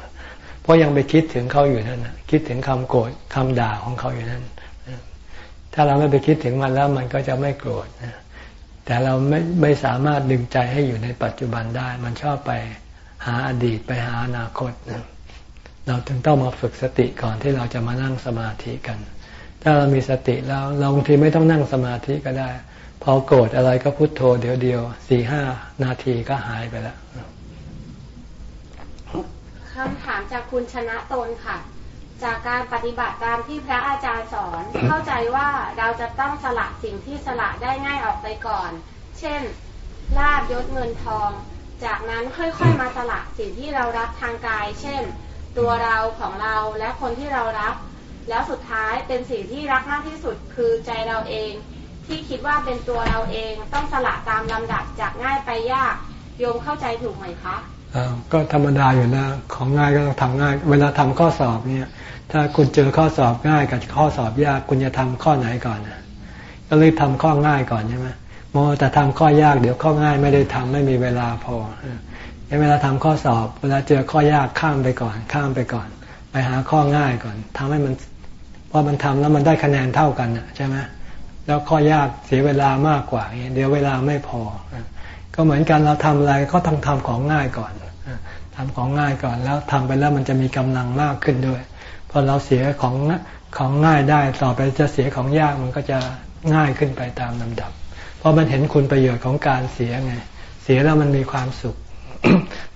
Speaker 1: เพราะยังไปคิดถึงเขาอยู่นั่นคิดถึงคำโกรธคำด่าของเขาอยู่นั่นถ้าเราไม่ไปคิดถึงมันแล้วมันก็จะไม่โกรธแต่เราไม่ไม่สามารถดึงใจให้อยู่ในปัจจุบันได้ มันชอบไปหาอดีตไปหาอนาคต เราถึงต้องมาฝึกสติก่อนที่เราจะมานั่งสมาธิกัน ถ้าเรามีสติแล้วเราบางทีไม่ต้องนั่งสมาธิก็ได้ พอโกรธอะไรก็พุโทโธเดี๋ยวเดียวสี่ห้านาทีก็หายไปแล้ว
Speaker 2: คำถามจากคุณชนะตนค่ะ จากการปฏิบัติตามที่พระอาจารย์สอน เข้าใจว่าเราจะต้องสละสิ่งที่สละได้ง่ายออกไปก่อน เช่น ลาบยศเงินทอง จากนั้นค่อยๆมาสละสิ่งที่เรารักทางกาย เช่น ตัวเราของเราและคนที่เรารัก แล้วสุดท้ายเป็นสิ่งที่รักมากที่สุดคือใจเราเอง ที่คิดว่าเป็นตัวเราเองต้องสละตามลำดับจากง่ายไปยากโยมเข้าใจถูกไหมคะ
Speaker 1: ก็ธรรมดาอยู่แล้วของง่ายก็ต้องทำง่าย เวลาทำข้อสอบเนี่ย ถ้าคุณเจอข้อสอบง่ายกับข้อสอบยากคุณจะทำข้อไหนก่อนก็รีบทำข้อง่ายก่อนใช่ไหมโมแต่ทำข้อยากเดี๋ยวข้อง่ายไม่ได้ทำไม่มีเวลาพอ เวลาทำข้อสอบ เวลาเจอข้อยากข้ามไปก่อน ข้ามไปก่อน ไปหาข้อง่ายก่อนทำให้มันพอมันทำแล้วมันได้คะแนนเท่ากันใช่ไหมแล้วข้อยากเสียเวลามากกว่าเดี๋ยวเวลาไม่พอ ก็เหมือนกันเราทำอะไรก็ต้องทำของง่ายก่อนททำของง่ายก่อนแล้วทำไปแล้วมันจะมีกำลังมากขึ้นด้วย พอเราเสียของของง่ายได้ต่อไปจะเสียของยากมันก็จะง่ายขึ้นไปตามลำดับ เพราะมันเห็นคุณประโยชน์ของการเสียไง เสียแล้วมันมีความสุข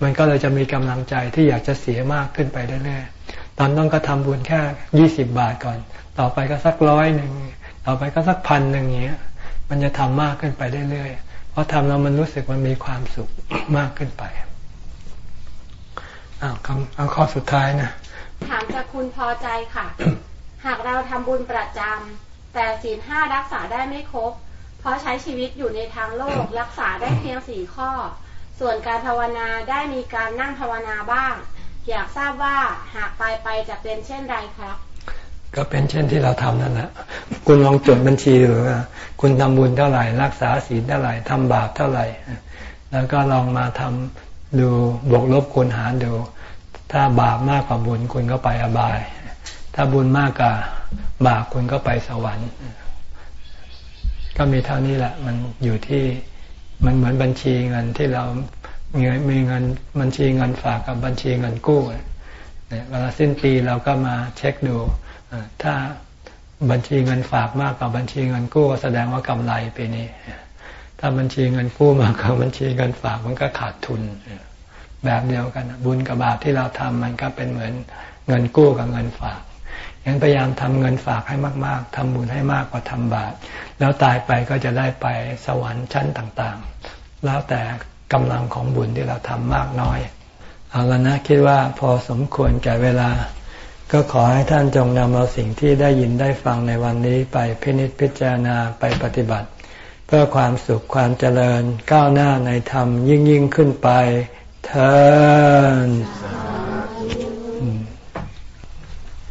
Speaker 1: มันก็เลยจะมีกำลังใจที่อยากจะเสียมากขึ้นไปเรื่อยๆตอนต้องก็ทำบุญแค่ยี่สิบบาทก่อน ต่อไปก็สักร้อยหนึ่งต่อไปก็สักพันหนึ่งอย่างเงี้ย มันจะทำมากขึ้นไปเรื่อยๆเพราะทำแล้วมันรู้สึกมันมีความสุขมากขึ้นไปอ้าวคำเอาข้อสุดท้ายนะ
Speaker 2: ถามจากคุณพอใจค่ะ หากเราทำบุญประจำแต่ศีลห้ารักษาได้ไม่ครบ เพราะใช้ชีวิตอยู่ในทางโลกรักษาได้เพียงสี่ข้อ ส่วนการภาวนาได้มีการนั่งภาวนาบ้าง อยากทราบว่าหากตายไปจะเป็นเช่นไรครับ
Speaker 1: ก็เป็นเช่นที่เราทำนั่นแหละคุณลองจดบัญชีหรือว่าคุณทำบุญเท่าไหร่รักษาศีลเท่าไหร่ทำบาปเท่าไหร่ แล้วก็ลองมาทำดูบวกลบคูณหารดู ถ้าบาปมากกว่าบุญคุณก็ไปอบาย ถ้าบุญมากกว่าบาปคุณก็ไปสวรรค์ ก็มีเท่านี้แหละ มันอยู่ที่ มันเหมือนบัญชีเงินที่เรามีมีเงินบัญชีเงินฝากกับบัญชีเงินกู้เวลาสิ้นปีเราก็มาเช็คดูถ้าบัญชีเงินฝากมากกว่าบัญชีเงินกู้แสดงว่ากำไรปีนี้ ถ้าบัญชีเงินกู้มากกว่าบัญชีเงินฝากมันก็ขาดทุน แบบเดียวกันบุญกับบาปที่เราทำมันก็เป็นเหมือนเงินกู้กับเงินฝากยังพยายามทำเงินฝากให้มาก ๆทำบุญให้มากกว่าทำบาปแล้วตายไปก็จะได้ไปสวรรค์ชั้นต่างๆ แล้วแต่กำลังของบุญที่เราทำมากน้อย เอาละนะคิดว่าพอสมควรแก่เวลา ก็ขอให้ท่านจงนำเอาสิ่งที่ได้ยินได้ฟังในวันนี้ไปพินิจพิจารณาไปปฏิบัติ เพื่อความสุขความเจริญก้าวหน้าในธรรมยิ่งยิ่งขึ้นไปเทอ